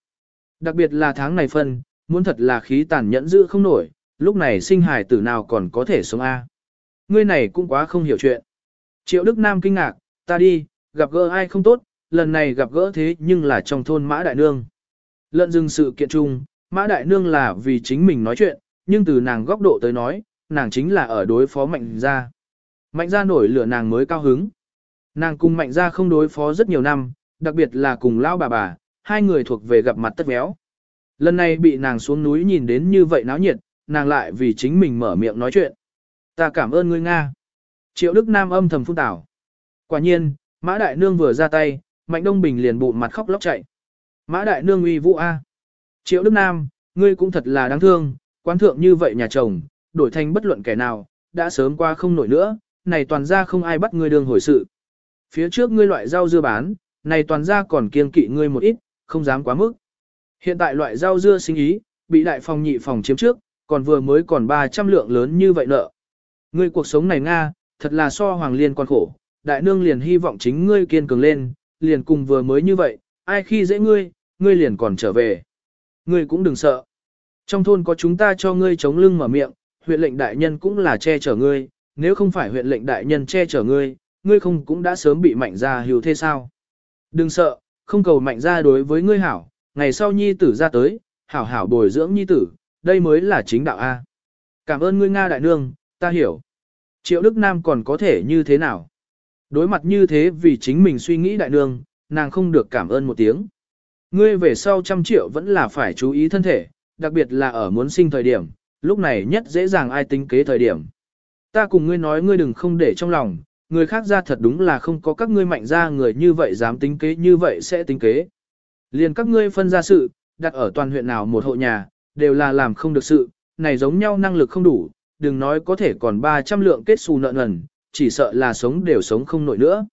Đặc biệt là tháng này phân, muốn thật là khí tàn nhẫn giữ không nổi, lúc này sinh hài tử nào còn có thể sống A. Ngươi này cũng quá không hiểu chuyện. Triệu Đức Nam kinh ngạc, ta đi, gặp gỡ ai không tốt, lần này gặp gỡ thế nhưng là trong thôn Mã Đại Nương. Lận dừng sự kiện chung, Mã Đại Nương là vì chính mình nói chuyện, nhưng từ nàng góc độ tới nói, nàng chính là ở đối phó mạnh gia. Mạnh gia nổi lửa nàng mới cao hứng. Nàng cùng mạnh gia không đối phó rất nhiều năm, đặc biệt là cùng lão bà bà, hai người thuộc về gặp mặt tất véo. Lần này bị nàng xuống núi nhìn đến như vậy náo nhiệt, nàng lại vì chính mình mở miệng nói chuyện. Ta cảm ơn ngươi Nga. Triệu Đức Nam âm thầm phun tảo. Quả nhiên, Mã Đại Nương vừa ra tay, Mạnh Đông Bình liền bụng mặt khóc lóc chạy. Mã Đại Nương uy vũ A. Triệu Đức Nam, ngươi cũng thật là đáng thương, quán thượng như vậy nhà chồng, đổi thành bất luận kẻ nào, đã sớm qua không nổi nữa, này toàn ra không ai bắt ngươi đường hồi sự. Phía trước ngươi loại rau dưa bán, này toàn ra còn kiên kỵ ngươi một ít, không dám quá mức. Hiện tại loại rau dưa sinh ý, bị đại phòng nhị phòng chiếm trước, còn vừa mới còn 300 lượng lớn như vậy nợ. Ngươi cuộc sống này Nga, thật là so hoàng liên còn khổ, đại nương liền hy vọng chính ngươi kiên cường lên, liền cùng vừa mới như vậy, ai khi dễ ngươi, ngươi liền còn trở về. Ngươi cũng đừng sợ. Trong thôn có chúng ta cho ngươi chống lưng mở miệng, huyện lệnh đại nhân cũng là che chở ngươi, nếu không phải huyện lệnh đại nhân che chở ngươi, ngươi không cũng đã sớm bị mạnh gia hiểu thế sao. Đừng sợ, không cầu mạnh gia đối với ngươi hảo, ngày sau nhi tử ra tới, hảo hảo bồi dưỡng nhi tử, đây mới là chính đạo A. Cảm ơn ngươi Nga đại nương, ta hiểu. Triệu Đức Nam còn có thể như thế nào? Đối mặt như thế vì chính mình suy nghĩ đại nương, nàng không được cảm ơn một tiếng. Ngươi về sau trăm triệu vẫn là phải chú ý thân thể, đặc biệt là ở muốn sinh thời điểm, lúc này nhất dễ dàng ai tính kế thời điểm. Ta cùng ngươi nói ngươi đừng không để trong lòng, người khác ra thật đúng là không có các ngươi mạnh ra người như vậy dám tính kế như vậy sẽ tính kế. Liền các ngươi phân ra sự, đặt ở toàn huyện nào một hộ nhà, đều là làm không được sự, này giống nhau năng lực không đủ, đừng nói có thể còn 300 lượng kết xù nợ nần, chỉ sợ là sống đều sống không nổi nữa.